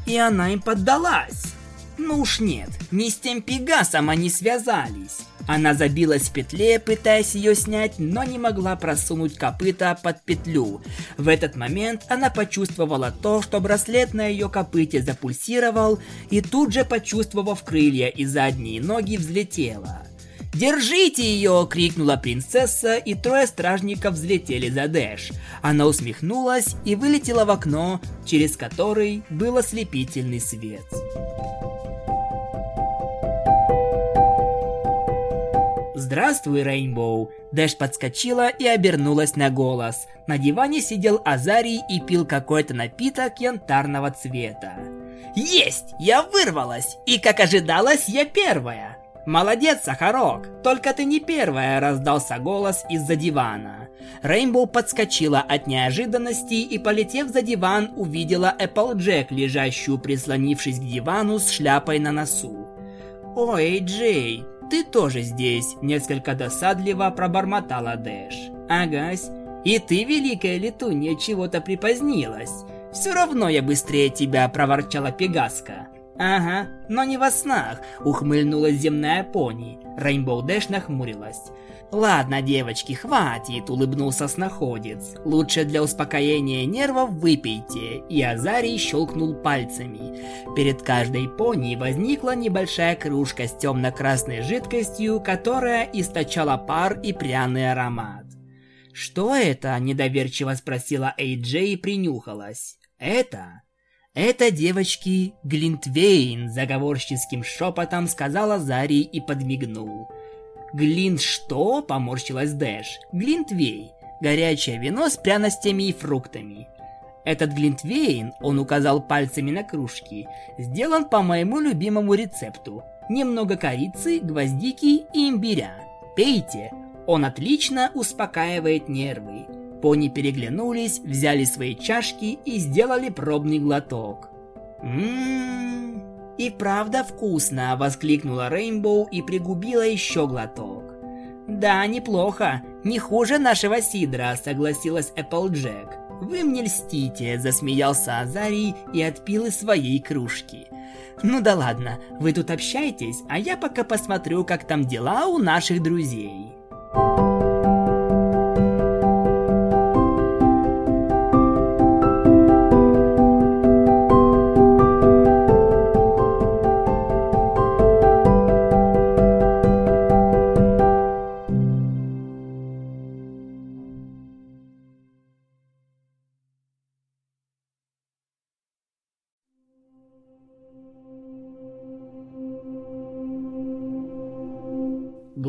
И она им поддалась. Ну уж нет, не с тем Пегасом они связались. Она забилась в петле, пытаясь ее снять, но не могла просунуть копыта под петлю. В этот момент она почувствовала то, что браслет на ее копыте запульсировал, и тут же, почувствовав крылья и задние ноги, взлетела. «Держите ее!» – крикнула принцесса, и трое стражников взлетели за Дэш. Она усмехнулась и вылетела в окно, через который был ослепительный свет. «Здравствуй, Рейнбоу!» Дэш подскочила и обернулась на голос. На диване сидел Азарий и пил какой-то напиток янтарного цвета. «Есть! Я вырвалась! И, как ожидалось, я первая!» «Молодец, Сахарок! Только ты не первая!» – раздался голос из-за дивана. Рейнбоу подскочила от неожиданности и, полетев за диван, увидела Эпплджек, лежащую, прислонившись к дивану с шляпой на носу. «Ой, Джей, ты тоже здесь, несколько досадливо пробормотала Дэш. Агась, и ты, великая летунья, чего-то припозднилась. Все равно я быстрее тебя, проворчала Пегаска. Ага, но не во снах, ухмыльнулась земная пони. Рейнбоу Дэш нахмурилась. «Ладно, девочки, хватит», — улыбнулся снаходец. «Лучше для успокоения нервов выпейте». И Азарий щелкнул пальцами. Перед каждой пони возникла небольшая кружка с темно-красной жидкостью, которая источала пар и пряный аромат. «Что это?» – недоверчиво спросила Эй-Джей и принюхалась. «Это?» «Это, девочки, Глинтвейн», – заговорческим шепотом сказала Зари и подмигнул. «Глинт что?» – поморщилась Дэш. «Глинтвей. Горячее вино с пряностями и фруктами. Этот глинтвейн, он указал пальцами на кружки, сделан по моему любимому рецепту. Немного корицы, гвоздики и имбиря. Пейте, он отлично успокаивает нервы. Пони переглянулись, взяли свои чашки и сделали пробный глоток. «Ммм, и правда вкусно!» – воскликнула Рейнбоу и пригубила еще глоток. «Да, неплохо, не хуже нашего сидра», – согласилась Эпплджек. «Вы мне льстите», – засмеялся Азарий и отпил из своей кружки. «Ну да ладно, вы тут общайтесь, а я пока посмотрю, как там дела у наших друзей».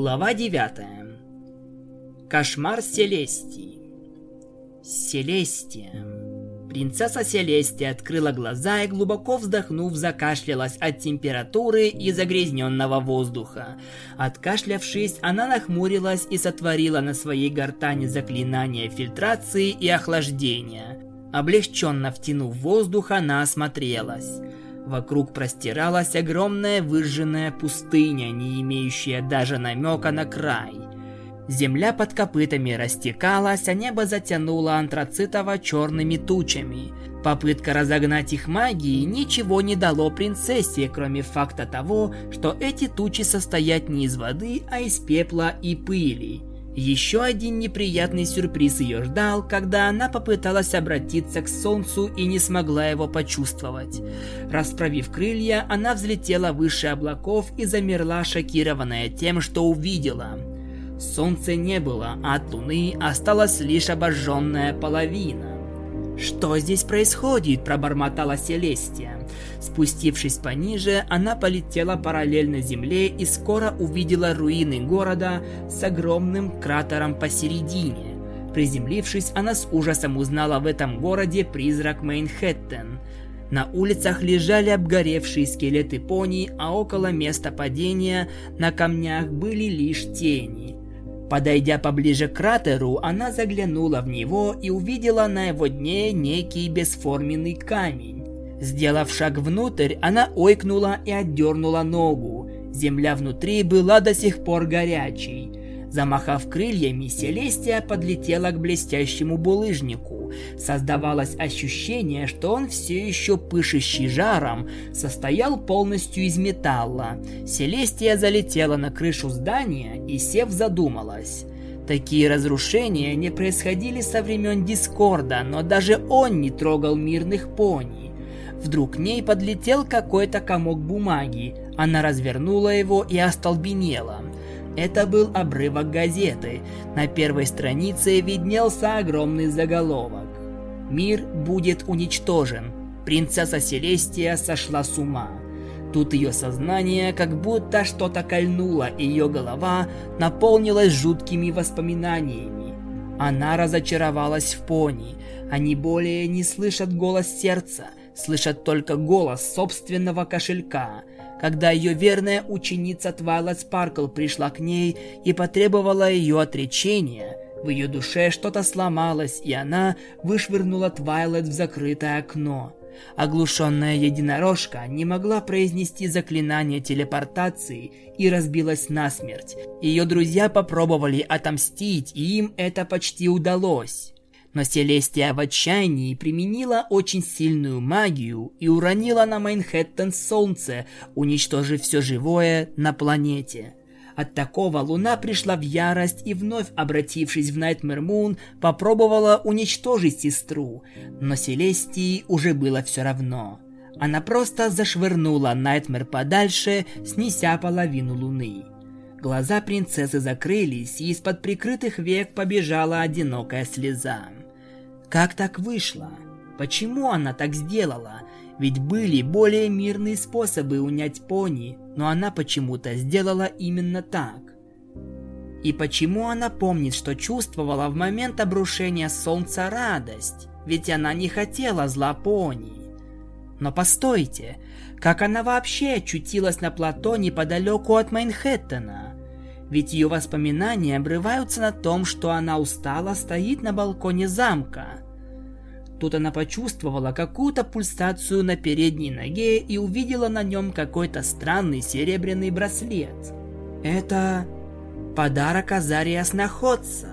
Глава 9. Кошмар Селестии. Селестия. Принцесса Селестия открыла глаза и глубоко вздохнув закашлялась от температуры и загрязненного воздуха. Откашлявшись, она нахмурилась и сотворила на своей гортани заклинание фильтрации и охлаждения. Облегченно втянув воздух, она осмотрелась. Вокруг простиралась огромная выжженная пустыня, не имеющая даже намека на край. Земля под копытами растекалась, а небо затянуло антрацитово-черными тучами. Попытка разогнать их магией ничего не дало принцессе, кроме факта того, что эти тучи состоят не из воды, а из пепла и пыли. Еще один неприятный сюрприз ее ждал, когда она попыталась обратиться к солнцу и не смогла его почувствовать. Расправив крылья, она взлетела выше облаков и замерла, шокированная тем, что увидела. Солнца не было, а от луны осталась лишь обожженная половина. «Что здесь происходит?» – пробормотала Селестия. Спустившись пониже, она полетела параллельно земле и скоро увидела руины города с огромным кратером посередине. Приземлившись, она с ужасом узнала в этом городе призрак Мейнхэттен. На улицах лежали обгоревшие скелеты пони, а около места падения на камнях были лишь тени. Подойдя поближе к кратеру, она заглянула в него и увидела на его дне некий бесформенный камень. Сделав шаг внутрь, она ойкнула и отдернула ногу. Земля внутри была до сих пор горячей. Замахав крыльями, Селестия подлетела к блестящему булыжнику. Создавалось ощущение, что он все еще пышущий жаром, состоял полностью из металла. Селестия залетела на крышу здания и, сев, задумалась. Такие разрушения не происходили со времен Дискорда, но даже он не трогал мирных пони. Вдруг к ней подлетел какой-то комок бумаги. Она развернула его и остолбенела. Это был обрывок газеты. На первой странице виднелся огромный заголовок. «Мир будет уничтожен. Принцесса Селестия сошла с ума». Тут ее сознание как будто что-то кольнуло, и ее голова наполнилась жуткими воспоминаниями. Она разочаровалась в пони. Они более не слышат голос сердца, слышат только голос собственного кошелька – когда ее верная ученица Твайлайт Спаркл пришла к ней и потребовала ее отречения, в ее душе что-то сломалось, и она вышвырнула Твайлайт в закрытое окно. Оглушенная единорожка не могла произнести заклинание телепортации и разбилась насмерть. Ее друзья попробовали отомстить, и им это почти удалось. Но Селестия в отчаянии применила очень сильную магию и уронила на Майнхэттен солнце, уничтожив все живое на планете. От такого Луна пришла в ярость и вновь обратившись в Найтмер Мун, попробовала уничтожить сестру, но Селестии уже было все равно. Она просто зашвырнула Найтмер подальше, снеся половину Луны. Глаза принцессы закрылись, и из-под прикрытых век побежала одинокая слеза. Как так вышло? Почему она так сделала? Ведь были более мирные способы унять пони, но она почему-то сделала именно так. И почему она помнит, что чувствовала в момент обрушения солнца радость? Ведь она не хотела зла пони. Но постойте, как она вообще очутилась на плато неподалеку от Майнхэттена? Ведь ее воспоминания обрываются на том, что она устала стоит на балконе замка. Тут она почувствовала какую-то пульсацию на передней ноге и увидела на нем какой-то странный серебряный браслет. Это подарок Азария Сноходца.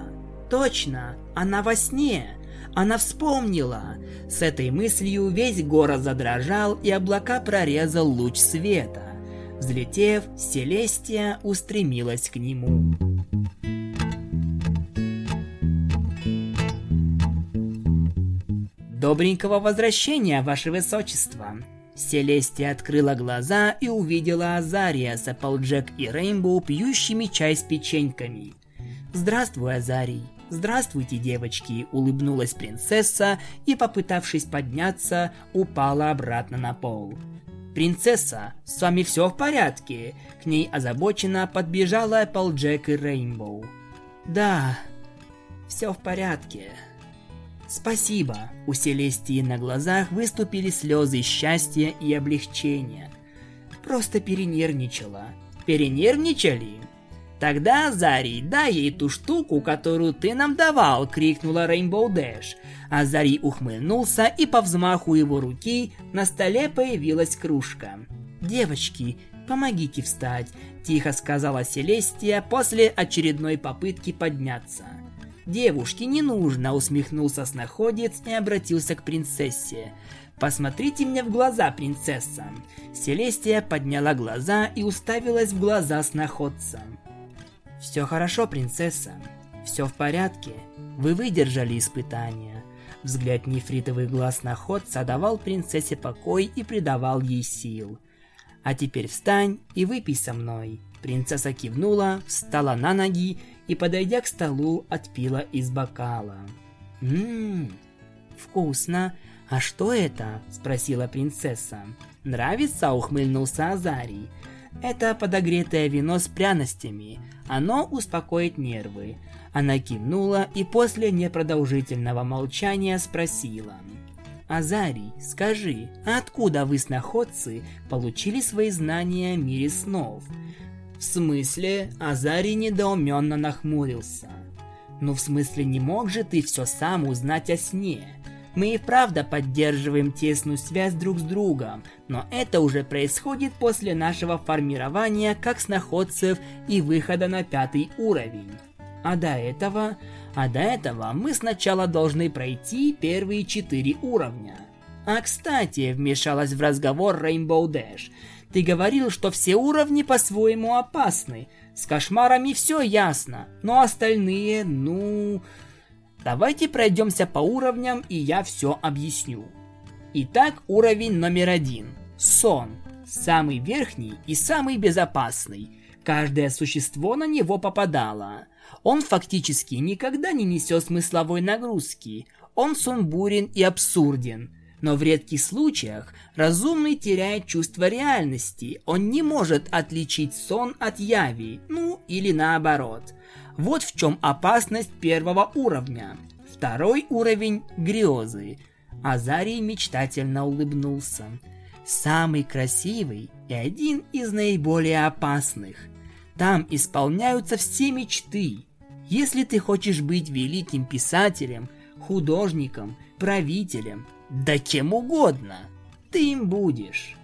Точно, она во сне. Она вспомнила. С этой мыслью весь город задрожал и облака прорезал луч света. Взлетев, Селестия устремилась к нему. Добренького возвращения, ваше высочество. Селестия открыла глаза и увидела Азария с Applejack и Рейнбоу пьющими чай с печеньками. «Здравствуй, Азарий!» «Здравствуйте, девочки!» – улыбнулась принцесса и, попытавшись подняться, упала обратно на пол. «Принцесса, с вами все в порядке?» К ней озабоченно подбежала Applejack и Рейнбоу. «Да, все в порядке», Спасибо. У Селестии на глазах выступили слезы счастья и облегчения. Просто перенервничала. Перенервничали? Тогда, Зари, дай ей ту штуку, которую ты нам давал, крикнула Рейнбоу Дэш. А Зари ухмыльнулся, и по взмаху его руки на столе появилась кружка. Девочки, помогите встать, тихо сказала Селестия после очередной попытки подняться. «Девушке не нужно», — усмехнулся снаходец и обратился к принцессе. «Посмотрите мне в глаза, принцесса!» Селестия подняла глаза и уставилась в глаза снаходца. «Все хорошо, принцесса. Все в порядке. Вы выдержали испытание». Взгляд нефритовых глаз находца давал принцессе покой и придавал ей сил. «А теперь встань и выпей со мной». Принцесса кивнула, встала на ноги и, подойдя к столу, отпила из бокала. «Ммм, вкусно. А что это?» – спросила принцесса. «Нравится?» – ухмыльнулся Азарий. «Это подогретое вино с пряностями. Оно успокоит нервы». Она кивнула и после непродолжительного молчания спросила. «Азарий, скажи, откуда вы, сноходцы, получили свои знания о мире снов?» В смысле, Азарий недоуменно нахмурился. Ну в смысле, не мог же ты все сам узнать о сне? Мы и правда поддерживаем тесную связь друг с другом, но это уже происходит после нашего формирования как сноходцев и выхода на пятый уровень. А до этого, а до этого мы сначала должны пройти первые четыре уровня. А кстати, вмешалась в разговор Rainbow Dash, ты говорил, что все уровни по-своему опасны. С кошмарами все ясно, но остальные, ну... Давайте пройдемся по уровням, и я все объясню. Итак, уровень номер один. Сон. Самый верхний и самый безопасный. Каждое существо на него попадало. Он фактически никогда не несет смысловой нагрузки. Он сумбурен и абсурден. Но в редких случаях разумный теряет чувство реальности, он не может отличить сон от яви, ну или наоборот. Вот в чем опасность первого уровня. Второй уровень – грезы. Азарий мечтательно улыбнулся. Самый красивый и один из наиболее опасных. Там исполняются все мечты. Если ты хочешь быть великим писателем, художником, правителем, да кем угодно. Ты им будешь.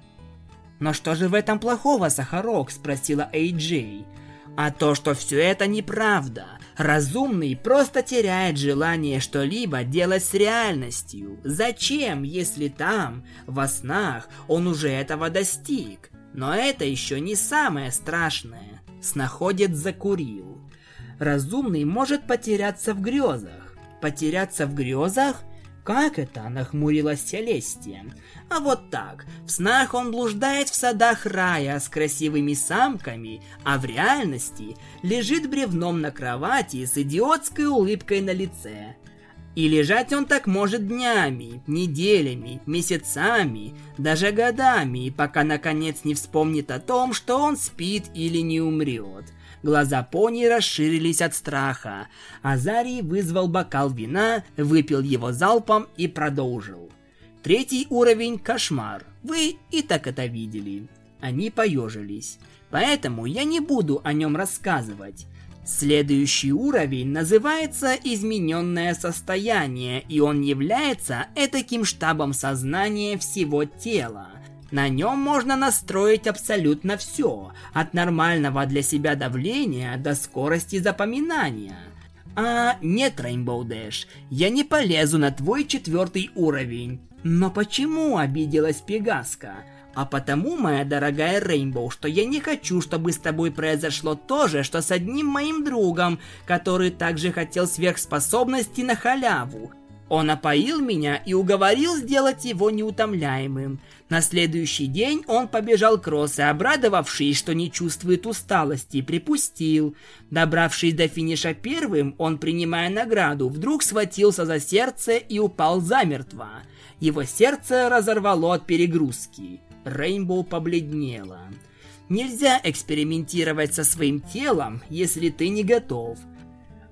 Но что же в этом плохого, Сахарок? Спросила Эй Джей. А то, что все это неправда. Разумный просто теряет желание что-либо делать с реальностью. Зачем, если там, во снах, он уже этого достиг? Но это еще не самое страшное. Снаходец закурил. Разумный может потеряться в грезах. Потеряться в грезах? Как это? Нахмурилась Селестия. А вот так. В снах он блуждает в садах рая с красивыми самками, а в реальности лежит бревном на кровати с идиотской улыбкой на лице. И лежать он так может днями, неделями, месяцами, даже годами, пока наконец не вспомнит о том, что он спит или не умрет. Глаза пони расширились от страха. Азарий вызвал бокал вина, выпил его залпом и продолжил. Третий уровень – кошмар. Вы и так это видели. Они поежились. Поэтому я не буду о нем рассказывать. Следующий уровень называется измененное состояние, и он является этаким штабом сознания всего тела. На нем можно настроить абсолютно все, от нормального для себя давления до скорости запоминания. А нет, Rainbow Dash, я не полезу на твой четвертый уровень. Но почему обиделась Пегаска? А потому, моя дорогая Рейнбоу, что я не хочу, чтобы с тобой произошло то же, что с одним моим другом, который также хотел сверхспособности на халяву. Он опоил меня и уговорил сделать его неутомляемым. На следующий день он побежал кросс и, обрадовавшись, что не чувствует усталости, припустил. Добравшись до финиша первым, он, принимая награду, вдруг схватился за сердце и упал замертво. Его сердце разорвало от перегрузки. Рейнбоу побледнела. Нельзя экспериментировать со своим телом, если ты не готов.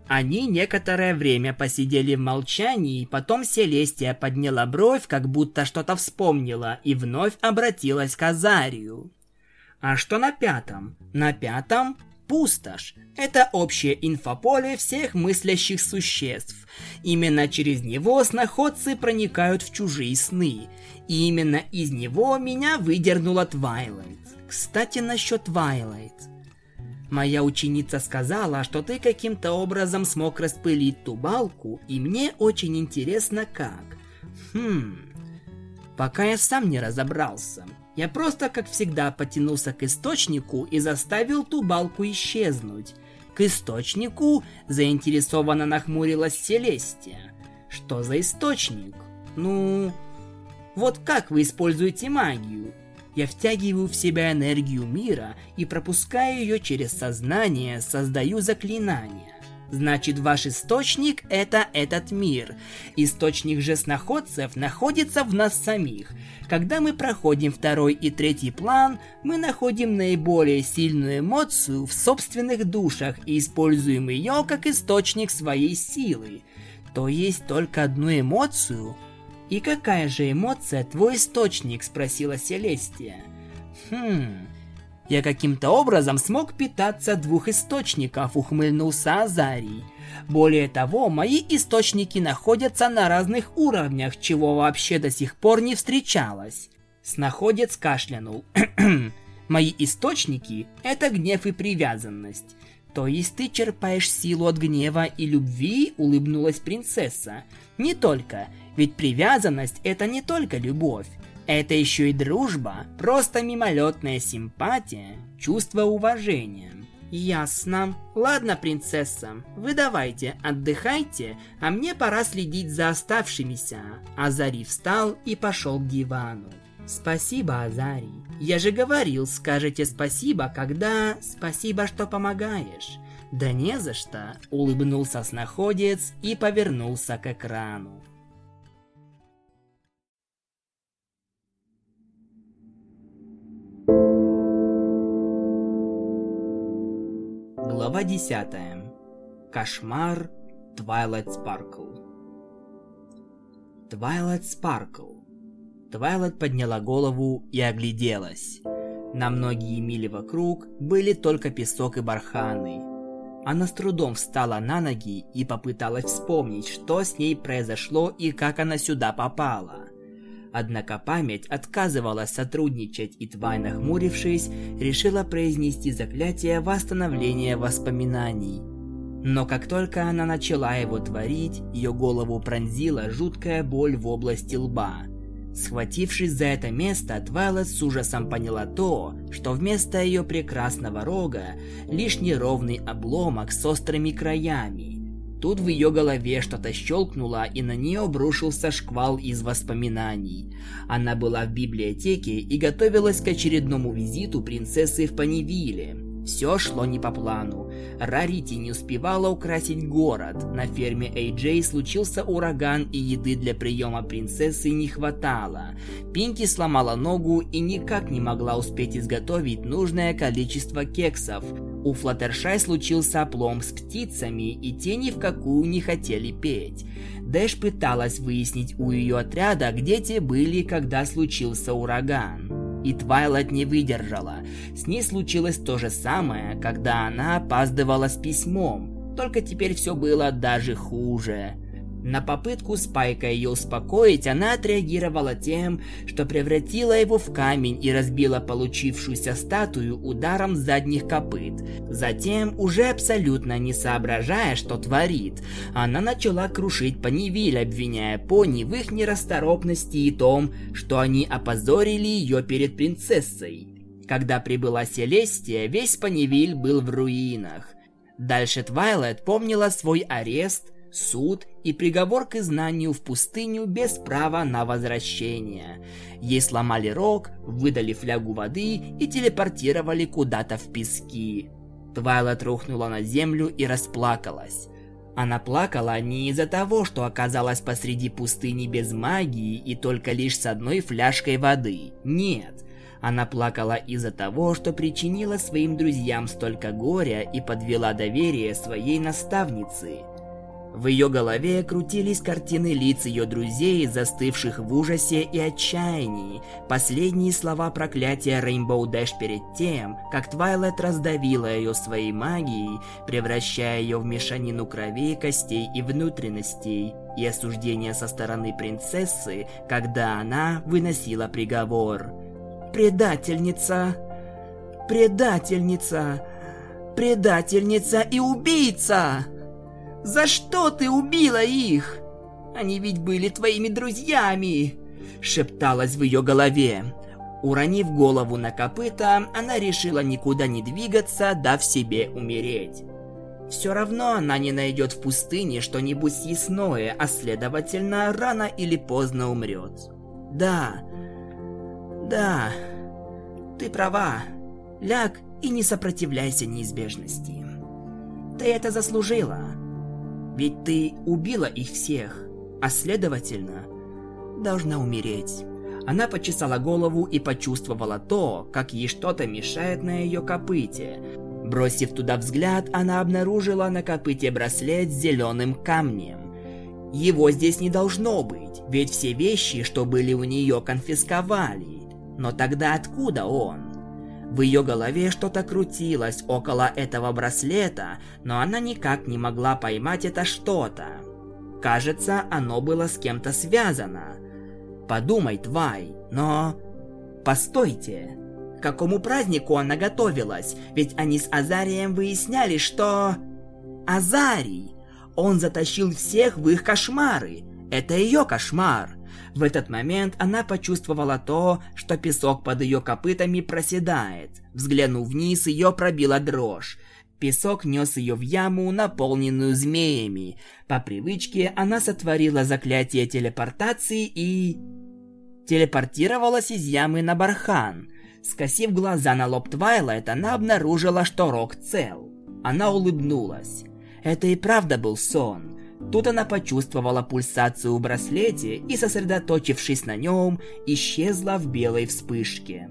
Они некоторое время посидели в молчании, потом Селестия подняла бровь, как будто что-то вспомнила, и вновь обратилась к Азарию. А что на пятом? На пятом пустошь. Это общее инфополе всех мыслящих существ. Именно через него сноходцы проникают в чужие сны. И именно из него меня выдернула Твайлайт. Кстати, насчет Твайлайт. Моя ученица сказала, что ты каким-то образом смог распылить ту балку, и мне очень интересно как. Хм... Пока я сам не разобрался. Я просто, как всегда, потянулся к источнику и заставил ту балку исчезнуть. К источнику заинтересованно нахмурилась Селестия. Что за источник? Ну... Вот как вы используете магию? Я втягиваю в себя энергию мира и пропускаю ее через сознание, создаю заклинания. Значит, ваш источник – это этот мир. Источник же сноходцев находится в нас самих. Когда мы проходим второй и третий план, мы находим наиболее сильную эмоцию в собственных душах и используем ее как источник своей силы. То есть только одну эмоцию – «И какая же эмоция твой источник?» – спросила Селестия. «Хм... Я каким-то образом смог питаться двух источников», – ухмыльнулся Азарий. «Более того, мои источники находятся на разных уровнях, чего вообще до сих пор не встречалось». Снаходец кашлянул. «Мои источники – это гнев и привязанность. То есть ты черпаешь силу от гнева и любви, улыбнулась принцесса. Не только, ведь привязанность это не только любовь. Это еще и дружба, просто мимолетная симпатия, чувство уважения. Ясно. Ладно, принцесса, вы давайте, отдыхайте, а мне пора следить за оставшимися. Азари встал и пошел к дивану. Спасибо, Азарий. Я же говорил, скажете спасибо, когда... Спасибо, что помогаешь. Да не за что, улыбнулся снаходец и повернулся к экрану. Глава 10. Кошмар Twilight Sparkle. Twilight Sparkle Твайлет подняла голову и огляделась. На многие мили вокруг были только песок и барханы. Она с трудом встала на ноги и попыталась вспомнить, что с ней произошло и как она сюда попала. Однако память отказывалась сотрудничать, и Твай, нахмурившись, решила произнести заклятие восстановления воспоминаний. Но как только она начала его творить, ее голову пронзила жуткая боль в области лба. Схватившись за это место, Твайлет с ужасом поняла то, что вместо ее прекрасного рога лишь неровный обломок с острыми краями – Тут в ее голове что-то щелкнуло, и на нее обрушился шквал из воспоминаний. Она была в библиотеке и готовилась к очередному визиту принцессы в Панивиле. Все шло не по плану. Рарити не успевала украсить город. На ферме AJ случился ураган и еды для приема принцессы не хватало. Пинки сломала ногу и никак не могла успеть изготовить нужное количество кексов. У Флаттершай случился оплом с птицами, и те ни в какую не хотели петь. Дэш пыталась выяснить у ее отряда, где те были, когда случился ураган. И Твайлайт не выдержала. С ней случилось то же самое, когда она опаздывала с письмом. Только теперь все было даже хуже. На попытку Спайка ее успокоить, она отреагировала тем, что превратила его в камень и разбила получившуюся статую ударом задних копыт. Затем, уже абсолютно не соображая, что творит, она начала крушить Панивиль, обвиняя пони в их нерасторопности и том, что они опозорили ее перед принцессой. Когда прибыла Селестия, весь Панивиль был в руинах. Дальше Твайлайт помнила свой арест – суд и приговор к изгнанию в пустыню без права на возвращение. Ей сломали рог, выдали флягу воды и телепортировали куда-то в пески. Твайлет рухнула на землю и расплакалась. Она плакала не из-за того, что оказалась посреди пустыни без магии и только лишь с одной фляжкой воды. Нет. Она плакала из-за того, что причинила своим друзьям столько горя и подвела доверие своей наставницы. В ее голове крутились картины лиц ее друзей, застывших в ужасе и отчаянии. Последние слова проклятия Рейнбоу Дэш перед тем, как Твайлет раздавила ее своей магией, превращая ее в мешанину крови, костей и внутренностей. И осуждение со стороны принцессы, когда она выносила приговор. «Предательница! Предательница! Предательница и убийца!» За что ты убила их? Они ведь были твоими друзьями!» Шепталась в ее голове. Уронив голову на копыта, она решила никуда не двигаться, дав себе умереть. Все равно она не найдет в пустыне что-нибудь съестное, а следовательно, рано или поздно умрет. Да, да, ты права. Ляг и не сопротивляйся неизбежности. Ты это заслужила. Ведь ты убила их всех, а следовательно, должна умереть. Она почесала голову и почувствовала то, как ей что-то мешает на ее копыте. Бросив туда взгляд, она обнаружила на копыте браслет с зеленым камнем. Его здесь не должно быть, ведь все вещи, что были у нее, конфисковали. Но тогда откуда он? В ее голове что-то крутилось около этого браслета, но она никак не могла поймать это что-то. Кажется, оно было с кем-то связано. Подумай, Твай, но... Постойте. К какому празднику она готовилась? Ведь они с Азарием выясняли, что... Азарий! Он затащил всех в их кошмары. Это ее кошмар. В этот момент она почувствовала то, что песок под ее копытами проседает. Взглянув вниз, ее пробила дрожь. Песок нес ее в яму, наполненную змеями. По привычке она сотворила заклятие телепортации и... Телепортировалась из ямы на бархан. Скосив глаза на лоб Твайлайт, она обнаружила, что Рок цел. Она улыбнулась. Это и правда был сон. Тут она почувствовала пульсацию в браслете и, сосредоточившись на нем, исчезла в белой вспышке.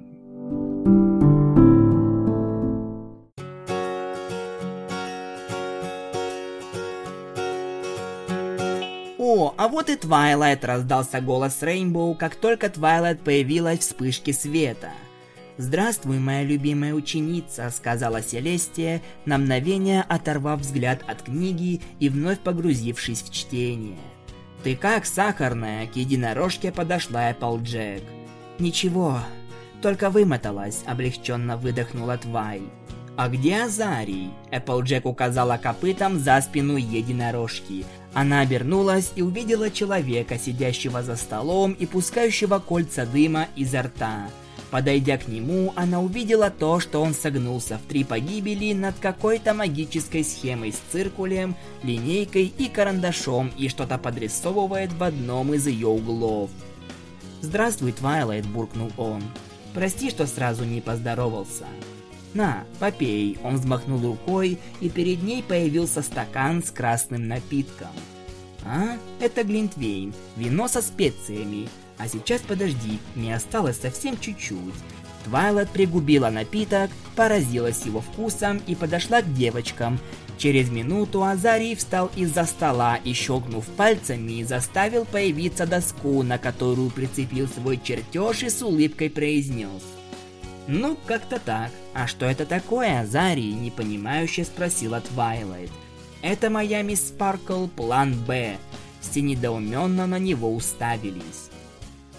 О, а вот и Твайлайт, раздался голос Рейнбоу, как только Твайлайт появилась в вспышке света – «Здравствуй, моя любимая ученица», — сказала Селестия, на мгновение оторвав взгляд от книги и вновь погрузившись в чтение. «Ты как, сахарная?» К единорожке подошла Эпплджек. «Ничего, только вымоталась», — облегченно выдохнула Твай. «А где Азарий?» Эпплджек указала копытом за спину единорожки. Она обернулась и увидела человека, сидящего за столом и пускающего кольца дыма изо рта. Подойдя к нему, она увидела то, что он согнулся в три погибели над какой-то магической схемой с циркулем, линейкой и карандашом и что-то подрисовывает в одном из ее углов. «Здравствуй, Твайлайт», — буркнул он. «Прости, что сразу не поздоровался». «На, попей», — он взмахнул рукой, и перед ней появился стакан с красным напитком. «А, это Глинтвейн, вино со специями. А сейчас подожди, мне осталось совсем чуть-чуть». Твайлет пригубила напиток, поразилась его вкусом и подошла к девочкам. Через минуту Азарий встал из-за стола и, щелкнув пальцами, заставил появиться доску, на которую прицепил свой чертеж и с улыбкой произнес. «Ну, как-то так. А что это такое, Азарий?» – непонимающе спросила Твайлайт. «Это мисс Спаркл, план Б». Все недоуменно на него уставились.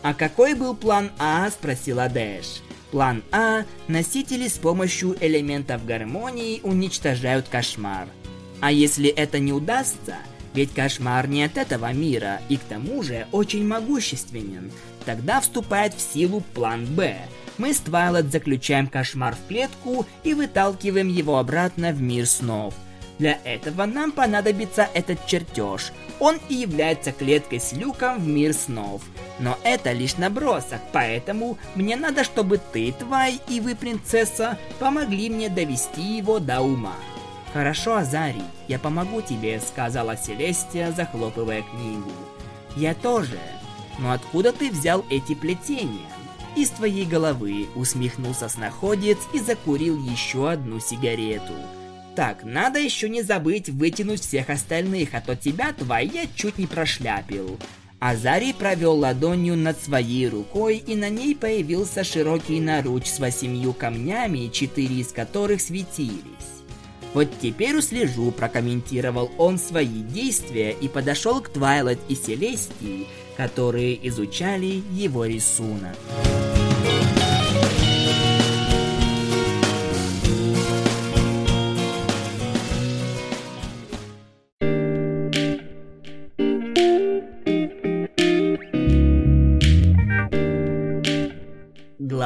«А какой был план А?» – спросила Дэш. План А – носители с помощью элементов гармонии уничтожают кошмар. А если это не удастся, ведь кошмар не от этого мира и к тому же очень могущественен, тогда вступает в силу план Б – мы с Твайлет заключаем кошмар в клетку и выталкиваем его обратно в мир снов. Для этого нам понадобится этот чертеж. Он и является клеткой с люком в мир снов. Но это лишь набросок, поэтому мне надо, чтобы ты, Твай, и вы, принцесса, помогли мне довести его до ума. «Хорошо, Азарий, я помогу тебе», — сказала Селестия, захлопывая книгу. «Я тоже. Но откуда ты взял эти плетения?» из твоей головы, усмехнулся снаходец и закурил еще одну сигарету. Так, надо еще не забыть вытянуть всех остальных, а то тебя, твоя, чуть не прошляпил. Азарий провел ладонью над своей рукой, и на ней появился широкий наруч с восемью камнями, четыре из которых светились. Вот теперь услежу, прокомментировал он свои действия и подошел к Твайлет и Селестии, которые изучали его рисунок.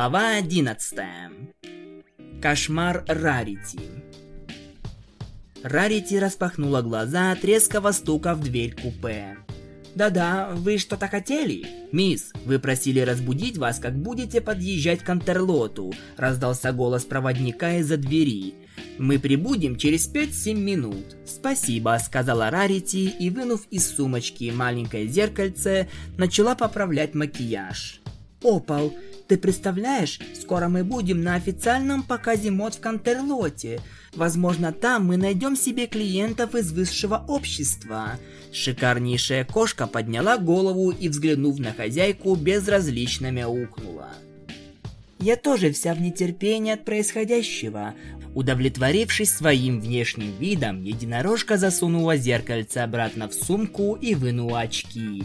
Глава 11. Кошмар Рарити. Рарити распахнула глаза от резкого стука в дверь купе. «Да-да, вы что-то хотели?» «Мисс, вы просили разбудить вас, как будете подъезжать к Антерлоту», раздался голос проводника из-за двери. «Мы прибудем через 5-7 минут». «Спасибо», сказала Рарити и, вынув из сумочки маленькое зеркальце, начала поправлять макияж. «Опал, ты представляешь, скоро мы будем на официальном показе мод в Кантерлоте. Возможно, там мы найдем себе клиентов из высшего общества. Шикарнейшая кошка подняла голову и, взглянув на хозяйку, безразлично мяукнула. Я тоже вся в нетерпении от происходящего. Удовлетворившись своим внешним видом, единорожка засунула зеркальце обратно в сумку и вынула очки.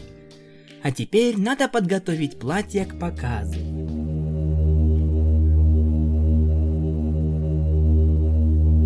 А теперь надо подготовить платье к показу.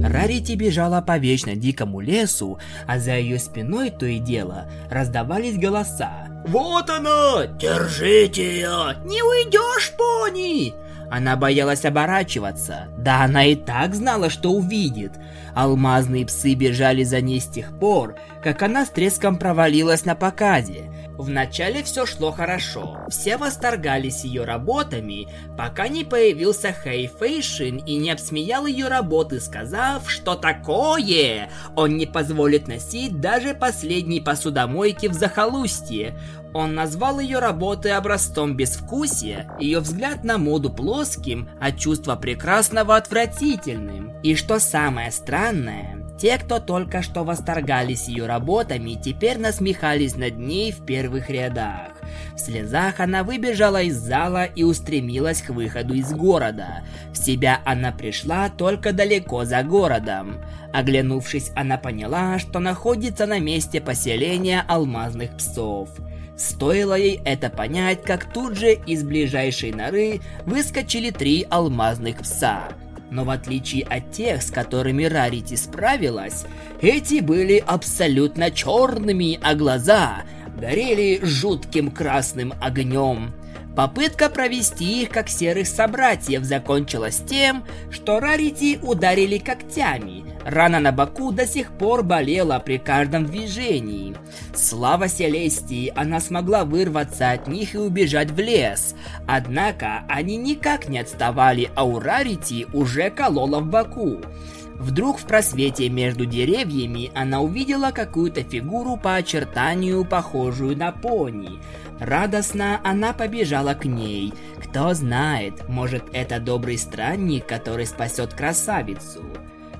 Рарити бежала по вечно дикому лесу, а за ее спиной то и дело раздавались голоса. «Вот она! Держите ее! Не уйдешь, пони!» Она боялась оборачиваться. Да она и так знала, что увидит. Алмазные псы бежали за ней с тех пор, как она с треском провалилась на показе. Вначале все шло хорошо, все восторгались ее работами, пока не появился Хэй Фэйшин и не обсмеял ее работы, сказав, что такое он не позволит носить даже последней посудомойки в захолустье. Он назвал ее работы образцом безвкусия, ее взгляд на моду плоским, а чувство прекрасного отвратительным. И что самое странное, те, кто только что восторгались ее работами, теперь насмехались над ней в первых рядах. В слезах она выбежала из зала и устремилась к выходу из города. В себя она пришла только далеко за городом. Оглянувшись, она поняла, что находится на месте поселения алмазных псов. Стоило ей это понять, как тут же из ближайшей норы выскочили три алмазных пса. Но в отличие от тех, с которыми Рарити справилась, эти были абсолютно черными, а глаза горели жутким красным огнем. Попытка провести их как серых собратьев закончилась тем, что Рарити ударили когтями. Рана на боку до сих пор болела при каждом движении. Слава Селестии, она смогла вырваться от них и убежать в лес. Однако они никак не отставали, а у Рарити уже колола в боку. Вдруг в просвете между деревьями она увидела какую-то фигуру по очертанию, похожую на пони. Радостно она побежала к ней. Кто знает, может это добрый странник, который спасет красавицу.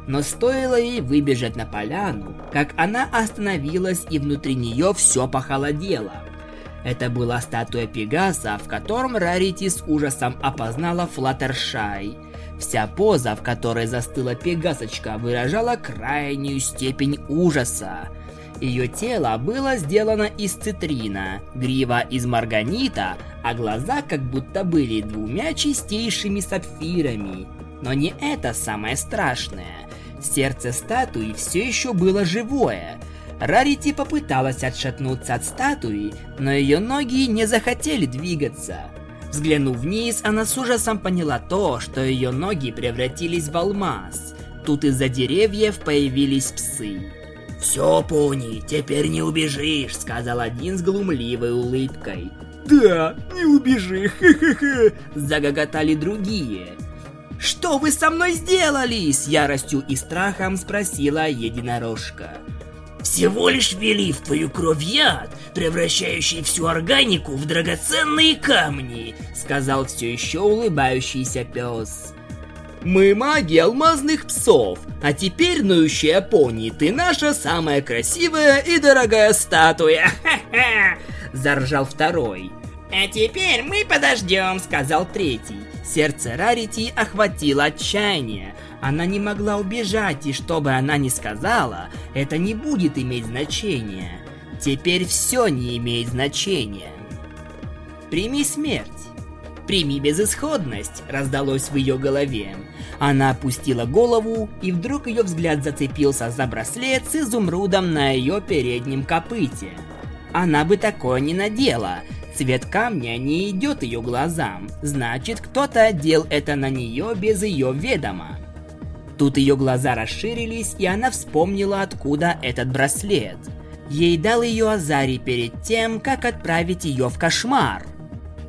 Но стоило ей выбежать на поляну, как она остановилась и внутри нее все похолодело. Это была статуя Пегаса, в котором Рарити с ужасом опознала Флаттершай. Вся поза, в которой застыла Пегасочка, выражала крайнюю степень ужаса. Ее тело было сделано из цитрина, грива из марганита, а глаза как будто были двумя чистейшими сапфирами. Но не это самое страшное. Сердце статуи все еще было живое. Рарити попыталась отшатнуться от статуи, но ее ноги не захотели двигаться. Взглянув вниз, она с ужасом поняла то, что ее ноги превратились в алмаз. Тут из-за деревьев появились псы. «Все, пони, теперь не убежишь», — сказал один с глумливой улыбкой. Да, не убежи, хе-хе-хе, Загоготали другие. «Что вы со мной сделали?» С яростью и страхом спросила единорожка. Всего лишь ввели в твою кровь яд, превращающий всю органику в драгоценные камни, сказал все еще улыбающийся пес. Мы маги алмазных псов, а теперь, ноющая пони, ты наша самая красивая и дорогая статуя. Ха-ха! Заржал второй. А теперь мы подождем, сказал третий. Сердце Рарити охватило отчаяние. Она не могла убежать, и что бы она ни сказала, это не будет иметь значения. Теперь все не имеет значения. Прими смерть. Прими безысходность, раздалось в ее голове. Она опустила голову, и вдруг ее взгляд зацепился за браслет с изумрудом на ее переднем копыте. Она бы такое не надела. Цвет камня не идет ее глазам. Значит, кто-то одел это на нее без ее ведома. Тут ее глаза расширились, и она вспомнила, откуда этот браслет. Ей дал ее Азари перед тем, как отправить ее в кошмар.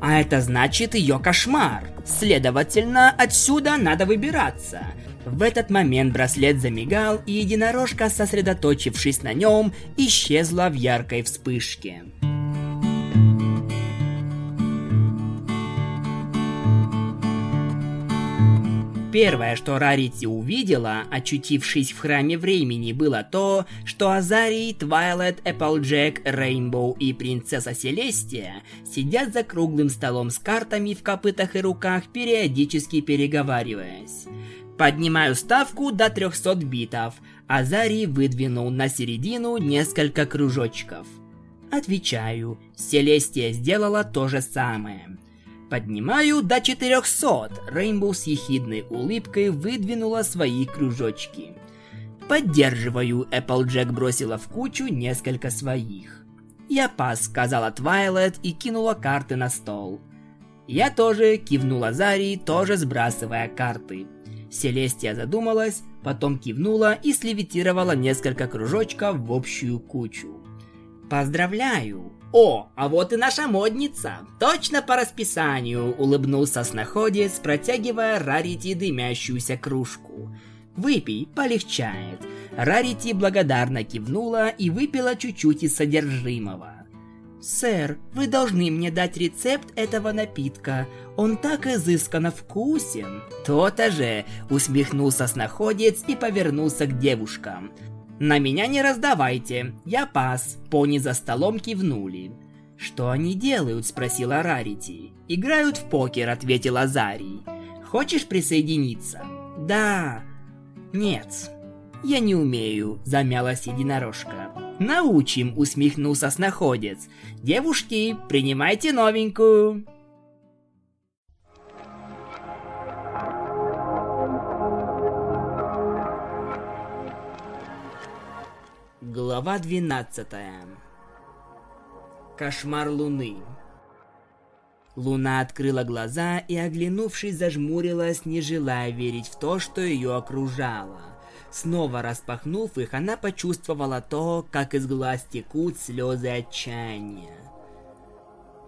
А это значит ее кошмар. Следовательно, отсюда надо выбираться. В этот момент браслет замигал, и единорожка, сосредоточившись на нем, исчезла в яркой вспышке. Первое, что Рарити увидела, очутившись в храме времени, было то, что Азарий, Твайлет, Эпплджек, Рейнбоу и принцесса Селестия сидят за круглым столом с картами в копытах и руках, периодически переговариваясь. Поднимаю ставку до 300 битов. Азарий выдвинул на середину несколько кружочков. Отвечаю, Селестия сделала то же самое. Поднимаю до 400. Рейнбоу с ехидной улыбкой выдвинула свои кружочки. Поддерживаю, Эпплджек бросила в кучу несколько своих. Я пас, сказала Твайлет и кинула карты на стол. Я тоже кивнула Зари, тоже сбрасывая карты. Селестия задумалась, потом кивнула и слевитировала несколько кружочков в общую кучу. Поздравляю! О, а вот и наша модница! Точно по расписанию! Улыбнулся снаходец, протягивая Рарити дымящуюся кружку. Выпей, полегчает. Рарити благодарно кивнула и выпила чуть-чуть из содержимого. «Сэр, вы должны мне дать рецепт этого напитка. Он так изысканно вкусен». «То-то же!» – усмехнулся снаходец и повернулся к девушкам. На меня не раздавайте, я пас, пони за столом кивнули. «Что они делают?» – спросила Рарити. «Играют в покер», – ответил Азарий. «Хочешь присоединиться?» «Да». «Нет, я не умею», – замялась единорожка. «Научим», – усмехнулся снаходец. «Девушки, принимайте новенькую». Глава 12 Кошмар Луны Луна открыла глаза и, оглянувшись, зажмурилась, не желая верить в то, что ее окружало. Снова распахнув их, она почувствовала то, как из глаз текут слезы отчаяния.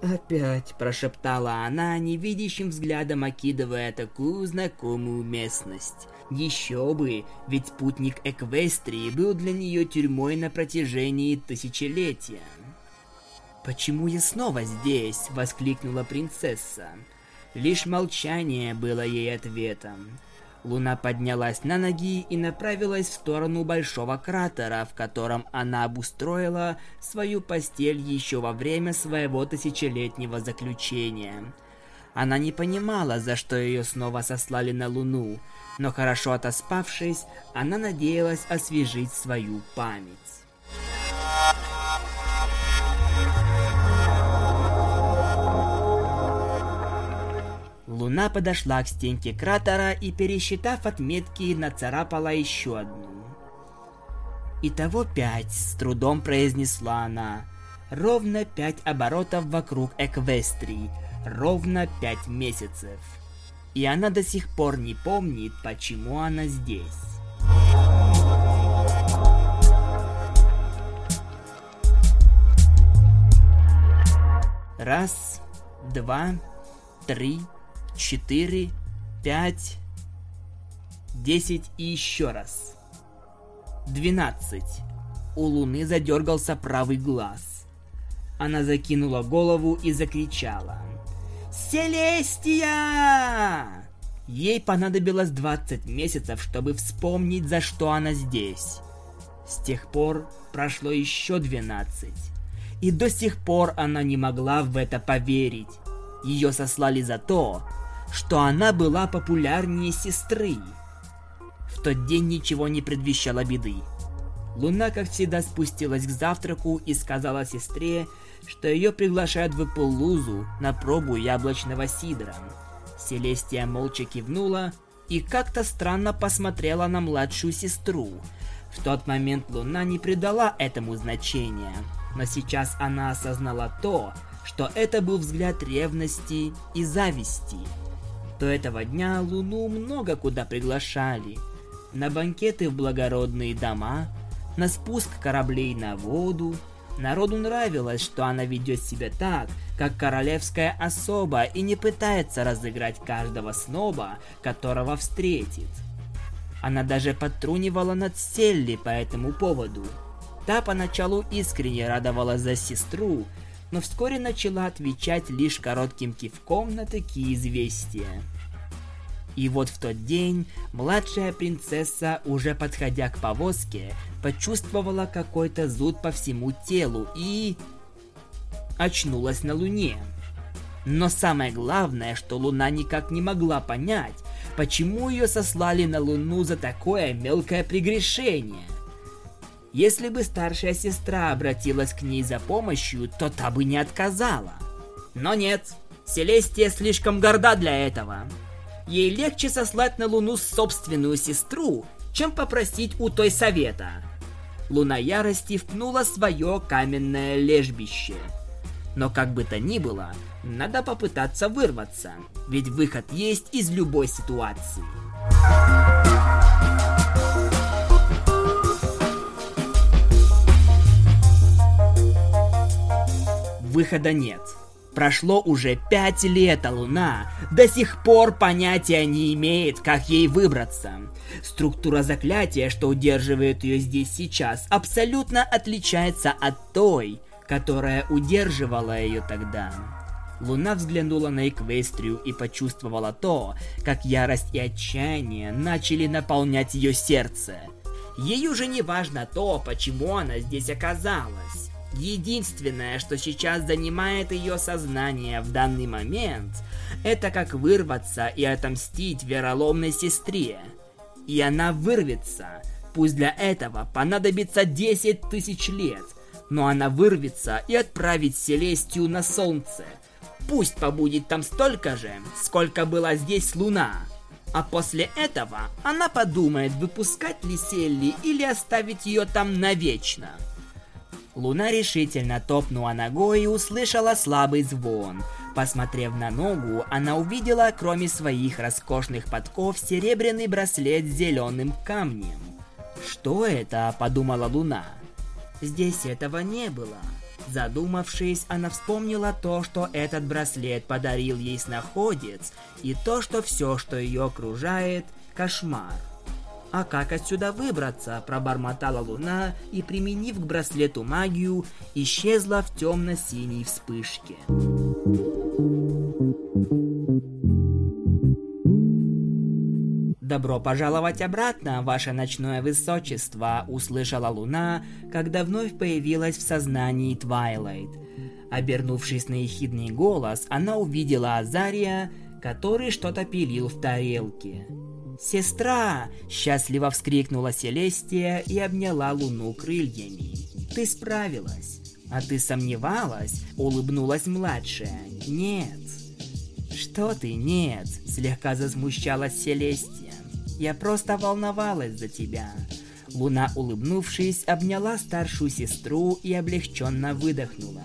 «Опять», – прошептала она, невидящим взглядом окидывая такую знакомую местность. Еще бы, ведь спутник Эквестрии был для нее тюрьмой на протяжении тысячелетия. «Почему я снова здесь?» – воскликнула принцесса. Лишь молчание было ей ответом. Луна поднялась на ноги и направилась в сторону большого кратера, в котором она обустроила свою постель еще во время своего тысячелетнего заключения. Она не понимала, за что ее снова сослали на Луну, но хорошо отоспавшись, она надеялась освежить свою память. Луна подошла к стенке кратера и, пересчитав отметки, нацарапала еще одну. «Итого пять», — с трудом произнесла она. «Ровно пять оборотов вокруг Эквестрии, ровно пять месяцев. И она до сих пор не помнит, почему она здесь». Раз, два, три, четыре, пять, десять и еще раз. Двенадцать. У Луны задергался правый глаз. Она закинула голову и закричала. «Селестия!» Ей понадобилось 20 месяцев, чтобы вспомнить, за что она здесь. С тех пор прошло еще 12. И до сих пор она не могла в это поверить. Ее сослали за то, что она была популярнее сестры. В тот день ничего не предвещало беды. Луна, как всегда, спустилась к завтраку и сказала сестре, что ее приглашают в Эпулузу на пробу яблочного сидра. Селестия молча кивнула и как-то странно посмотрела на младшую сестру. В тот момент Луна не придала этому значения, но сейчас она осознала то, что это был взгляд ревности и зависти. До этого дня Луну много куда приглашали. На банкеты в благородные дома, на спуск кораблей на воду. Народу нравилось, что она ведет себя так, как королевская особа и не пытается разыграть каждого сноба, которого встретит. Она даже подтрунивала над Селли по этому поводу. Та поначалу искренне радовалась за сестру, но вскоре начала отвечать лишь коротким кивком на такие известия. И вот в тот день младшая принцесса, уже подходя к повозке, почувствовала какой-то зуд по всему телу и... очнулась на Луне. Но самое главное, что Луна никак не могла понять, почему ее сослали на Луну за такое мелкое прегрешение. Если бы старшая сестра обратилась к ней за помощью, то та бы не отказала. Но нет, Селестия слишком горда для этого. Ей легче сослать на Луну собственную сестру, чем попросить у той совета. Луна ярости впнула свое каменное лежбище. Но как бы то ни было, надо попытаться вырваться, ведь выход есть из любой ситуации. Выхода нет. Прошло уже пять лет, а Луна до сих пор понятия не имеет, как ей выбраться. Структура заклятия, что удерживает ее здесь сейчас, абсолютно отличается от той, которая удерживала ее тогда. Луна взглянула на Эквестрию и почувствовала то, как ярость и отчаяние начали наполнять ее сердце. Ей уже не важно то, почему она здесь оказалась. Единственное, что сейчас занимает ее сознание в данный момент, это как вырваться и отомстить вероломной сестре. И она вырвется. Пусть для этого понадобится 10 тысяч лет, но она вырвется и отправит Селестию на солнце. Пусть побудет там столько же, сколько была здесь луна. А после этого она подумает, выпускать ли Селли или оставить ее там навечно. Луна решительно топнула ногой и услышала слабый звон. Посмотрев на ногу, она увидела, кроме своих роскошных подков, серебряный браслет с зеленым камнем. «Что это?» – подумала Луна. Здесь этого не было. Задумавшись, она вспомнила то, что этот браслет подарил ей снаходец, и то, что все, что ее окружает, кошмар. А как отсюда выбраться? Пробормотала луна и, применив к браслету магию, исчезла в темно-синей вспышке. «Добро пожаловать обратно, ваше ночное высочество!» – услышала Луна, когда вновь появилась в сознании Твайлайт. Обернувшись на ехидный голос, она увидела Азария, который что-то пилил в тарелке. «Сестра!» – счастливо вскрикнула Селестия и обняла Луну крыльями. «Ты справилась!» «А ты сомневалась?» – улыбнулась младшая. «Нет!» «Что ты, нет?» – слегка засмущалась Селестия. «Я просто волновалась за тебя!» Луна, улыбнувшись, обняла старшую сестру и облегченно выдохнула.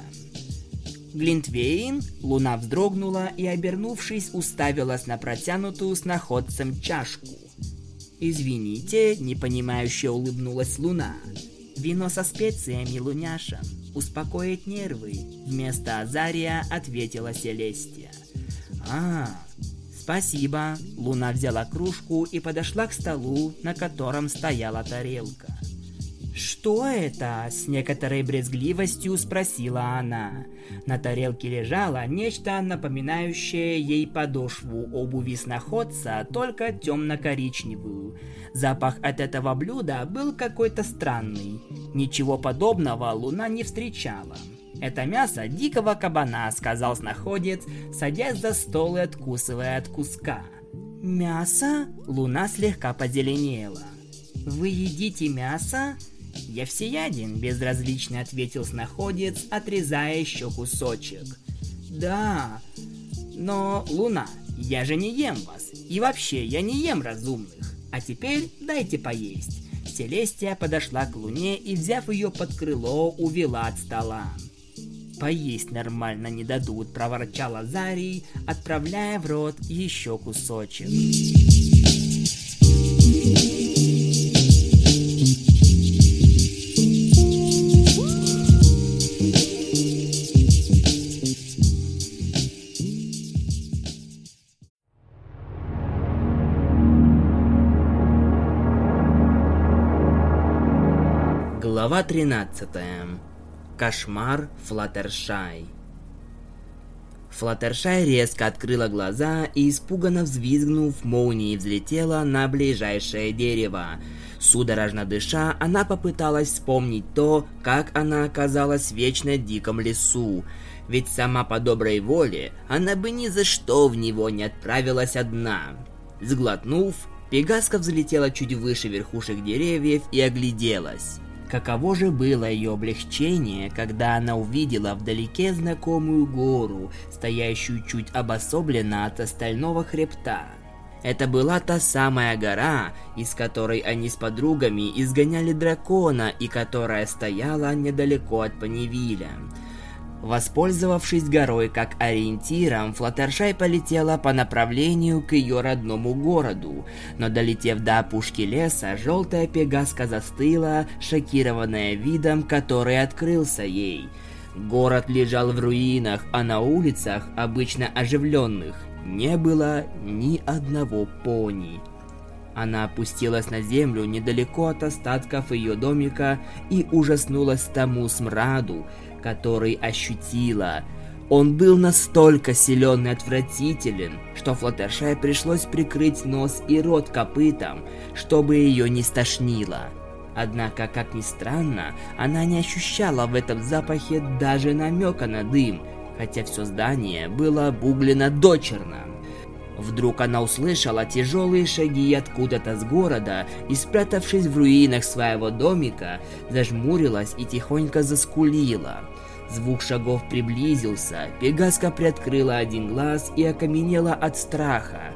Глинтвейн, луна вздрогнула и, обернувшись, уставилась на протянутую с находцем чашку. «Извините», — непонимающе улыбнулась луна. «Вино со специями, луняша. Успокоит нервы», — вместо Азария ответила Селестия. «А, спасибо». Луна взяла кружку и подошла к столу, на котором стояла тарелка. «Что это?» – с некоторой брезгливостью спросила она. На тарелке лежало нечто напоминающее ей подошву обуви сноходца, только темно-коричневую. Запах от этого блюда был какой-то странный. Ничего подобного Луна не встречала. «Это мясо дикого кабана», — сказал сноходец, садясь за стол и откусывая от куска. «Мясо?» — Луна слегка позеленела. «Вы едите мясо?» «Я всеяден», — безразлично ответил сноходец, отрезая еще кусочек. «Да, но, Луна, я же не ем вас. И вообще, я не ем разумных. А теперь дайте поесть». Селестия подошла к Луне и, взяв ее под крыло, увела от стола. «Поесть нормально не дадут», — проворчала Зарий, отправляя в рот еще кусочек. 13. Кошмар Флаттершай. Флаттершай резко открыла глаза и, испуганно взвизгнув, молнией взлетела на ближайшее дерево. Судорожно дыша, она попыталась вспомнить то, как она оказалась в вечно диком лесу. Ведь сама по доброй воле, она бы ни за что в него не отправилась одна. Сглотнув, Пегаска взлетела чуть выше верхушек деревьев и огляделась. Каково же было ее облегчение, когда она увидела вдалеке знакомую гору, стоящую чуть обособленно от остального хребта. Это была та самая гора, из которой они с подругами изгоняли дракона и которая стояла недалеко от Паневиля. Воспользовавшись горой как ориентиром, Флаттершай полетела по направлению к ее родному городу, но долетев до опушки леса, желтая пегаска застыла, шокированная видом, который открылся ей. Город лежал в руинах, а на улицах, обычно оживленных, не было ни одного пони. Она опустилась на землю недалеко от остатков ее домика и ужаснулась тому смраду, который ощутила. Он был настолько силен и отвратителен, что Флаттершай пришлось прикрыть нос и рот копытом, чтобы ее не стошнило. Однако, как ни странно, она не ощущала в этом запахе даже намека на дым, хотя все здание было обуглено дочерно. Вдруг она услышала тяжелые шаги откуда-то с города и, спрятавшись в руинах своего домика, зажмурилась и тихонько заскулила. Звук шагов приблизился, Пегаска приоткрыла один глаз и окаменела от страха.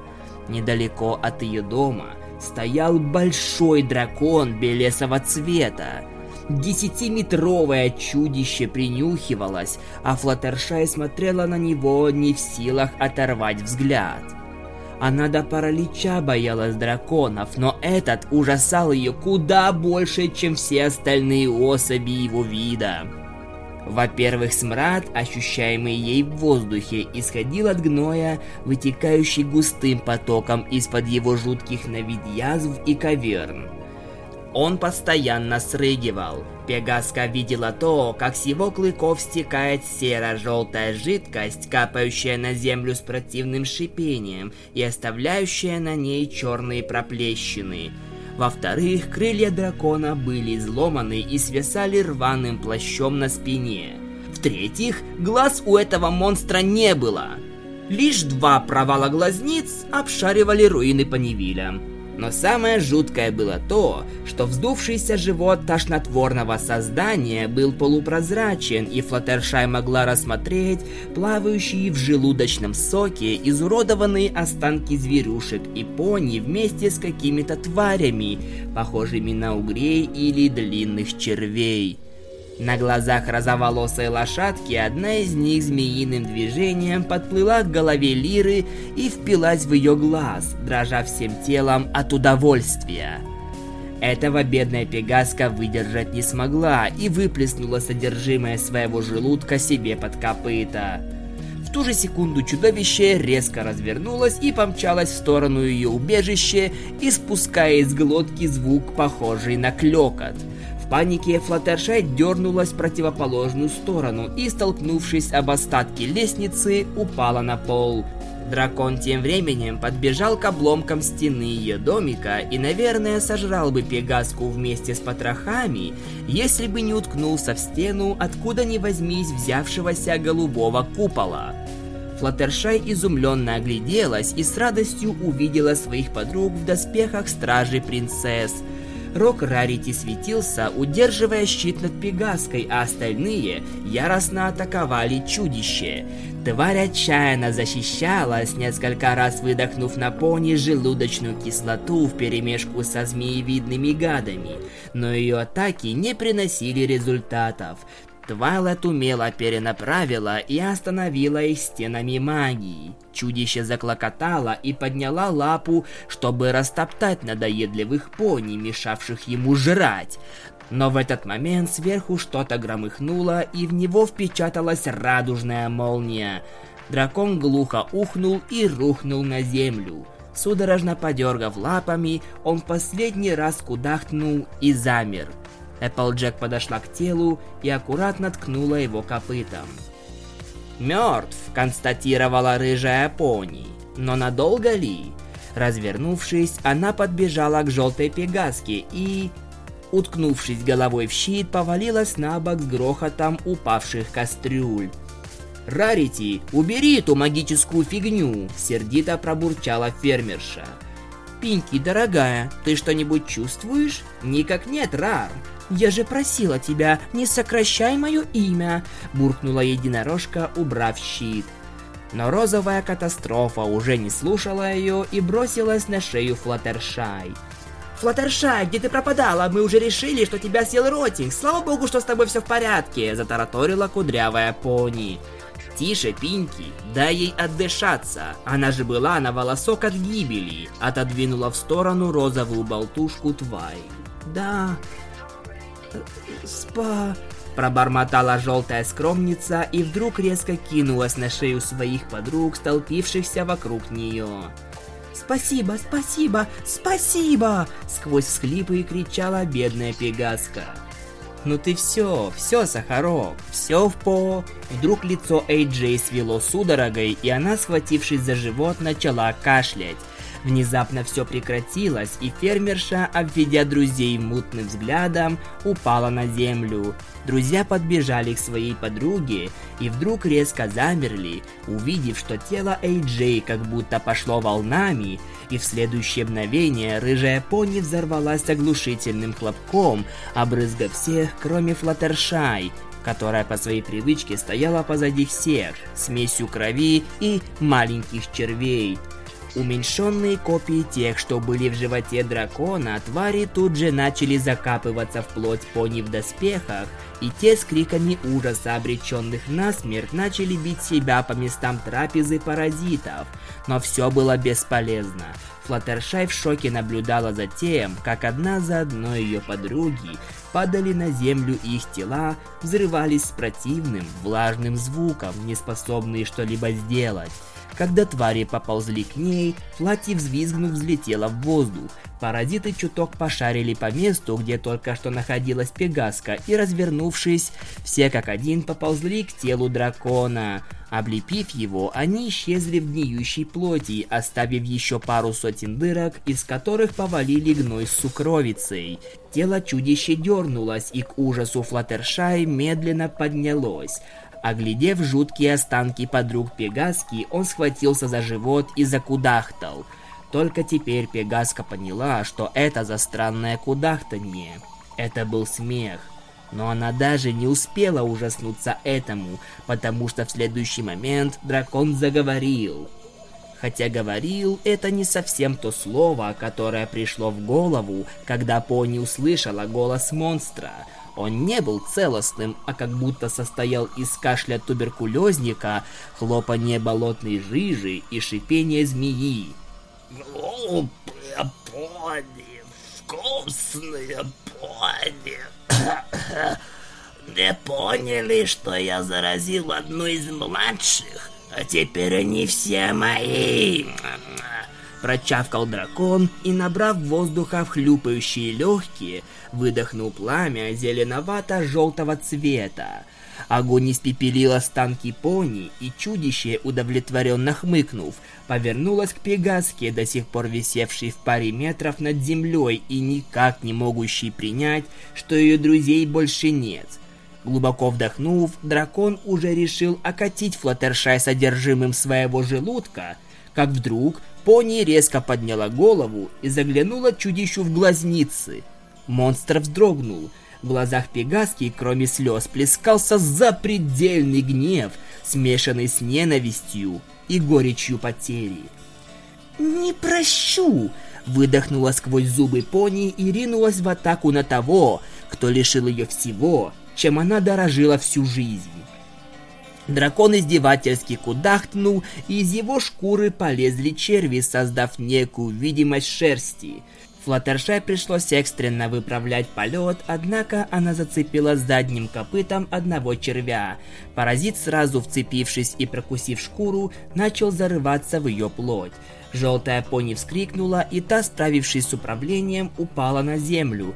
Недалеко от ее дома стоял большой дракон белесого цвета. Десятиметровое чудище принюхивалось, а Флаттершай смотрела на него не в силах оторвать взгляд. Она до паралича боялась драконов, но этот ужасал ее куда больше, чем все остальные особи его вида. Во-первых, смрад, ощущаемый ей в воздухе, исходил от гноя, вытекающий густым потоком из-под его жутких на вид язв и каверн. Он постоянно срыгивал. Пегаска видела то, как с его клыков стекает серо-желтая жидкость, капающая на землю с противным шипением и оставляющая на ней черные проплещины – во-вторых, крылья дракона были изломаны и свисали рваным плащом на спине. В-третьих, глаз у этого монстра не было. Лишь два провала глазниц обшаривали руины Панивиля. Но самое жуткое было то, что вздувшийся живот тошнотворного создания был полупрозрачен, и Флаттершай могла рассмотреть плавающие в желудочном соке изуродованные останки зверюшек и пони вместе с какими-то тварями, похожими на угрей или длинных червей. На глазах розоволосой лошадки одна из них змеиным движением подплыла к голове Лиры и впилась в ее глаз, дрожа всем телом от удовольствия. Этого бедная Пегаска выдержать не смогла и выплеснула содержимое своего желудка себе под копыта. В ту же секунду чудовище резко развернулось и помчалось в сторону ее убежища, испуская из глотки звук, похожий на в панике Флаттершай дернулась в противоположную сторону и, столкнувшись об остатки лестницы, упала на пол. Дракон тем временем подбежал к обломкам стены ее домика и, наверное, сожрал бы Пегаску вместе с потрохами, если бы не уткнулся в стену, откуда ни возьмись взявшегося голубого купола. Флаттершай изумленно огляделась и с радостью увидела своих подруг в доспехах стражи принцесс – Рок Рарити светился, удерживая щит над Пегаской, а остальные яростно атаковали чудище. Тварь отчаянно защищалась, несколько раз выдохнув на пони желудочную кислоту вперемешку со змеевидными гадами, но ее атаки не приносили результатов. Твайлет умело перенаправила и остановила их стенами магии. Чудище заклокотало и подняла лапу, чтобы растоптать надоедливых пони, мешавших ему жрать. Но в этот момент сверху что-то громыхнуло, и в него впечаталась радужная молния. Дракон глухо ухнул и рухнул на землю. Судорожно подергав лапами, он последний раз кудахнул и замер. Эпплджек подошла к телу и аккуратно ткнула его копытом. «Мертв», — констатировала рыжая пони. «Но надолго ли?» Развернувшись, она подбежала к желтой пегаске и... Уткнувшись головой в щит, повалилась на бок с грохотом упавших кастрюль. «Рарити, убери эту магическую фигню!» – сердито пробурчала фермерша. «Пинки, дорогая, ты что-нибудь чувствуешь?» «Никак нет, Рар!» «Я же просила тебя, не сокращай мое имя!» – буркнула единорожка, убрав щит. Но розовая катастрофа уже не слушала ее и бросилась на шею Флаттершай. «Флаттершай, где ты пропадала? Мы уже решили, что тебя съел Ротинг. Слава богу, что с тобой все в порядке!» – затараторила кудрявая пони. «Тише, Пинки, дай ей отдышаться. Она же была на волосок от гибели», – отодвинула в сторону розовую болтушку Твай. «Да, «Спа...» Пробормотала желтая скромница и вдруг резко кинулась на шею своих подруг, столпившихся вокруг нее. «Спасибо, спасибо, спасибо!» Сквозь всхлипы кричала бедная Пегаска. «Ну ты все, все, Сахарок, все в по...» Вдруг лицо Эйджей свело судорогой, и она, схватившись за живот, начала кашлять. Внезапно все прекратилось, и фермерша, обведя друзей мутным взглядом, упала на землю. Друзья подбежали к своей подруге и вдруг резко замерли, увидев, что тело Эй-Джей как будто пошло волнами, и в следующее мгновение рыжая пони взорвалась оглушительным хлопком, обрызгав всех, кроме Флаттершай, которая по своей привычке стояла позади всех, смесью крови и маленьких червей. Уменьшенные копии тех, что были в животе дракона, твари тут же начали закапываться в плоть пони в доспехах, и те с криками ужаса обреченных на смерть начали бить себя по местам трапезы паразитов. Но все было бесполезно. Флаттершай в шоке наблюдала за тем, как одна за одной ее подруги падали на землю их тела взрывались с противным, влажным звуком, не способные что-либо сделать. Когда твари поползли к ней, платье взвизгнув взлетело в воздух. Паразиты чуток пошарили по месту, где только что находилась Пегаска, и развернувшись, все как один поползли к телу дракона. Облепив его, они исчезли в гниющей плоти, оставив еще пару сотен дырок, из которых повалили гной с сукровицей. Тело чудища дернулось, и к ужасу Флаттершай медленно поднялось. Оглядев жуткие останки подруг Пегаски, он схватился за живот и закудахтал. Только теперь Пегаска поняла, что это за странное кудахтанье. Это был смех. Но она даже не успела ужаснуться этому, потому что в следующий момент дракон заговорил. Хотя говорил, это не совсем то слово, которое пришло в голову, когда Пони услышала голос монстра. Он не был целостным, а как будто состоял из кашля туберкулезника, хлопания болотной жижи и шипения змеи. Глупые пони, вкусные пони. Не поняли, что я заразил одну из младших, а теперь они все мои. Прочавкал дракон и, набрав воздуха в хлюпающие легкие, выдохнул пламя зеленовато-желтого цвета. Огонь испепелил останки пони, и чудище, удовлетворенно хмыкнув, повернулось к Пегаске, до сих пор висевшей в паре метров над землей и никак не могущей принять, что ее друзей больше нет. Глубоко вдохнув, дракон уже решил окатить Флаттершай содержимым своего желудка, как вдруг пони резко подняла голову и заглянула чудищу в глазницы. Монстр вздрогнул. В глазах Пегаски, кроме слез, плескался запредельный гнев, смешанный с ненавистью и горечью потери. «Не прощу!» – выдохнула сквозь зубы пони и ринулась в атаку на того, кто лишил ее всего, чем она дорожила всю жизнь. Дракон издевательски кудахтнул, и из его шкуры полезли черви, создав некую видимость шерсти. Флаттершай пришлось экстренно выправлять полет, однако она зацепила задним копытом одного червя. Паразит, сразу вцепившись и прокусив шкуру, начал зарываться в ее плоть. Желтая пони вскрикнула, и та, справившись с управлением, упала на землю.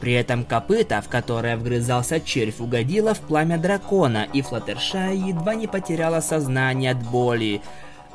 При этом копыта, в которое вгрызался червь, угодила в пламя дракона, и Флаттершай едва не потеряла сознание от боли.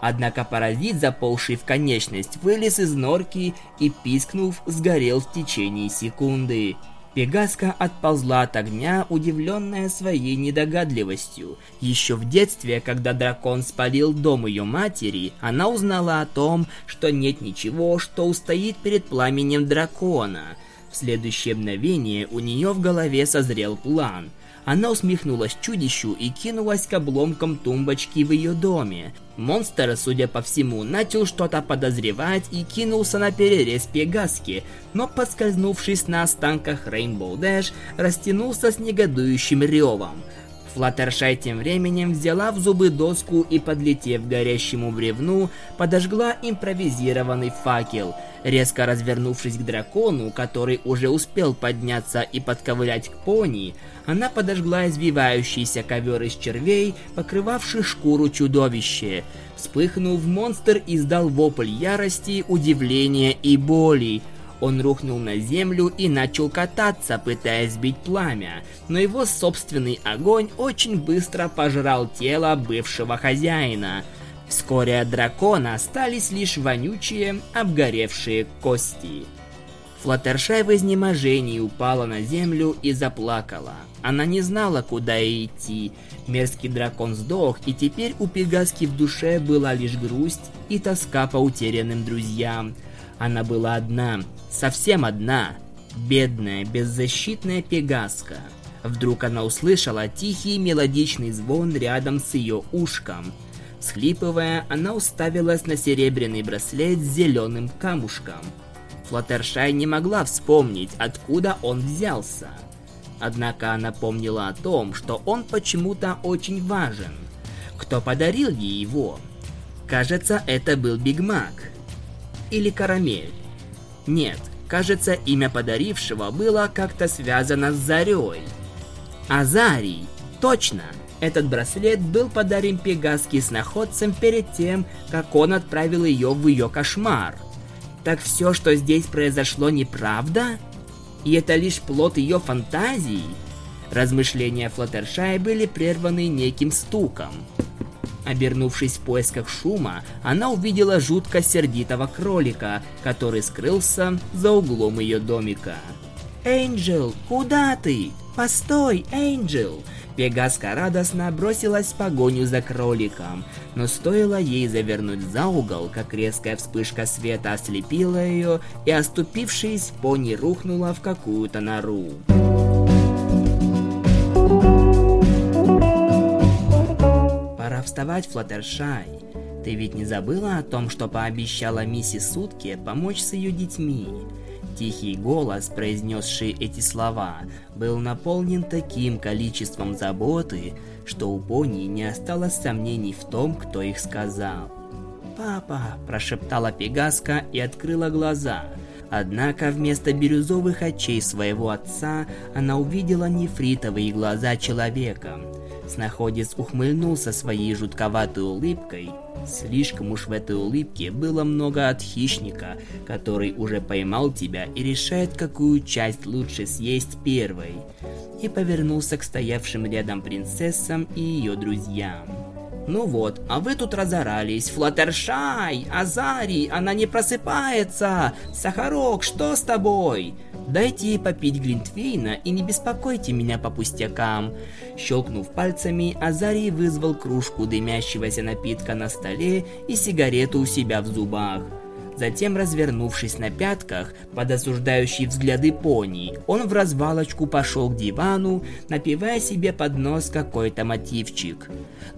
Однако паразит, заползший в конечность, вылез из норки и, пискнув, сгорел в течение секунды. Пегаска отползла от огня, удивленная своей недогадливостью. Еще в детстве, когда дракон спалил дом ее матери, она узнала о том, что нет ничего, что устоит перед пламенем дракона. В следующее мгновение у нее в голове созрел план. Она усмехнулась чудищу и кинулась к обломкам тумбочки в ее доме. Монстр, судя по всему, начал что-то подозревать и кинулся на перерез Пегаски, но, поскользнувшись на останках Rainbow Dash, растянулся с негодующим ревом. Флаттершай тем временем взяла в зубы доску и, подлетев к горящему бревну, подожгла импровизированный факел. Резко развернувшись к дракону, который уже успел подняться и подковылять к пони, она подожгла извивающийся ковер из червей, покрывавший шкуру чудовища. Вспыхнув, монстр издал вопль ярости, удивления и боли. Он рухнул на землю и начал кататься, пытаясь сбить пламя, но его собственный огонь очень быстро пожрал тело бывшего хозяина. Вскоре от дракона остались лишь вонючие, обгоревшие кости. Флаттершай в изнеможении упала на землю и заплакала. Она не знала, куда идти. Мерзкий дракон сдох, и теперь у Пегаски в душе была лишь грусть и тоска по утерянным друзьям. Она была одна, совсем одна. Бедная, беззащитная Пегаска. Вдруг она услышала тихий мелодичный звон рядом с ее ушком. Схлипывая, она уставилась на серебряный браслет с зеленым камушком – Флаттершай не могла вспомнить, откуда он взялся. Однако она помнила о том, что он почему-то очень важен. Кто подарил ей его? Кажется, это был Биг Мак. Или Карамель. Нет, кажется, имя подарившего было как-то связано с Зарей. Азарий. Точно. Этот браслет был подарен Пегаски находцем перед тем, как он отправил ее в ее кошмар. Так все, что здесь произошло, неправда? И это лишь плод ее фантазии? Размышления Флаттершай были прерваны неким стуком. Обернувшись в поисках шума, она увидела жутко сердитого кролика, который скрылся за углом ее домика. «Энджел, куда ты? Постой, Энджел!» Пегаска радостно бросилась в погоню за кроликом, но стоило ей завернуть за угол, как резкая вспышка света ослепила ее, и оступившись, пони рухнула в какую-то нору. Пора вставать, Флаттершай. Ты ведь не забыла о том, что пообещала миссис Сутке помочь с ее детьми? Тихий голос, произнесший эти слова, был наполнен таким количеством заботы, что у Пони не осталось сомнений в том, кто их сказал. «Папа!» – прошептала Пегаска и открыла глаза. Однако вместо бирюзовых очей своего отца она увидела нефритовые глаза человека – Снаходец ухмыльнулся своей жутковатой улыбкой. Слишком уж в этой улыбке было много от хищника, который уже поймал тебя и решает, какую часть лучше съесть первой. И повернулся к стоявшим рядом принцессам и ее друзьям. Ну вот, а вы тут разорались. Флаттершай, Азарий, она не просыпается. Сахарок, что с тобой? Дайте ей попить глинтвейна и не беспокойте меня по пустякам. Щелкнув пальцами, Азарий вызвал кружку дымящегося напитка на столе и сигарету у себя в зубах. Затем, развернувшись на пятках, под осуждающие взгляды пони, он в развалочку пошел к дивану, напевая себе под нос какой-то мотивчик.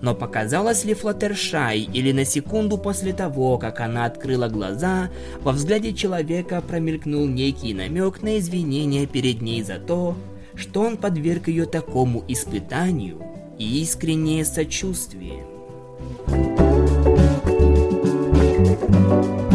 Но показалось ли Флаттершай, или на секунду после того, как она открыла глаза, во взгляде человека промелькнул некий намек на извинения перед ней за то, что он подверг ее такому испытанию и искреннее сочувствие. Thank you.